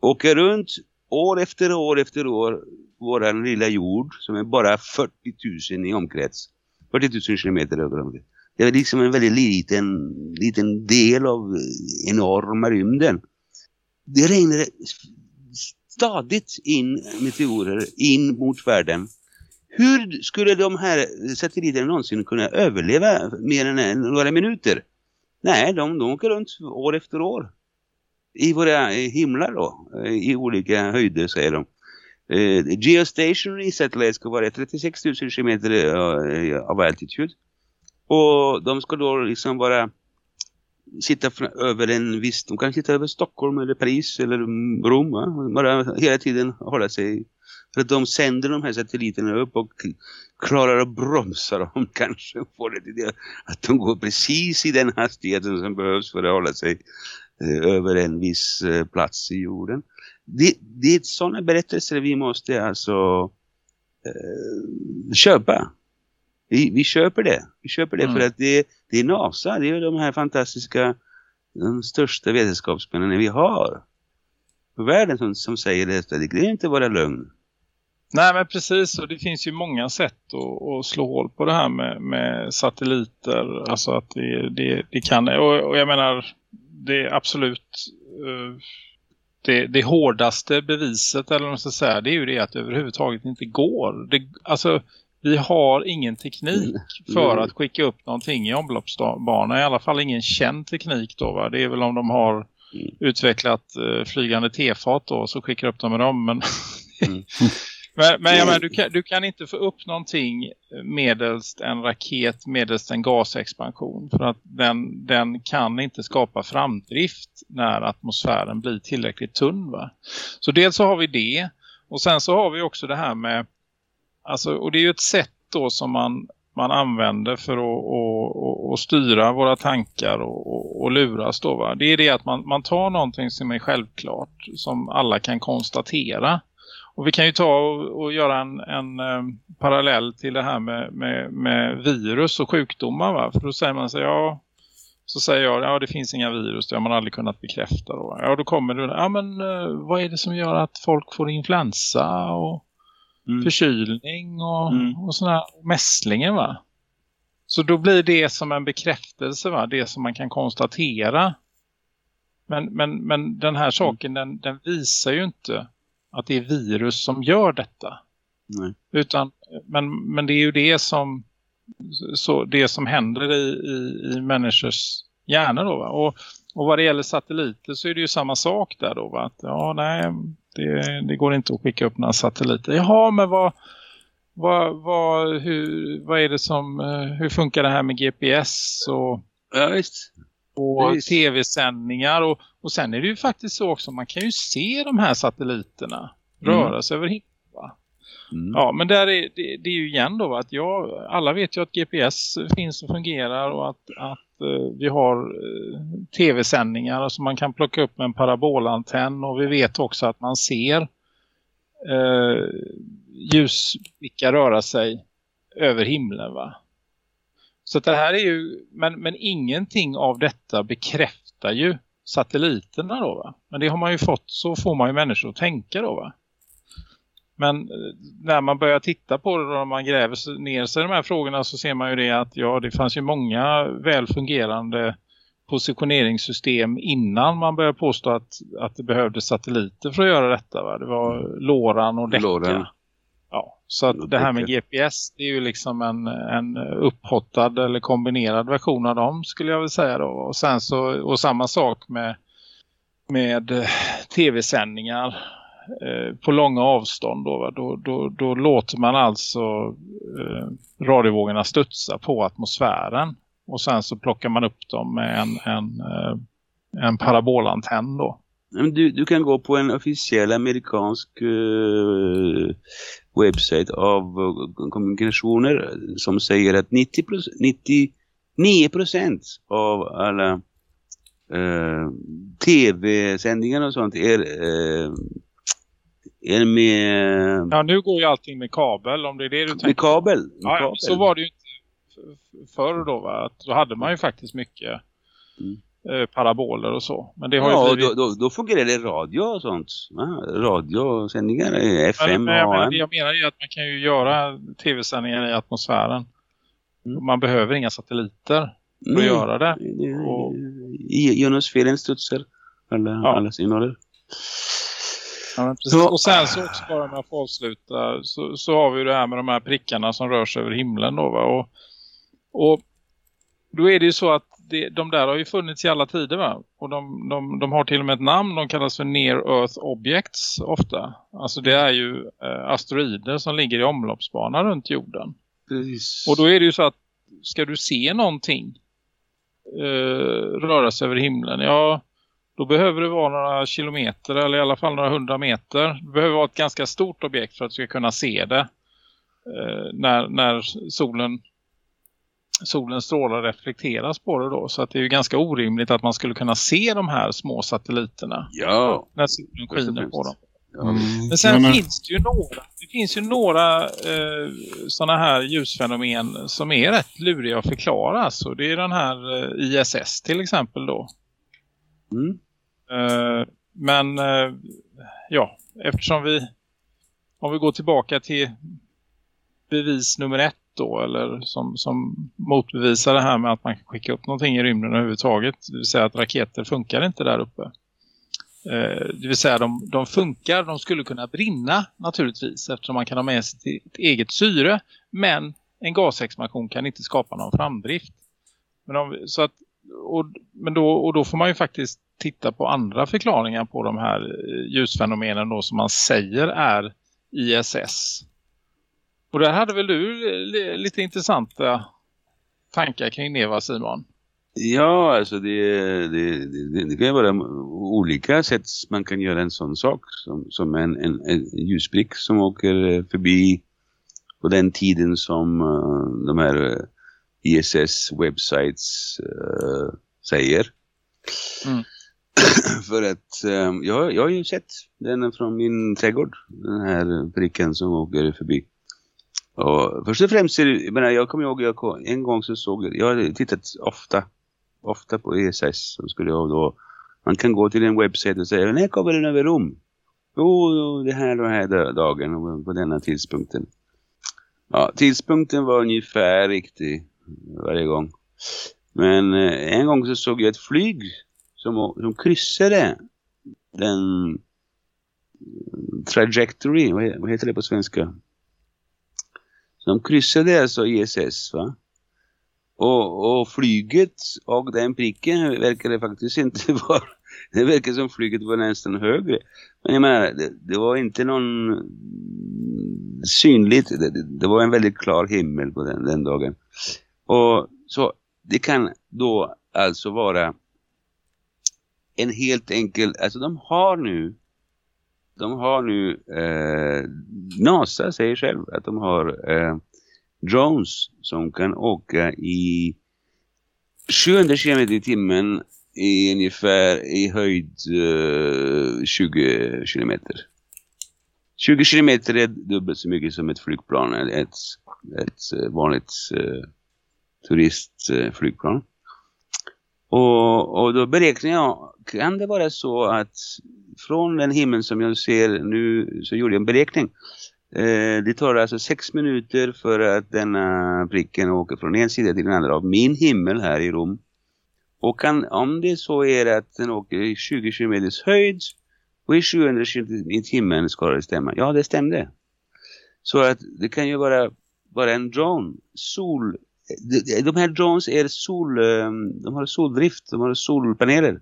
åka runt år efter år efter år våran lilla jord som är bara 40 000 i omkrets. 40 000 kilometer över omkrets. Det är liksom en väldigt liten, liten del av eh, enorma rymden. Det regnar stadigt in meteorer in mot världen. Hur skulle de här satelliterna någonsin kunna överleva mer än några minuter? Nej, de, de åker runt år efter år. I våra eh, himlar då. Eh, I olika höjder säger de. Eh, geostationary satellite ska vara 36 000 km av altitude. Och de ska då liksom vara sitta över en viss, de kan sitta över Stockholm eller Paris eller Rom. Va? Bara hela tiden hålla sig. För att de sänder de här satelliterna upp och klarar att bromsa dem kanske. Får det till det, att de går precis i den hastigheten som behövs för att hålla sig eh, över en viss eh, plats i jorden. Det, det är sådana berättelser vi måste alltså eh, köpa. Vi, vi köper det. Vi köper det Mm. för att det, det är NASA. Det är de här fantastiska, de största vetenskapsmännen vi har på världen som, som säger detta. Det kan inte vara lögn. Nej men precis och det finns ju många sätt att, att slå hål på det här med, med satelliter. Alltså att det, det, det kan, och, och jag menar det är absolut eh, det, det hårdaste beviset eller vad man ska säga det är ju det att det överhuvudtaget inte går. Det, alltså vi har ingen teknik för att skicka upp någonting i omloppsbana. I alla fall ingen känd teknik då va. Det är väl om de har Mm. utvecklat eh, flygande tefat då så skickar upp dem med dem. Men, Mm. men, men jag menar, du, kan, du kan inte få upp någonting medelst en raket, medelst en gasexpansion. För att den, den kan inte skapa framdrift när atmosfären blir tillräckligt tunn va. Så dels så har vi det. Och sen så har vi också det här med Alltså, och det är ju ett sätt då som man, man använder för att, att, att, styra våra tankar och, och, och luras då va. Det är det att man, man tar någonting som är självklart som alla kan konstatera. Och vi kan ju ta och, och göra en, en eh, parallell till det här med, med, med virus och sjukdomar va. För då säger man så ja så säger jag, ja det finns inga virus, det har man aldrig kunnat bekräfta då. Ja då kommer du, ja men eh, vad är det som gör att folk får influensa och Mm. förkylning och, Mm. och sådana mässlingen va. Så då blir det som en bekräftelse va, det som man kan konstatera. Men, men, men den här saken den, den visar ju inte att det är virus som gör detta. Nej. Utan, men, men det är ju det som så det som händer i, i, i människors hjärnor då va? Och, och vad det gäller satelliter så är det ju samma sak där då va? Att, ja nej det, det går inte att skicka upp några satelliter. Jaha men vad, vad, vad, hur, vad är det som, eh, hur funkar det här med GPS och, Ja, och tv-sändningar och, och sen är det ju faktiskt så också, man kan ju se de här satelliterna röra sig över himlen? Mm. Ja, men där är, det, det är ju igen då att jag, alla vet ju att GPS finns och fungerar och att, att Eh, vi har eh, tv-sändningar som man kan plocka upp med en parabolantenn och vi vet också att man ser eh, ljusprickar röra sig över himlen va. Så det här är ju, men, men ingenting av detta bekräftar ju satelliterna då va. Men det har man ju fått, så får man ju människor att tänka då va. Men eh, när man börjar titta på det och när man gräver ner sig i de här frågorna så ser man ju det att ja, det fanns ju många väl fungerande positioneringssystem innan man började påstå att, att det behövdes satelliter för att göra detta. Va? Det var Låran och Decca. Ja, så att det här med. GPS det är ju liksom en, en upphottad eller kombinerad version av dem skulle jag vilja säga då. Och, sen så, och samma sak med, med eh, tv-sändningar eh, på långa avstånd då. Då, då, då låter man alltså eh, radiovågorna studsa på atmosfären och sen så plockar man upp dem med en, en, eh, en parabolantenn då. Du, du kan gå på en officiell amerikansk eh, webbsajt av eh, kommunikationer som säger att 90 99% av alla eh, tv-sändningar och sånt är, eh, är med, Ja, nu går ju allting med kabel om det är det du tänker. med kabel. Med Ja, kabel. så var det ju inte förr då va? Att då hade man ju faktiskt mycket Mm. eh, paraboler och så. Men det har ju Ja, blivit... då, då, då fungerar det radio och sånt. Ja, radiosändningar, FM, men, men, det jag menar är att man kan ju göra tv-sändningar i atmosfären. Mm. Man behöver inga satelliter för att göra det. det- Och- ionosfären studsar alla, Ja. alla signaler. Ja. Så- Och sen så också bara med att avsluta så, så har vi ju det här med de här prickarna som rör sig över himlen då va? Och, och då är det ju så att det, de där har ju funnits i alla tider va? Och de, de, de har till och med ett namn, de kallas för Near Earth Objects ofta. Alltså det är ju eh, asteroider som ligger i omloppsbana runt jorden. Precis. Och då är det ju så att ska du se någonting eh, röra sig över himlen. Ja, då behöver det vara några kilometer eller i alla fall några hundra meter. Det behöver vara ett ganska stort objekt för att du ska kunna se det eh, när, när solen solens strålar reflekteras på det då. Så att det är ju ganska orimligt att man skulle kunna se de här små satelliterna Ja. när solen skiner på dem. Mm, Men sen finns det ju några, det finns ju några eh, sådana här ljusfenomen som är rätt luriga att förklara. Så det är den här eh, ISS till exempel då. Mm. Eh, men eh, ja, eftersom vi om vi går tillbaka till bevis nummer ett då eller som, som motbevisar det här med att man kan skicka upp någonting i rymden överhuvudtaget. Det vill säga att raketer funkar inte där uppe. Eh, det vill säga de, de funkar, de skulle kunna brinna naturligtvis eftersom man kan ha med sig sitt eget syre. Men en gasexpansion kan inte skapa någon framdrift. Men, om, så att, och, men då, och då får man ju faktiskt titta på andra förklaringar på de här eh, ljusfenomenen då som man säger är ISS. Och där hade väl du eh, lite intressanta tankar kring det va Simon? Ja, alltså det, det, det, det kan vara olika sätt man kan göra en sån sak. Som, som en, en, en ljusbrick som åker eh, förbi på den tiden som de här ISS websites eh, säger. Mm. För att eh, jag, jag har ju sett den från min trädgård. Den här pricken som åker förbi. Och först och främst är det, jag, menar, jag kommer ihåg, jag, kom- en gång så såg jag, jag har tittat ofta, ofta på ESS. Så skulle jag då, man kan gå till en webbsida och säga, när kommer den över Rom? Jo, jo, det här och här da- dagen och på denna tidpunkten. Ja, tidpunkten var ungefär riktig varje gång. Men eh, en gång så såg jag ett flyg som, som kryssade den trajectory, vad heter det på svenska? Som kryssade alltså ISS va? Och, och flyget och den pricken verkade faktiskt inte vara, det verkar som flyget var nästan högre. Men jag menar, det, det var inte någon synligt, det, det- det var en väldigt klar himmel på den, den dagen. Och så det kan då alltså vara en helt enkel, alltså de har nu de har nu eh, NASA säger själv att de har eh, drones som kan åka i 700 km i timmen i ungefär i höjd eh, 20 kilometer. 20 kilometer är dubbelt så mycket som ett flygplan, ett, ett vanligt eh, turistflygplan. Och, och då beräknar jag, kan det vara så att från den himmel som jag ser nu så gjorde jag en beräkning. Eh, det tar alltså sex minuter för att denna pricken åker från en sida till den andra av min himmel här i Rom. Och kan, om det så är att den åker i 20 km höjd och i 700 km i timmen ska det stämma. Ja, det stämde. Så att det kan ju vara bara en drone. Sol. De, här drones är sol, eh, de har soldrift, de har solpaneler.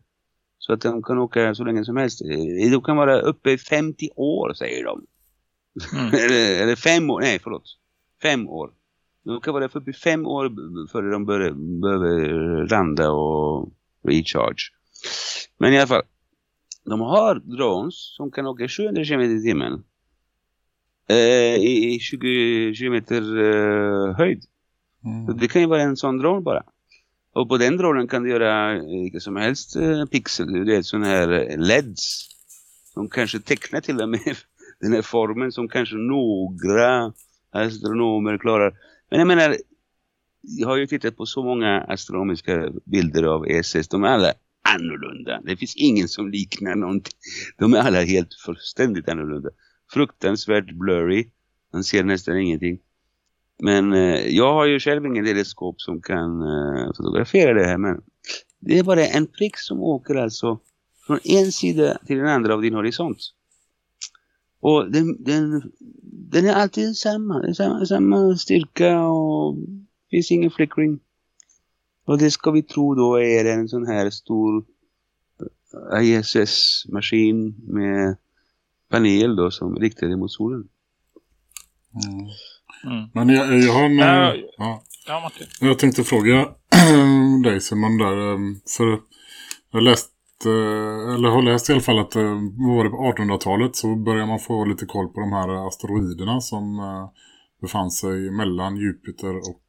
Så att de kan åka så länge som helst. Eh, De kan vara uppe i 50 år säger de. Mm. eller, eller fem år, nej förlåt. Fem år. De kan vara uppe i fem år före de bör, behöver landa och recharge. Men i alla fall. De har drones som kan åka 700 km i timmen. Eh, i, I 20 kilometer eh, höjd. Mm. det kan ju vara en sån drone bara. Och på den dronen kan du göra eh, vilka som helst eh, pixel. Det är sån här eh, LEDs. Som kanske tecknar till och med den här formen som kanske några astronomer klarar. Men jag menar, jag har ju tittat på så många astronomiska bilder av ESS. De är alla annorlunda. Det finns ingen som liknar någonting. De är alla helt fullständigt annorlunda. Fruktansvärt blurry. Man ser nästan ingenting. Men eh, jag har ju själv ingen teleskop som kan eh, fotografera det här. Men det är bara en prick som åker alltså från en sida till den andra av din horisont. Och den, den, den är alltid samma. Samma, samma styrka och finns ingen flickering. Och det ska vi tro då är en sån här stor eh, ISS-maskin med panel då som riktar mot solen. Mm. Mm. Men jag, jag har en... Ja. ja. Ja, Martin. Jag tänkte fråga dig Simon där. eh, För jag läst, eh, eller har läst i alla fall att var det på 1800-talet så börjar man få lite koll på de här asteroiderna som befann sig mellan Jupiter och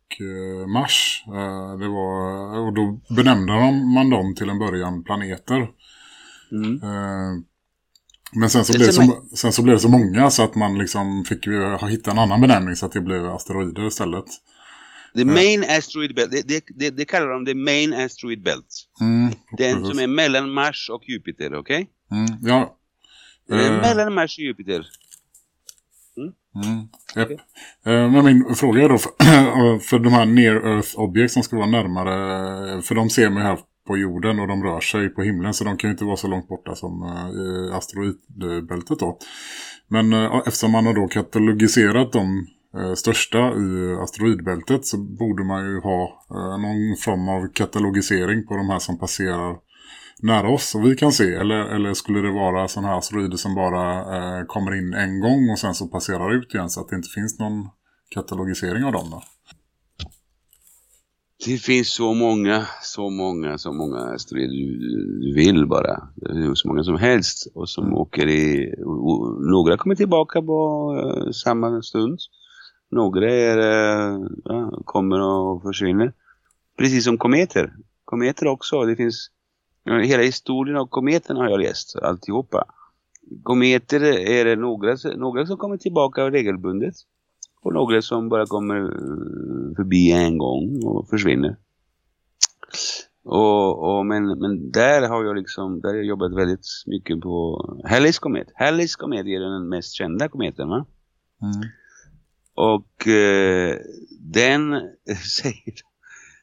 Mars. Det var, och då benämnde de- man dem till en början planeter. Mm. Eh, Men sen så, blev det så, sen så blev det så många så att man liksom fick ju hitta en annan benämning så att det blev asteroider istället. The main asteroid belt, det, det, det, det kallar de the main asteroid belt. Mm, Den precis. som är mellan Mars och Jupiter, okej? Mm, ja. Den är Eh, mellan Mars och Jupiter. Mm, japp. Eh, Men min fråga är då, för, för de här near-earth-objekt som ska vara närmare, för de ser man ju här på jorden och de rör sig på himlen så de kan ju inte vara så långt borta som eh, asteroidbältet då. Men eh, eftersom man har då katalogiserat de eh, största i asteroidbältet så borde man ju ha eh, någon form av katalogisering på de här som passerar nära oss och vi kan se. Eller, eller skulle det vara sådana här asteroider som bara eh, kommer in en gång och sen så passerar ut igen så att det inte finns någon katalogisering av dem då? Det finns så många, så många, så många asteroider du, vill bara. Det är så många som helst och som åker i... Några kommer tillbaka på eh, samma stund. Några är, eh, ja, kommer och försvinner. Precis som kometer. Kometer också. Det finns... Hela historien av kometen har jag läst, alltihopa. Kometer är det några, några som kommer tillbaka regelbundet. Och några som bara kommer förbi en gång och försvinner. Och, och, men, men där har jag liksom, där har jag jobbat väldigt mycket på Halleys komet. Halleys komet är den mest kända kometen va? Mm. Och eh, den säger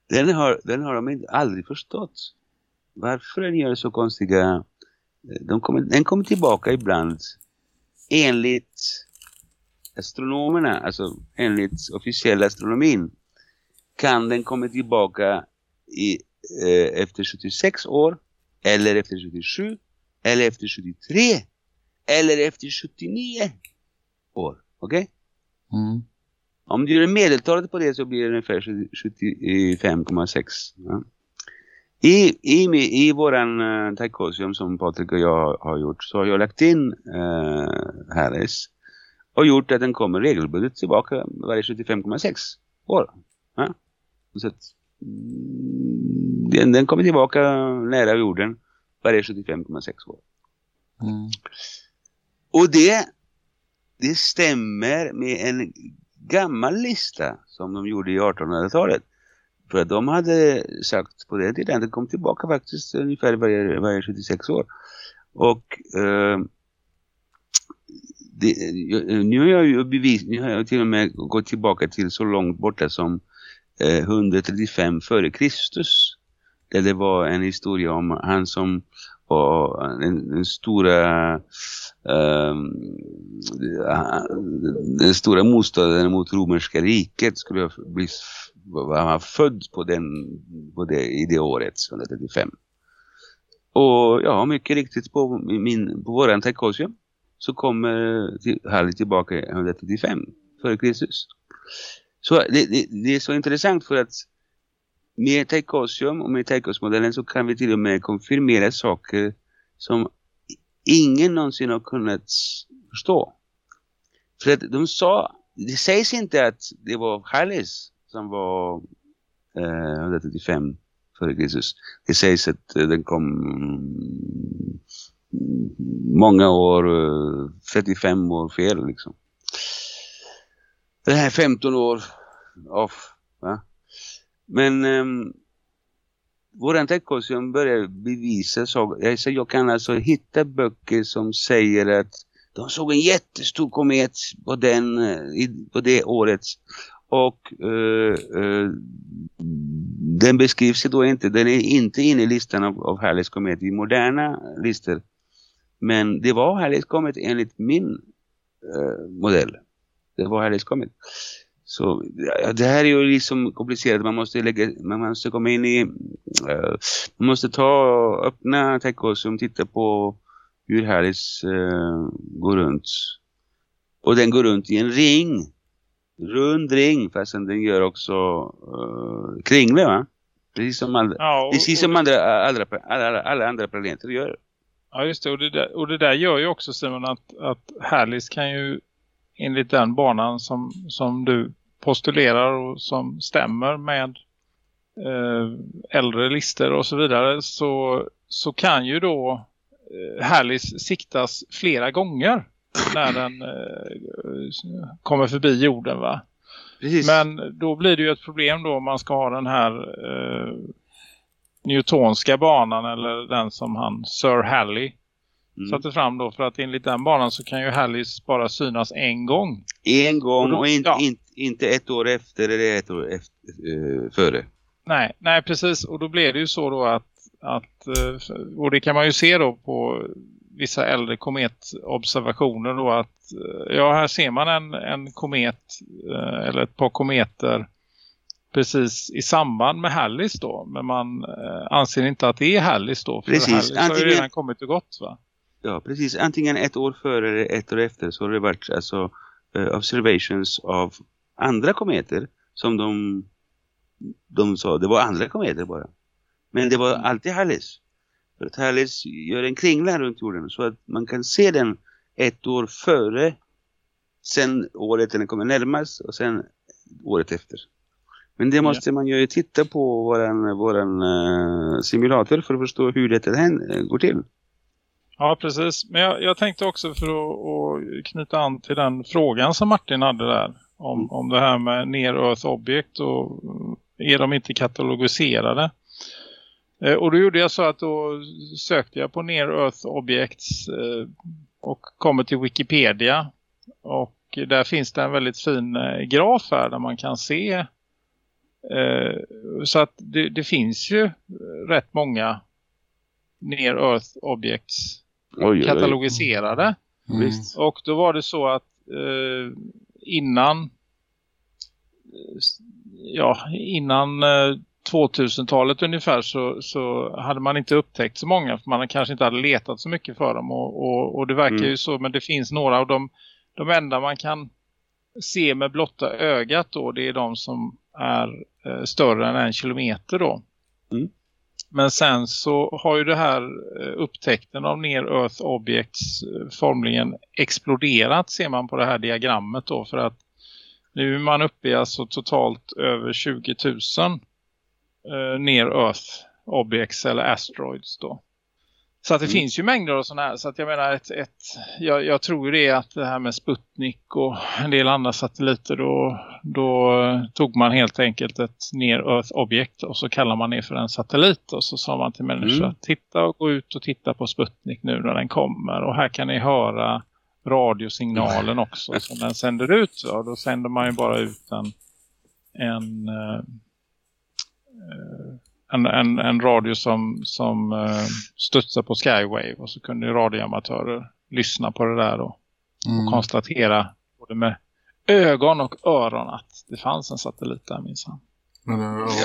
den har, den har de aldrig förstått. Varför den gör så konstiga... De kommer, den kommer tillbaka ibland enligt astronomerna, alltså enligt officiell astronomin kan den komma tillbaka i, eh, efter 76 år eller efter 77 eller efter 73 eller efter 79 år. Okej? Mm. Om du gör medeltalet på det så blir det ungefär 75,6. Ja. I, i, I våran uh, som Patrik och jag har gjort så har jag lagt in uh, Harris och gjort att den kommer regelbundet tillbaka varje 75,6 år. Ja. Så att, mm, den, den kommer tillbaka nära jorden varje 75,6 år. Mm. Och det, det stämmer med en gammal lista som de gjorde i 1800-talet. För att de hade sagt på den tiden att den kom tillbaka faktiskt ungefär varje, varje 76 år. Och eh, det, eh, nu har jag ju bevis, nu har jag till och med gått tillbaka till så långt borta som eh, 135 före Kristus. Där det var en historia om han som var den, den stora eh, den stora motståndaren mot romerska riket skulle ha bli var han född på, den, på det, i det året, 135. Och ja, mycket riktigt på, min, på våran Tarkosium så kommer till, Halli tillbaka 135 före Kristus. Så det, det, det är så intressant för att med Taikosium och med Taikosmodellen så kan vi till och med konfirmera saker som ingen någonsin har kunnat förstå. För att de sa, det sägs inte att det var Hallis som var eh, 135 före Kristus. Det sägs att eh, den kom många år, eh, 35 år fel liksom. Det här 15 år off. Va? Men um, vår Taikosium börjar bevisa saker. Jag, så jag kan alltså hitta böcker som säger att de såg en jättestor komet på, den, eh, på det året. Och uh, uh, den beskrivs då inte, den är inte inne i listan av, av Halleys komet i moderna listor. Men det var Halleys komet enligt min eh, modell. Det var Halleys komet. Så ja, det här är ju liksom komplicerat. Man måste lägga, man måste komma in i, eh, man måste ta, öppna Taikosium, titta på hur Halleys eh, går runt. Och den går runt i en ring. rund ring fastän den gör också uh, kringle va? Precis som, all, Ja, och, precis som och, andra, alla, alla, alla andra planeter gör. Ja just det. Och det, där, och det där gör ju också Simon att, att Hallis kan ju enligt den banan som, som du postulerar och som stämmer med eh, äldre lister och så vidare så, så kan ju då eh, Hallis siktas flera gånger när den eh, kommer förbi jorden va. Precis. Men då blir det ju ett problem då om man ska ha den här eh, newtonska banan eller den som han Sir Halley mm. satte fram då för att enligt den banan så kan ju Hallis bara synas en gång. En gång Och och inte, ja. inte, inte ett år efter eller ett år efter, eh, före. Nej, nej precis och då blir det ju så då att, att eh, och det kan man ju se då på vissa äldre kometobservationer då att eh, ja här ser man en, en komet eh, eller ett par kometer precis i samband med Hallis då men man eh, anser inte att det är Hallis då för Precis, Hallis har ju antingen- redan kommit och gått va? Ja, precis. Antingen ett år före eller ett år efter så har det varit alltså eh, observations av andra kometer som de, de sa, det var andra kometer bara. Men det var alltid Hallis. För att Hallis gör en kringla runt jorden så att man kan se den ett år före sen året den kommer närmast och sen året efter. Men det måste man ju titta på våran, våran eh, simulator för att förstå hur detta hän- går till. Ja, precis. Men jag, jag tänkte också för att, knyta an till den frågan som Martin hade där. Om, Mm. om det här med near earth objekt och mm, är de inte katalogiserade? Eh, och då gjorde jag så att då sökte jag på near earth objects eh, och kommer till Wikipedia. Och där finns det en väldigt fin eh, graf här där man kan se. Eh, så att det, det finns ju rätt många near earth objects Oj, oj, oj. katalogiserade. Mm. Och då var det så att eh, innan eh, ja, innan eh, 2000-talet ungefär så, så hade man inte upptäckt så många för man kanske inte hade letat så mycket för dem och, och, och det verkar Mm. ju så men det finns några av dem de enda man kan se med blotta ögat då det är de som är eh, större än en kilometer då. Mm. Men sen så har ju det här eh, upptäckten av near earth objects eh, formligen exploderat ser man på det här diagrammet då för att nu är man uppe i alltså totalt över 20 000 eh, near earth objects eller asteroids då. Så att det Mm. finns ju mängder av sådana här. Så att jag menar, ett, ett, jag, jag tror ju det att det här med Sputnik och en del andra satelliter då, då tog man helt enkelt ett near earth objekt och så kallar man det för en satellit och så sa man till människor Mm. att titta och gå ut och titta på Sputnik nu när den kommer och här kan ni höra radiosignalen också som den sänder ut. Och då sänder man ju bara ut en en, eh, eh, en, en, en radio som, som eh, studsar på Skywave och så kunde ju radioamatörer lyssna på det där då och Mm. konstatera både med ögon och öron att det fanns en satellit där minsann. Eh,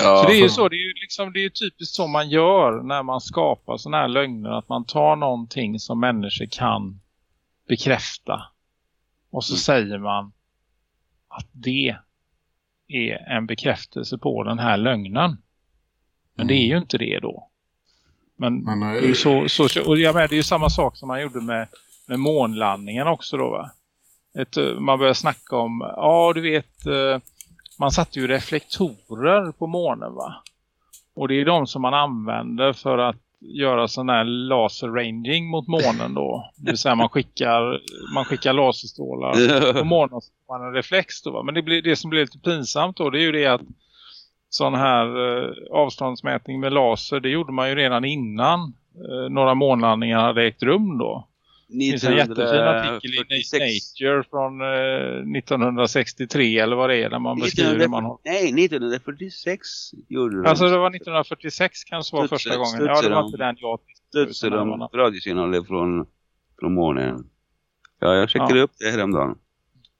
Ja, Så det är ju så, det är ju liksom, det är typiskt så man gör när man skapar sådana här lögner. Att man tar någonting som människor kan bekräfta. Och så Mm. säger man att det är en bekräftelse på den här lögnen. Men det är ju inte det då. Men, Men, det är så, så, och jag menar, det är ju samma sak som man gjorde med, med månlandningen också då va. Ett, eh, man börjar snacka om, ja du vet, eh, man satte ju reflektorer på månen va. Och det är de som man använder för att göra sån här laserranging mot månen då. Det vill säga man skickar, man skickar laserstrålar på månen får man en reflex då va. Men det, blir, det som blir lite pinsamt då det är ju det att sån här eh, avståndsmätning med laser det gjorde man ju redan innan eh, några månlandningar hade ägt rum då. Det finns en jättefin artikel i 1946. Nature från eh, 1963 eller vad det är där man beskriver hur man har... Nej, 1946 gjorde de. Alltså det var 1946 kanske var första gången. Ja, det var de- inte den jag Studsade utan de radiosignaler från, från månen. Ja, jag checkade Ja. upp det häromdagen.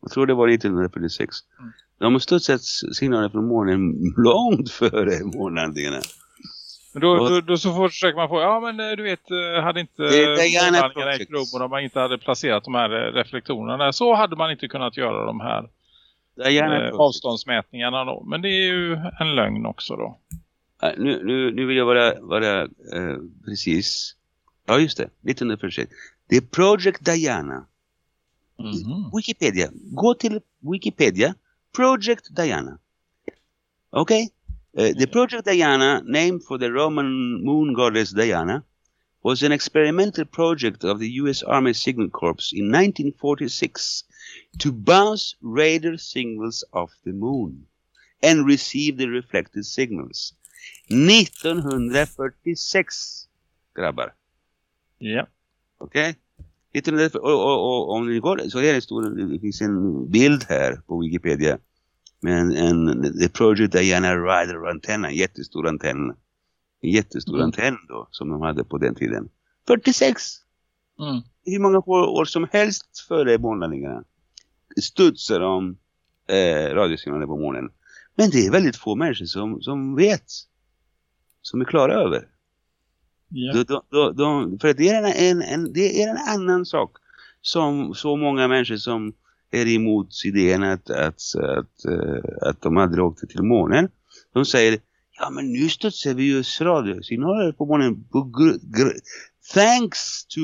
Jag tror det var 1946. Mm. De har studsat signaler från månen långt före månlandningarna. Men då, Och- då, då så försöker man få, ja men eh, du vet, eh, hade inte månlandningarna ägt rum och de inte hade placerat de här eh, reflektorerna så hade man inte kunnat göra de här eh, avståndsmätningarna då. Men det är ju en lögn också då. Nu, nu, nu vill jag vara, vara eh, precis. Ja, just det. 1946. Det är Project Diana. Mhm. Wikipedia. Gå till Wikipedia. Project Diana. Okay? Uh, the Project Diana, named for the Roman moon goddess Diana, was an experimental project of the U.S. Army Signal Corps in 1946 to bounce radar signals off the moon and receive the reflected signals. 1946, grabbar. Ja. Okej? 1940 Och, och, och om ni går så är det, stor, det finns en bild här på Wikipedia med en, en The Project Diana Rider antenna, en jättestor antenn. En jättestor Mm. antenn då som de hade på den tiden. 46! Mm. Hur många år, år som helst före månlandningarna studsar de eh, radiosignaler på månen. Men det är väldigt få människor som, som vet. Som är klara över. Då, då, då, för det är en, en, det är en annan sak som så många människor som är emot idén att, att, att, eh, att de aldrig åkte till månen. De säger, ja men nu studsar vi ju radiosignaler på månen thanks to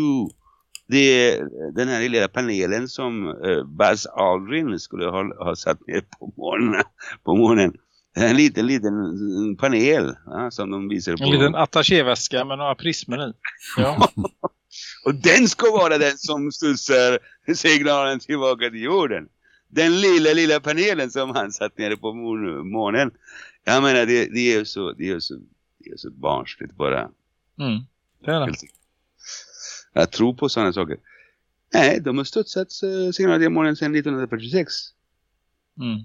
the, den här lilla panelen som eh, Buzz Aldrin skulle ha, ha satt ner på månen. På månen. En liten, liten panel ja, som de visar på. En liten attachéväska med några prismer i. Ja. Och den ska vara den som studsar signalen tillbaka till jorden. Den lilla, lilla panelen som han satt nere på mån- månen. Jag menar, det, det är så, det är så, det är så barnsligt bara. Mm. Det är det. Jag tror på sådana saker. Nej, de har studsat uh, signaler till månen sedan 1946. Mm.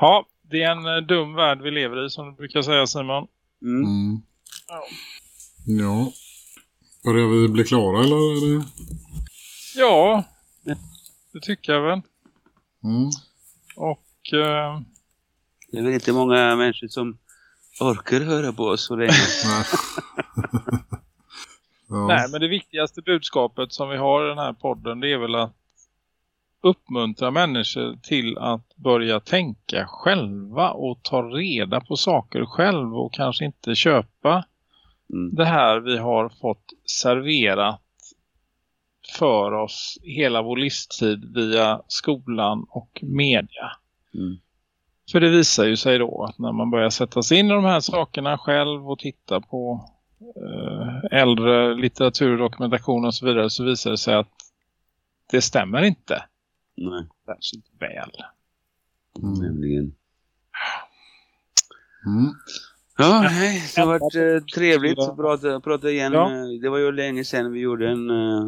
Ja, det är en eh, dum värld vi lever i som du brukar säga Simon. Mm. Mm. Ja. Ja. Börjar vi bli klara eller? är det- Ja, det tycker jag väl. Mm. Och eh, Det är väl inte många människor som orkar höra på oss så länge. Nej. ja. nej, men det viktigaste budskapet som vi har i den här podden det är väl att uppmuntra människor till att börja tänka själva och ta reda på saker själv och kanske inte köpa Mm. det här vi har fått serverat för oss hela vår livstid via skolan och media. Mm. För det visar ju sig då att när man börjar sätta sig in i de här sakerna själv och titta på eh, äldre litteratur, dokumentation och så vidare så visar det sig att det stämmer inte Nej, särskilt väl. Mm. nämligen. Mm. Ja, nej, det har varit eh, trevligt att prata, prata igen. Ja. Eh, Det var ju länge sedan vi gjorde en, eh,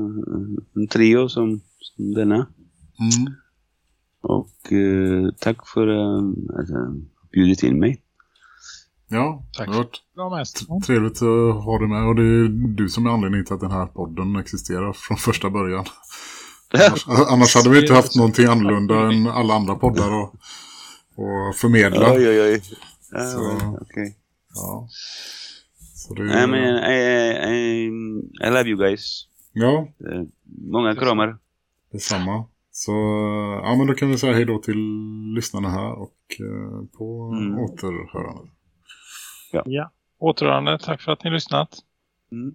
en trio som, som denna. Mm. Och eh, tack för eh, att du bjudit in mig. Ja, Tack. det har varit Bra mest. trevligt att ha dig med. Och det är du som är anledningen till att den här podden existerar från första början. Annars, hade vi inte haft någonting annorlunda än alla andra poddar och, och förmedla. oj, oj, oj. Ja, Så- okej. Ja. Så det, Nej, men I, I, I love you guys. Ja, Eh, många kramar. detsamma. Så ja, men då kan vi säga hej då till lyssnarna här och eh, på Mm. återhörande. Ja. Återhörande, tack för att ni lyssnat. Mm.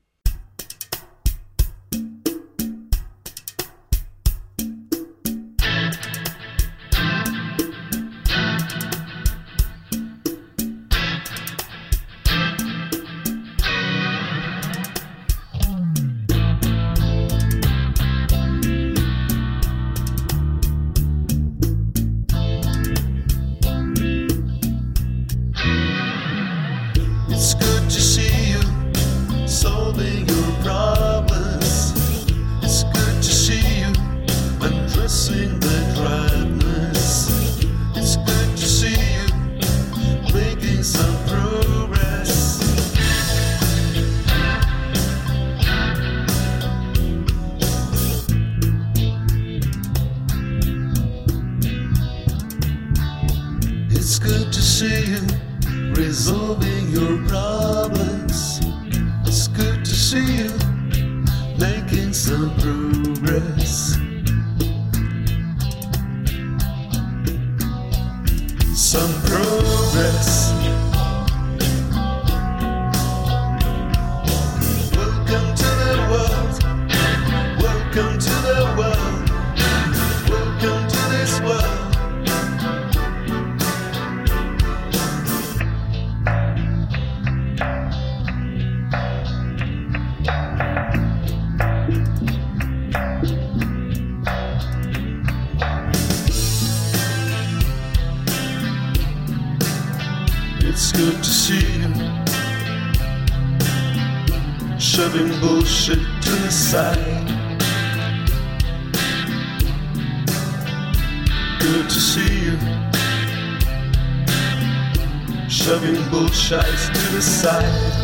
in resolving your problems. It's good to see you making some progress. Some progress. push it to the side. Good to see you. Shoving bullshites to the side.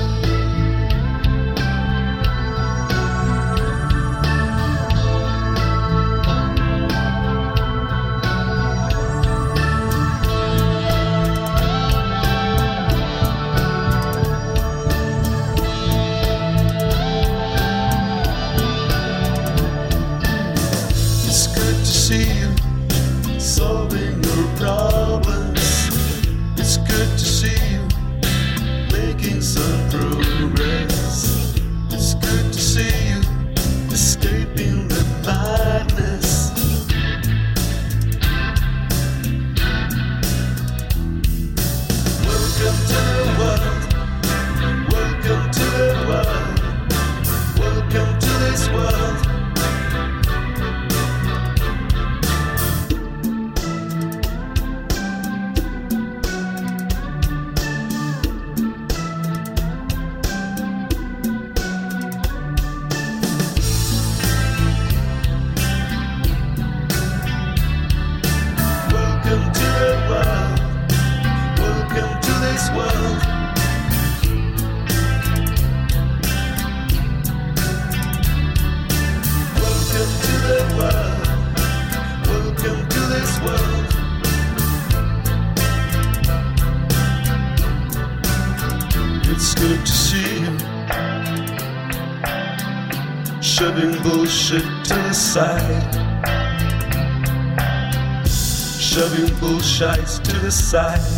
shites to the side.